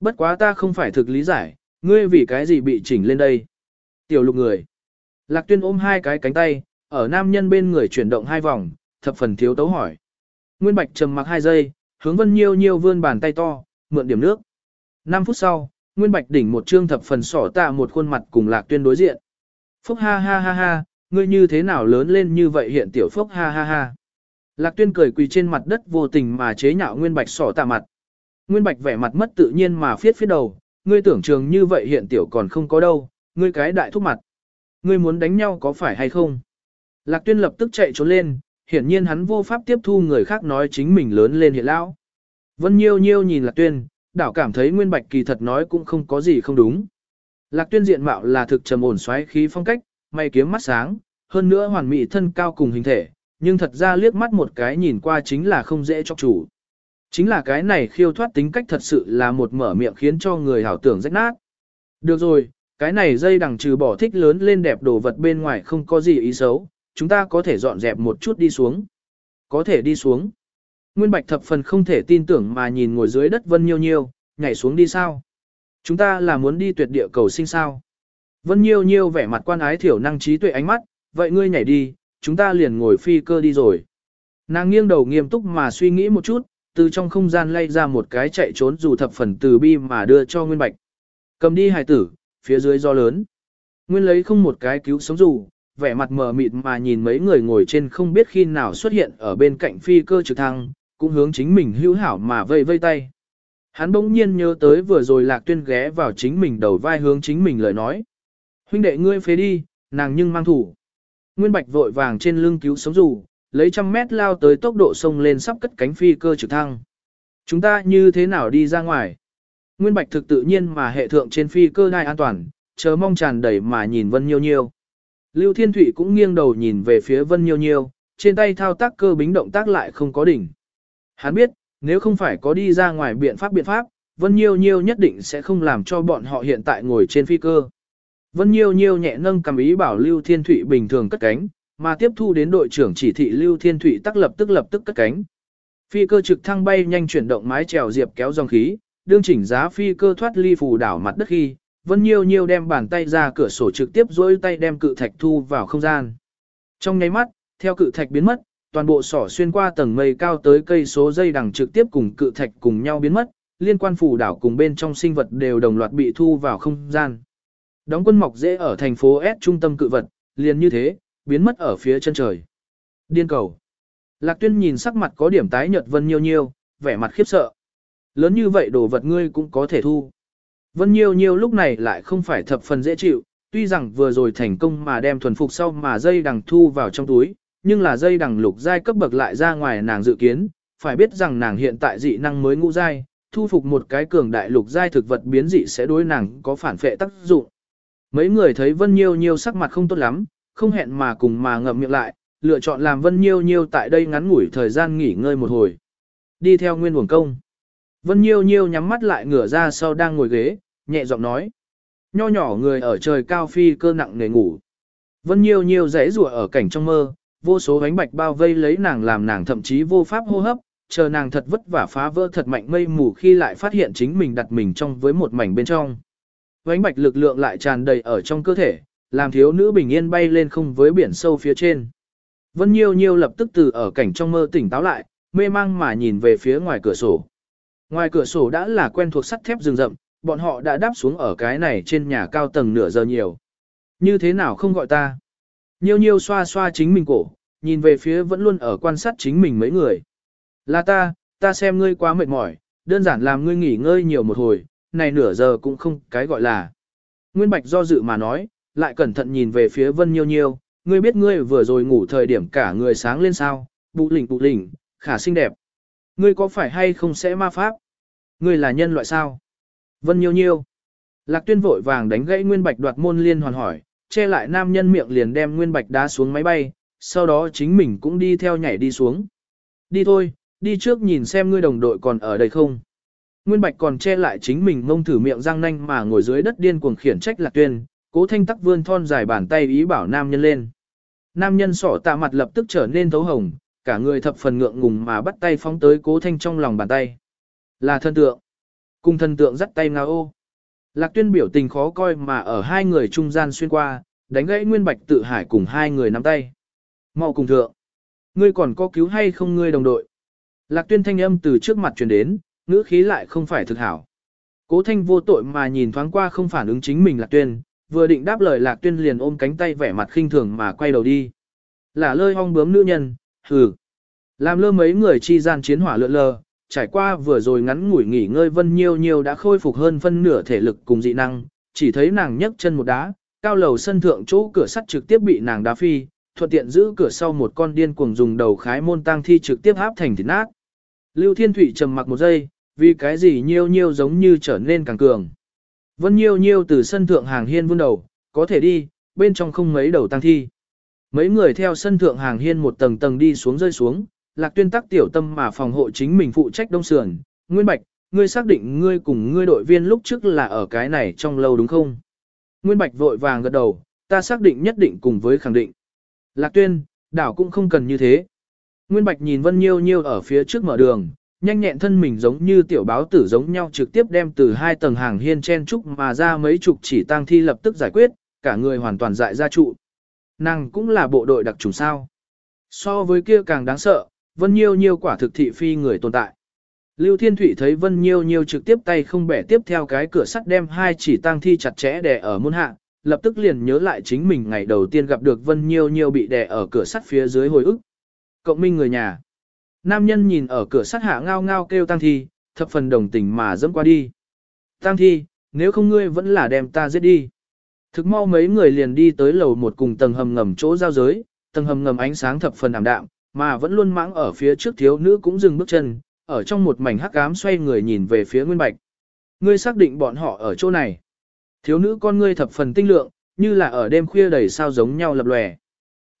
Bất quá ta không phải thực lý giải, ngươi vì cái gì bị chỉnh lên đây. Tiểu lục người. Lạc tuyên ôm hai cái cánh tay, ở nam nhân bên người chuyển động hai vòng, thập phần thiếu tấu hỏi. Nguyên bạch trầm mặc hai giây, hướng vân nhiêu nhiêu vươn bàn tay to, mượn điểm nước. 5 phút sau, Nguyên Bạch đỉnh một trương thập phần sỏ tạ một khuôn mặt cùng Lạc Tuyên đối diện. Phúc ha ha ha ha, ngươi như thế nào lớn lên như vậy hiện tiểu phúc ha ha ha. Lạc Tuyên cười quỳ trên mặt đất vô tình mà chế nhạo Nguyên Bạch sỏ tạ mặt. Nguyên Bạch vẻ mặt mất tự nhiên mà phiết phiết đầu, ngươi tưởng trường như vậy hiện tiểu còn không có đâu, ngươi cái đại thúc mặt. Ngươi muốn đánh nhau có phải hay không? Lạc Tuyên lập tức chạy trốn lên, hiển nhiên hắn vô pháp tiếp thu người khác nói chính mình lớn lên hiện lão. Vân Nhiêu Nhiêu nhìn Lạc Tuyên, đảo cảm thấy Nguyên Bạch kỳ thật nói cũng không có gì không đúng. Lạc Tuyên diện mạo là thực trầm ổn xoáy khí phong cách, mày kiếm mắt sáng, hơn nữa hoàn mỹ thân cao cùng hình thể, nhưng thật ra liếc mắt một cái nhìn qua chính là không dễ cho chủ. Chính là cái này khiêu thoát tính cách thật sự là một mở miệng khiến cho người hảo tưởng rách nát. Được rồi, cái này dây đằng trừ bỏ thích lớn lên đẹp đồ vật bên ngoài không có gì ý xấu, chúng ta có thể dọn dẹp một chút đi xuống. Có thể đi xuống. Nguyên Bạch thập phần không thể tin tưởng mà nhìn ngồi dưới đất Vân Nhiêu Nhiêu, nhảy xuống đi sao? Chúng ta là muốn đi tuyệt địa cầu sinh sao? Vân Nhiêu Nhiêu vẻ mặt quan ái thiểu năng trí tuệ ánh mắt, vậy ngươi nhảy đi, chúng ta liền ngồi phi cơ đi rồi. Nàng nghiêng đầu nghiêm túc mà suy nghĩ một chút, từ trong không gian lay ra một cái chạy trốn dù thập phần từ bi mà đưa cho Nguyên Bạch. Cầm đi hài tử, phía dưới do lớn. Nguyên lấy không một cái cứu sống dù, vẻ mặt mờ mịt mà nhìn mấy người ngồi trên không biết khi nào xuất hiện ở bên cạnh phi cơ trực thăng, cũng hướng chính mình hữu hảo mà vây vây tay. Hắn bỗng nhiên nhớ tới vừa rồi lạc tuyên ghé vào chính mình đầu vai hướng chính mình lời nói. Huynh đệ ngươi phế đi, nàng nhưng mang thủ. Nguyên Bạch vội vàng trên lưng cứu sống dù, lấy trăm mét lao tới tốc độ sông lên sắp cất cánh phi cơ trực thăng. Chúng ta như thế nào đi ra ngoài? Nguyên Bạch thực tự nhiên mà hệ thượng trên phi cơ đai an toàn, chờ mong tràn đầy mà nhìn Vân Nhiêu Nhiêu. Lưu Thiên Thụy cũng nghiêng đầu nhìn về phía Vân Nhiêu Nhiêu, trên tay thao tác cơ bính động tác lại không có đỉnh. Hắn biết, nếu không phải có đi ra ngoài biện pháp biện pháp, Vân Nhiêu Nhiêu nhất định sẽ không làm cho bọn họ hiện tại ngồi trên phi cơ. Vân Nhiêu Nhiêu nhẹ nâng cầm ý bảo Lưu Thiên Thụy bình thường cất cánh, mà tiếp thu đến đội trưởng chỉ thị Lưu Thiên Thụy tắc lập tức lập tức cất cánh. Phi cơ trực thăng bay nhanh chuyển động mái chèo diệp kéo dòng khí, đương chỉnh giá phi cơ thoát ly phù đảo mặt đất khi, Vân Nhiêu Nhiêu đem bàn tay ra cửa sổ trực tiếp dối tay đem cự thạch thu vào không gian. Trong nháy mắt, theo cự thạch biến mất, toàn bộ sỏ xuyên qua tầng mây cao tới cây số dây đằng trực tiếp cùng cự thạch cùng nhau biến mất, liên quan phủ đảo cùng bên trong sinh vật đều đồng loạt bị thu vào không gian. Đóng quân mọc dễ ở thành phố S trung tâm cự vật, liền như thế, biến mất ở phía chân trời. Điên cầu. Lạc tuyên nhìn sắc mặt có điểm tái nhợt Vân Nhiêu Nhiêu, vẻ mặt khiếp sợ. Lớn như vậy đồ vật ngươi cũng có thể thu. Vân Nhiêu Nhiêu lúc này lại không phải thập phần dễ chịu, tuy rằng vừa rồi thành công mà đem thuần phục sau mà dây đằng thu vào trong túi, nhưng là dây đằng lục giai cấp bậc lại ra ngoài nàng dự kiến, phải biết rằng nàng hiện tại dị năng mới ngũ giai, thu phục một cái cường đại lục giai thực vật biến dị sẽ đối nàng có phản phệ tác dụng. Mấy người thấy Vân Nhiêu Nhiêu sắc mặt không tốt lắm, không hẹn mà cùng mà ngậm miệng lại, lựa chọn làm Vân Nhiêu Nhiêu tại đây ngắn ngủi thời gian nghỉ ngơi một hồi. Đi theo nguyên uổng công. Vân Nhiêu Nhiêu nhắm mắt lại ngửa ra sau đang ngồi ghế, nhẹ giọng nói. Nho nhỏ người ở trời cao phi cơ nặng nề ngủ. Vân Nhiêu Nhiêu rẽ rùa ở cảnh trong mơ, vô số ánh bạch bao vây lấy nàng làm nàng thậm chí vô pháp hô hấp, chờ nàng thật vất vả phá vỡ thật mạnh mây mù khi lại phát hiện chính mình đặt mình trong với một mảnh bên trong. Ánh bạch lực lượng lại tràn đầy ở trong cơ thể, làm thiếu nữ bình yên bay lên không với biển sâu phía trên. Vân Nhiêu Nhiêu lập tức từ ở cảnh trong mơ tỉnh táo lại, mê mang mà nhìn về phía ngoài cửa sổ. Ngoài cửa sổ đã là quen thuộc sắt thép rừng rậm, bọn họ đã đáp xuống ở cái này trên nhà cao tầng nửa giờ nhiều. Như thế nào không gọi ta? Nhiêu nhiêu xoa xoa chính mình cổ, nhìn về phía vẫn luôn ở quan sát chính mình mấy người. Là ta, ta xem ngươi quá mệt mỏi, đơn giản làm ngươi nghỉ ngơi nhiều một hồi, này nửa giờ cũng không cái gọi là. Nguyên Bạch do dự mà nói, lại cẩn thận nhìn về phía Vân Nhiêu Nhiêu, ngươi biết ngươi vừa rồi ngủ thời điểm cả người sáng lên sao, bụ lỉnh bụ lỉnh, khả xinh đẹp. Ngươi có phải hay không sẽ ma pháp? Ngươi là nhân loại sao? Vân Nhiêu Nhiêu. Lạc Tuyên vội vàng đánh gãy Nguyên Bạch đoạt môn liên hoàn hỏi, che lại nam nhân miệng liền đem Nguyên Bạch đá xuống máy bay, sau đó chính mình cũng đi theo nhảy đi xuống. Đi thôi, đi trước nhìn xem ngươi đồng đội còn ở đây không. Nguyên Bạch còn che lại chính mình ngông thử miệng răng nanh mà ngồi dưới đất điên cuồng khiển trách Lạc Tuyên, Cố thanh tắc vươn thon dài bàn tay ý bảo nam nhân lên. Nam nhân sỏ tạ mặt lập tức trở nên thấu hồng, cả người thập phần ngượng ngùng mà bắt tay phóng tới cố thanh trong lòng bàn tay. Là thân tượng. Cùng thân tượng dắt tay ngao ô. Lạc tuyên biểu tình khó coi mà ở hai người trung gian xuyên qua, đánh gãy nguyên bạch tự hải cùng hai người nắm tay. mau cùng thượng. Ngươi còn có cứu hay không ngươi đồng đội? Lạc tuyên thanh âm từ trước mặt truyền đến, ngữ khí lại không phải thực hảo. Cố thanh vô tội mà nhìn thoáng qua không phản ứng chính mình lạc tuyên, vừa định đáp lời lạc tuyên liền ôm cánh tay vẻ mặt khinh thường mà quay đầu đi. Là lơi hong bướm nữ nhân, hừ. Làm lơ mấy người chi gian chiến hỏa lượn lờ, trải qua vừa rồi ngắn ngủi nghỉ ngơi vân nhiêu nhiêu đã khôi phục hơn phân nửa thể lực cùng dị năng, chỉ thấy nàng nhấc chân một đá, cao lầu sân thượng chỗ cửa sắt trực tiếp bị nàng đá phi, thuận tiện giữ cửa sau một con điên cuồng dùng đầu khái môn tang thi trực tiếp áp thành thịt nát. Lưu Thiên Thụy trầm mặc một giây, vì cái gì nhiêu nhiêu giống như trở nên càng cường. Vân nhiêu nhiêu từ sân thượng hàng hiên vươn đầu, có thể đi, bên trong không mấy đầu tăng thi. Mấy người theo sân thượng hàng hiên một tầng tầng đi xuống rơi xuống, lạc tuyên tắc tiểu tâm mà phòng hộ chính mình phụ trách đông sườn. Nguyên Bạch, ngươi xác định ngươi cùng ngươi đội viên lúc trước là ở cái này trong lâu đúng không? Nguyên Bạch vội vàng gật đầu, ta xác định nhất định cùng với khẳng định. Lạc tuyên, đảo cũng không cần như thế. Nguyên Bạch nhìn Vân Nhiêu Nhiêu ở phía trước mở đường, nhanh nhẹn thân mình giống như tiểu báo tử giống nhau trực tiếp đem từ hai tầng hàng hiên chen trúc mà ra mấy chục chỉ tang thi lập tức giải quyết, cả người hoàn toàn dại ra trụ. Nàng cũng là bộ đội đặc trùng sao. So với kia càng đáng sợ, Vân Nhiêu Nhiêu quả thực thị phi người tồn tại. Lưu Thiên Thụy thấy Vân Nhiêu Nhiêu trực tiếp tay không bẻ tiếp theo cái cửa sắt đem hai chỉ tang thi chặt chẽ đè ở môn hạ, lập tức liền nhớ lại chính mình ngày đầu tiên gặp được Vân Nhiêu Nhiêu bị đè ở cửa sắt phía dưới hồi ức. Cộng minh người nhà. Nam nhân nhìn ở cửa sắt hạ ngao ngao kêu tang thi, thập phần đồng tình mà dẫm qua đi. Tang thi, nếu không ngươi vẫn là đem ta giết đi. Thực mau mấy người liền đi tới lầu một cùng tầng hầm ngầm chỗ giao giới, tầng hầm ngầm ánh sáng thập phần ảm đạm, mà vẫn luôn mãng ở phía trước thiếu nữ cũng dừng bước chân, ở trong một mảnh hắc ám xoay người nhìn về phía Nguyên Bạch. Ngươi xác định bọn họ ở chỗ này. Thiếu nữ con ngươi thập phần tinh lượng, như là ở đêm khuya đầy sao giống nhau lập lòe.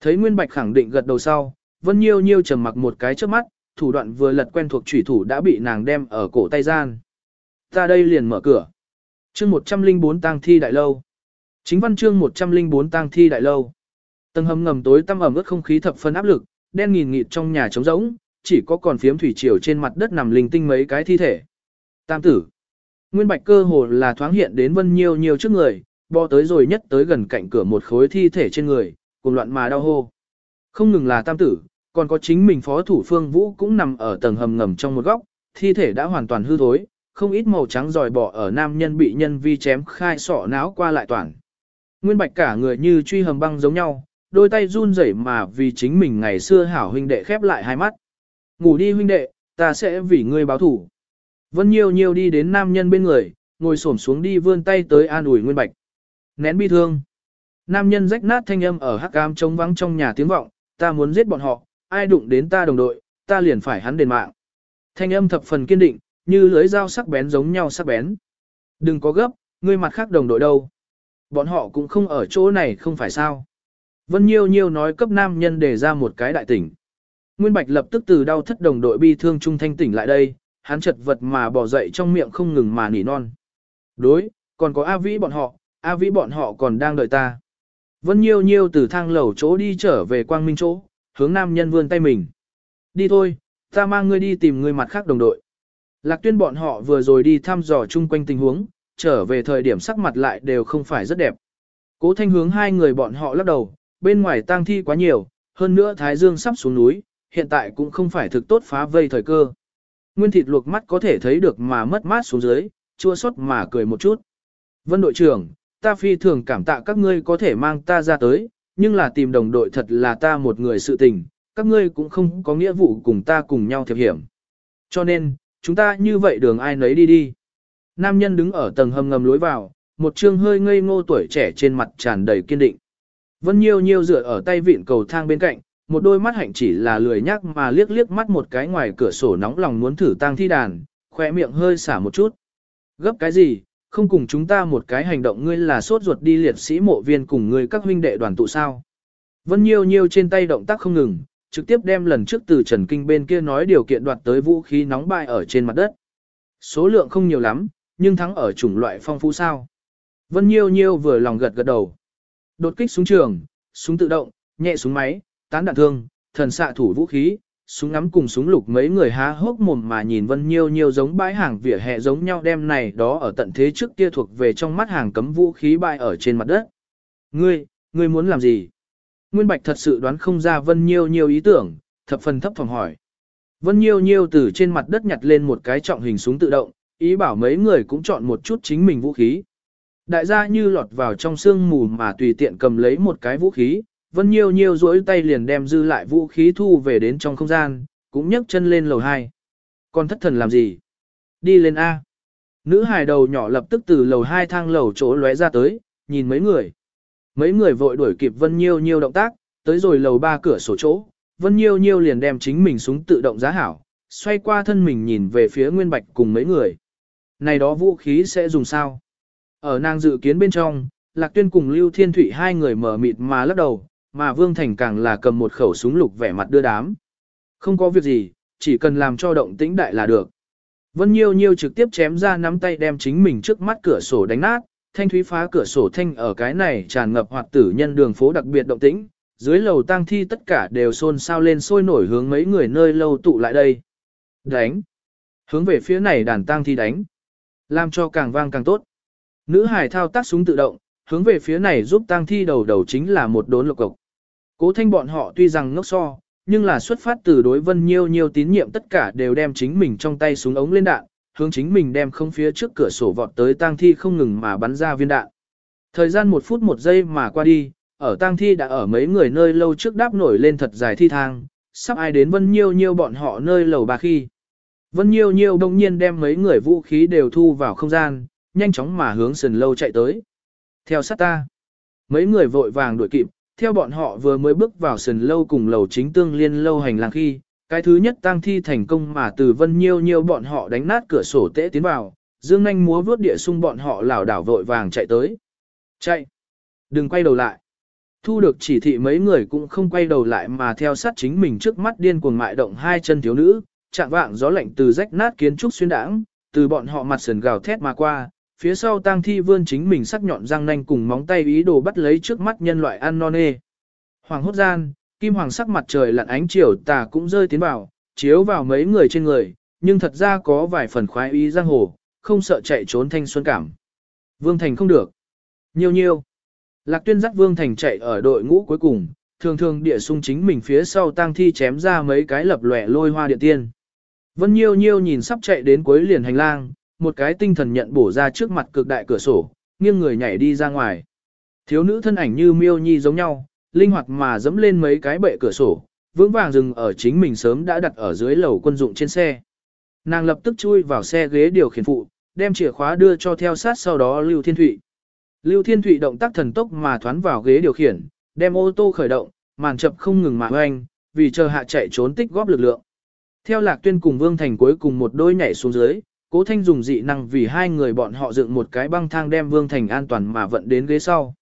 Thấy Nguyên Bạch khẳng định gật đầu sau, Vân Nhiêu Nhiêu trầm mặc một cái trước mắt, thủ đoạn vừa lật quen thuộc chủy thủ đã bị nàng đem ở cổ tay gian. Ta đây liền mở cửa. Chương 104 tang thi đại lâu. Chính văn chương 104 tang thi đại lâu. Tầng hầm ngầm tối tăm ẩm ướt không khí thập phân áp lực, đen nghìn nghịt trong nhà trống rỗng, chỉ có còn phiếm thủy triều trên mặt đất nằm linh tinh mấy cái thi thể. Tam tử. Nguyên bạch cơ hồ là thoáng hiện đến vân nhiêu nhiều trước người, bò tới rồi nhất tới gần cạnh cửa một khối thi thể trên người, cùng loạn mà đau hô. Không ngừng là tam tử, còn có chính mình phó thủ phương vũ cũng nằm ở tầng hầm ngầm trong một góc, thi thể đã hoàn toàn hư thối, không ít màu trắng dòi bỏ ở nam nhân bị nhân vi chém khai sọ não qua lại toàn. Nguyên bạch cả người như truy hầm băng giống nhau, đôi tay run rẩy mà vì chính mình ngày xưa hảo huynh đệ khép lại hai mắt. Ngủ đi huynh đệ, ta sẽ vì ngươi báo thủ. Vân Nhiêu Nhiêu đi đến nam nhân bên người, ngồi xổm xuống đi vươn tay tới an ủi Nguyên Bạch. Nén bi thương. Nam nhân rách nát thanh âm ở hắc ám trống vắng trong nhà tiếng vọng, ta muốn giết bọn họ, ai đụng đến ta đồng đội, ta liền phải hắn đền mạng. Thanh âm thập phần kiên định, như lưới dao sắc bén giống nhau sắc bén. Đừng có gấp, ngươi mặt khác đồng đội đâu. Bọn họ cũng không ở chỗ này không phải sao. Vân Nhiêu Nhiêu nói cấp nam nhân đề ra một cái đại tỉnh. Nguyên Bạch lập tức từ đau thất đồng đội bi thương trung thanh tỉnh lại đây, hắn chật vật mà bỏ dậy trong miệng không ngừng mà nỉ non. Đối, còn có A Vĩ bọn họ, A Vĩ bọn họ còn đang đợi ta. Vân Nhiêu Nhiêu từ thang lầu chỗ đi trở về quang minh chỗ, hướng nam nhân vươn tay mình. Đi thôi, ta mang ngươi đi tìm người mặt khác đồng đội. Lạc tuyên bọn họ vừa rồi đi thăm dò chung quanh tình huống, trở về thời điểm sắc mặt lại đều không phải rất đẹp. Cố thanh hướng hai người bọn họ lắc đầu, bên ngoài tang thi quá nhiều, hơn nữa Thái Dương sắp xuống núi, hiện tại cũng không phải thực tốt phá vây thời cơ. Nguyên thịt luộc mắt có thể thấy được mà mất mát xuống dưới, chua xót mà cười một chút. Vân đội trưởng, ta phi thường cảm tạ các ngươi có thể mang ta ra tới, nhưng là tìm đồng đội thật là ta một người sự tình, các ngươi cũng không có nghĩa vụ cùng ta cùng nhau thiệp hiểm. Cho nên, chúng ta như vậy đường ai nấy đi đi. Nam nhân đứng ở tầng hầm ngầm lối vào, một trương hơi ngây ngô tuổi trẻ trên mặt tràn đầy kiên định. Vân Nhiêu Nhiêu dựa ở tay vịn cầu thang bên cạnh, một đôi mắt hạnh chỉ là lười nhắc mà liếc liếc mắt một cái ngoài cửa sổ nóng lòng muốn thử tang thi đàn, khỏe miệng hơi xả một chút. Gấp cái gì, không cùng chúng ta một cái hành động ngươi là sốt ruột đi liệt sĩ mộ viên cùng ngươi các huynh đệ đoàn tụ sao. Vân Nhiêu Nhiêu trên tay động tác không ngừng, trực tiếp đem lần trước từ Trần Kinh bên kia nói điều kiện đoạt tới vũ khí nóng bại ở trên mặt đất. Số lượng không nhiều lắm, nhưng thắng ở chủng loại phong phú sao. Vân Nhiêu Nhiêu vừa lòng gật gật đầu. Đột kích súng trường, súng tự động, nhẹ súng máy, tán đạn thương, thần xạ thủ vũ khí, súng ngắm cùng súng lục mấy người há hốc mồm mà nhìn Vân Nhiêu Nhiêu giống bãi hàng vỉa hè giống nhau đem này đó ở tận thế trước kia thuộc về trong mắt hàng cấm vũ khí bại ở trên mặt đất. Ngươi, ngươi muốn làm gì? Nguyên Bạch thật sự đoán không ra Vân Nhiêu Nhiêu ý tưởng, thập phần thấp phòng hỏi. Vân Nhiêu Nhiêu từ trên mặt đất nhặt lên một cái trọng hình súng tự động, ý bảo mấy người cũng chọn một chút chính mình vũ khí. Đại gia như lọt vào trong sương mù mà tùy tiện cầm lấy một cái vũ khí, Vân Nhiêu Nhiêu duỗi tay liền đem dư lại vũ khí thu về đến trong không gian, cũng nhấc chân lên lầu 2. Còn thất thần làm gì? Đi lên A. Nữ hài đầu nhỏ lập tức từ lầu 2 thang lầu chỗ lóe ra tới, nhìn mấy người. Mấy người vội đuổi kịp Vân Nhiêu Nhiêu động tác, tới rồi lầu 3 cửa sổ chỗ, Vân Nhiêu Nhiêu liền đem chính mình súng tự động giá hảo, xoay qua thân mình nhìn về phía Nguyên Bạch cùng mấy người. Này đó vũ khí sẽ dùng sao? Ở nàng dự kiến bên trong, Lạc Tuyên cùng Lưu Thiên Thụy hai người mở mịt mà lắc đầu, mà Vương Thành càng là cầm một khẩu súng lục vẻ mặt đưa đám. Không có việc gì, chỉ cần làm cho động tĩnh đại là được. Vân Nhiêu Nhiêu trực tiếp chém ra nắm tay đem chính mình trước mắt cửa sổ đánh nát, thanh thúy phá cửa sổ thanh ở cái này tràn ngập hoạt tử nhân đường phố đặc biệt động tĩnh, dưới lầu tang thi tất cả đều xôn xao lên sôi nổi hướng mấy người nơi lâu tụ lại đây. Đánh! Hướng về phía này đàn tang thi đánh. Làm cho càng vang càng tốt. Nữ hải thao tác súng tự động, hướng về phía này giúp tang thi đầu đầu chính là một đốn lục cộc. Cố thanh bọn họ tuy rằng ngốc so, nhưng là xuất phát từ đối vân nhiêu nhiêu tín nhiệm tất cả đều đem chính mình trong tay súng ống lên đạn, hướng chính mình đem không phía trước cửa sổ vọt tới tang thi không ngừng mà bắn ra viên đạn. Thời gian một phút một giây mà qua đi, ở tang thi đã ở mấy người nơi lâu trước đáp nổi lên thật dài thi thang, sắp ai đến vân nhiêu nhiêu bọn họ nơi lầu bà khi. Vân nhiêu nhiêu đông nhiên đem mấy người vũ khí đều thu vào không gian, nhanh chóng mà hướng sườn lâu chạy tới. Theo sát ta, mấy người vội vàng đuổi kịp, theo bọn họ vừa mới bước vào sườn lâu cùng lầu chính tương liên lâu hành lang khi, cái thứ nhất tang thi thành công mà từ vân nhiêu nhiêu bọn họ đánh nát cửa sổ tễ tiến vào, dương nhanh múa vướt địa sung bọn họ lảo đảo vội vàng chạy tới. Chạy! Đừng quay đầu lại! Thu được chỉ thị mấy người cũng không quay đầu lại mà theo sát chính mình trước mắt điên cuồng mại động hai chân thiếu nữ, chạm vạng gió lạnh từ rách nát kiến trúc xuyên đãng, từ bọn họ mặt sườn gào thét mà qua, phía sau tang thi vươn chính mình sắc nhọn răng nanh cùng móng tay ý đồ bắt lấy trước mắt nhân loại ăn non nê. Hoàng hốt gian, kim hoàng sắc mặt trời lặn ánh chiều tà cũng rơi tiến vào, chiếu vào mấy người trên người, nhưng thật ra có vài phần khoái ý giang hồ, không sợ chạy trốn thanh xuân cảm. Vương Thành không được. Nhiều nhiêu. Lạc tuyên dắt Vương Thành chạy ở đội ngũ cuối cùng, thường thường địa sung chính mình phía sau tang thi chém ra mấy cái lập lòe lôi hoa địa tiên. Vân Nhiêu Nhiêu nhìn sắp chạy đến cuối liền hành lang, một cái tinh thần nhận bổ ra trước mặt cực đại cửa sổ, nghiêng người nhảy đi ra ngoài. Thiếu nữ thân ảnh như miêu nhi giống nhau, linh hoạt mà dẫm lên mấy cái bệ cửa sổ, vững vàng dừng ở chính mình sớm đã đặt ở dưới lầu quân dụng trên xe. Nàng lập tức chui vào xe ghế điều khiển phụ, đem chìa khóa đưa cho theo sát sau đó Lưu Thiên Thụy. Lưu Thiên Thụy động tác thần tốc mà thoán vào ghế điều khiển, đem ô tô khởi động, màn chập không ngừng mà hoành, vì chờ hạ chạy trốn tích góp lực lượng. Theo Lạc Tuyên cùng Vương Thành cuối cùng một đôi nhảy xuống dưới, Cố Thanh dùng dị năng vì hai người bọn họ dựng một cái băng thang đem Vương Thành an toàn mà vận đến ghế sau.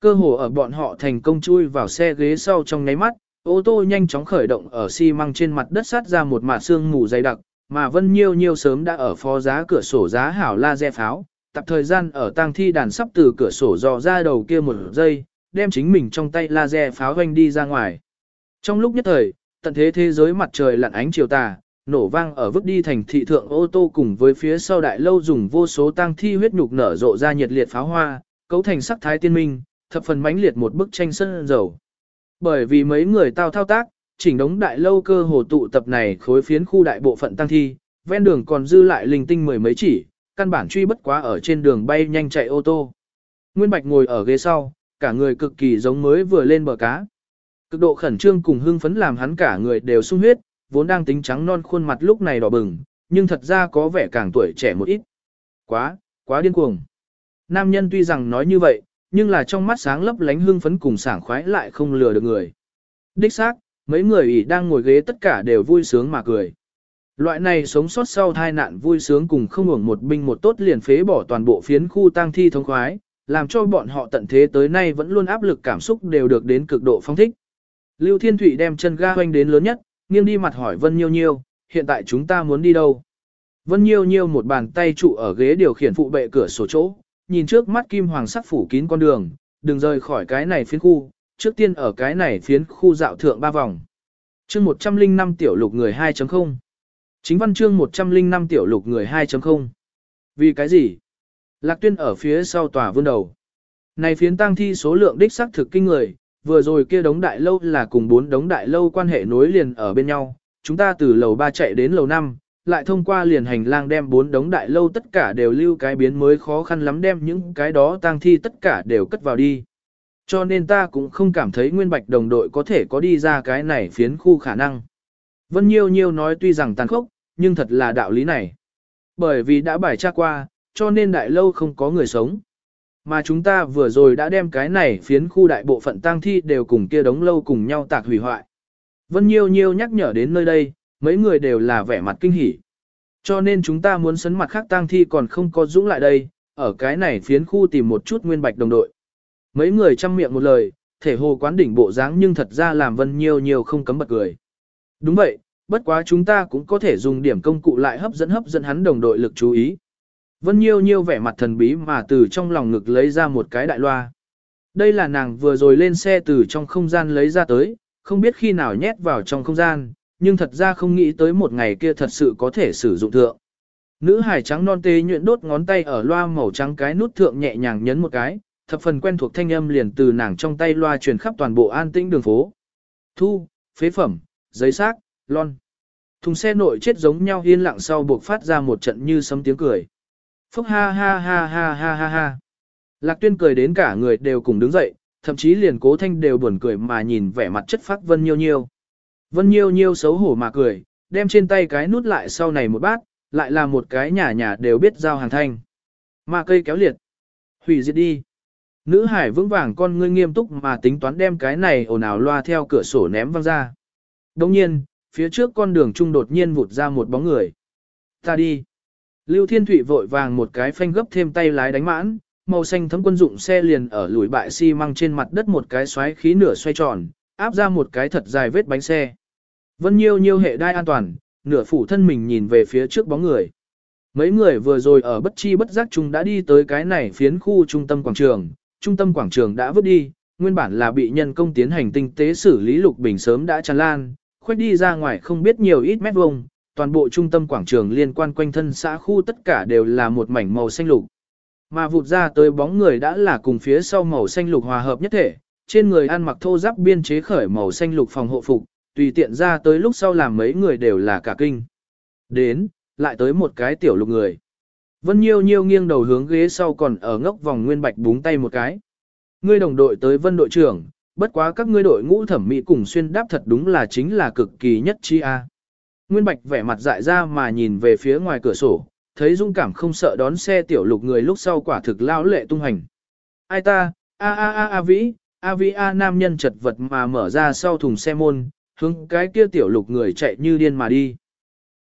Cơ hồ ở bọn họ thành công chui vào xe ghế sau trong nháy mắt, ô tô nhanh chóng khởi động ở xi măng trên mặt đất sát ra một mạ xương mù dày đặc, mà Vân Nhiêu Nhiêu sớm đã ở phó giá cửa sổ giá hảo laser pháo, tập thời gian ở tang thi đàn sắp từ cửa sổ dò ra đầu kia một giây, đem chính mình trong tay laser pháo hoành đi ra ngoài. Trong lúc nhất thời, tận thế thế giới mặt trời lặn ánh chiều tà, nổ vang ở vứt đi thành thị thượng ô tô cùng với phía sau đại lâu dùng vô số tang thi huyết nhục nở rộ ra nhiệt liệt pháo hoa, cấu thành sắc thái tiên minh, thập phần mãnh liệt một bức tranh sân dầu. Bởi vì mấy người tao thao tác, chỉnh đống đại lâu cơ hồ tụ tập này khối phiến khu đại bộ phận tang thi, ven đường còn dư lại linh tinh mười mấy chỉ, căn bản truy bất quá ở trên đường bay nhanh chạy ô tô. Nguyên Bạch ngồi ở ghế sau, cả người cực kỳ giống mới vừa lên bờ cá. Cực độ khẩn trương cùng hưng phấn làm hắn cả người đều sung huyết, vốn đang tính trắng non khuôn mặt lúc này đỏ bừng, nhưng thật ra có vẻ càng tuổi trẻ một ít. Quá, quá điên cuồng. Nam nhân tuy rằng nói như vậy, nhưng là trong mắt sáng lấp lánh hương phấn cùng sảng khoái lại không lừa được người. Đích xác, mấy người ỉ đang ngồi ghế tất cả đều vui sướng mà cười. Loại này sống sót sau tai nạn vui sướng cùng không hưởng một binh một tốt liền phế bỏ toàn bộ phiến khu tang thi thống khoái, làm cho bọn họ tận thế tới nay vẫn luôn áp lực cảm xúc đều được đến cực độ phong thích. Lưu Thiên Thụy đem chân ga hoanh đến lớn nhất, nghiêng đi mặt hỏi Vân Nhiêu Nhiêu, hiện tại chúng ta muốn đi đâu? Vân Nhiêu Nhiêu một bàn tay trụ ở ghế điều khiển phụ bệ cửa sổ chỗ, nhìn trước mắt kim hoàng sắc phủ kín con đường, đừng rời khỏi cái này phiến khu, trước tiên ở cái này phiến khu dạo thượng ba vòng. Chương 105 tiểu lục người 2.0 Chính văn chương 105 tiểu lục người 2.0 Vì cái gì? Lạc tuyên ở phía sau tòa vươn đầu. Này phiến tăng thi số lượng đích xác thực kinh người, vừa rồi kia đống đại lâu là cùng bốn đống đại lâu quan hệ nối liền ở bên nhau, chúng ta từ lầu 3 chạy đến lầu 5, lại thông qua liền hành lang đem bốn đống đại lâu tất cả đều lưu cái biến mới khó khăn lắm đem những cái đó tang thi tất cả đều cất vào đi. Cho nên ta cũng không cảm thấy nguyên bạch đồng đội có thể có đi ra cái này phiến khu khả năng. Vân Nhiêu Nhiêu nói tuy rằng tàn khốc, nhưng thật là đạo lý này. Bởi vì đã bài tra qua, cho nên đại lâu không có người sống. Mà chúng ta vừa rồi đã đem cái này phiến khu đại bộ phận tang thi đều cùng kia đống lâu cùng nhau tạc hủy hoại. Vân Nhiêu Nhiêu nhắc nhở đến nơi đây, mấy người đều là vẻ mặt kinh hỉ. Cho nên chúng ta muốn sấn mặt khác tang thi còn không có dũng lại đây, ở cái này phiến khu tìm một chút nguyên bạch đồng đội. Mấy người chăm miệng một lời, thể hồ quán đỉnh bộ dáng nhưng thật ra làm Vân Nhiêu Nhiêu không cấm bật cười. Đúng vậy, bất quá chúng ta cũng có thể dùng điểm công cụ lại hấp dẫn hấp dẫn hắn đồng đội lực chú ý. Vân Nhiêu Nhiêu vẻ mặt thần bí mà từ trong lòng ngực lấy ra một cái đại loa. Đây là nàng vừa rồi lên xe từ trong không gian lấy ra tới, không biết khi nào nhét vào trong không gian, nhưng thật ra không nghĩ tới một ngày kia thật sự có thể sử dụng thượng. Nữ hải trắng non tê nhuyễn đốt ngón tay ở loa màu trắng cái nút thượng nhẹ nhàng nhấn một cái, thập phần quen thuộc thanh âm liền từ nàng trong tay loa truyền khắp toàn bộ an tĩnh đường phố. Thu, phế phẩm, giấy xác, lon. Thùng xe nội chết giống nhau yên lặng sau buộc phát ra một trận như sấm tiếng cười. Phúc ha ha ha ha ha ha ha. Lạc tuyên cười đến cả người đều cùng đứng dậy, thậm chí liền cố thanh đều buồn cười mà nhìn vẻ mặt chất phác Vân Nhiêu Nhiêu. Vân Nhiêu Nhiêu xấu hổ mà cười, đem trên tay cái nút lại sau này một bát, lại là một cái nhà nhà đều biết giao hàng thanh. Mà cây kéo liệt. Hủy diệt đi. Nữ hải vững vàng con ngươi nghiêm túc mà tính toán đem cái này ồn ào loa theo cửa sổ ném văng ra. Đồng nhiên, phía trước con đường trung đột nhiên vụt ra một bóng người. Ta đi. Lưu Thiên Thụy vội vàng một cái phanh gấp thêm tay lái đánh mãn, màu xanh thấm quân dụng xe liền ở lùi bại xi măng trên mặt đất một cái xoáy khí nửa xoay tròn, áp ra một cái thật dài vết bánh xe. Vân Nhiêu Nhiêu hệ đai an toàn, nửa phủ thân mình nhìn về phía trước bóng người. Mấy người vừa rồi ở bất chi bất giác chúng đã đi tới cái này phiến khu trung tâm quảng trường, trung tâm quảng trường đã vứt đi, nguyên bản là bị nhân công tiến hành tinh tế xử lý lục bình sớm đã tràn lan, khuếch đi ra ngoài không biết nhiều ít mét vuông, toàn bộ trung tâm quảng trường liên quan quanh thân xã khu tất cả đều là một mảnh màu xanh lục. Mà vụt ra tới bóng người đã là cùng phía sau màu xanh lục hòa hợp nhất thể, trên người ăn mặc thô giáp biên chế khởi màu xanh lục phòng hộ phục, tùy tiện ra tới lúc sau làm mấy người đều là cả kinh. Đến, lại tới một cái tiểu lục người. Vân Nhiêu Nhiêu nghiêng đầu hướng ghế sau còn ở ngốc vòng nguyên bạch búng tay một cái. Ngươi đồng đội tới Vân đội trưởng, bất quá các ngươi đội ngũ thẩm mỹ cùng xuyên đáp thật đúng là chính là cực kỳ nhất chi a. Nguyên Bạch vẻ mặt dại ra mà nhìn về phía ngoài cửa sổ, thấy dung cảm không sợ đón xe tiểu lục người lúc sau quả thực lao lệ tung hành. Ai ta, a a a a vĩ, a vĩ a nam nhân chật vật mà mở ra sau thùng xe môn, hướng cái kia tiểu lục người chạy như điên mà đi.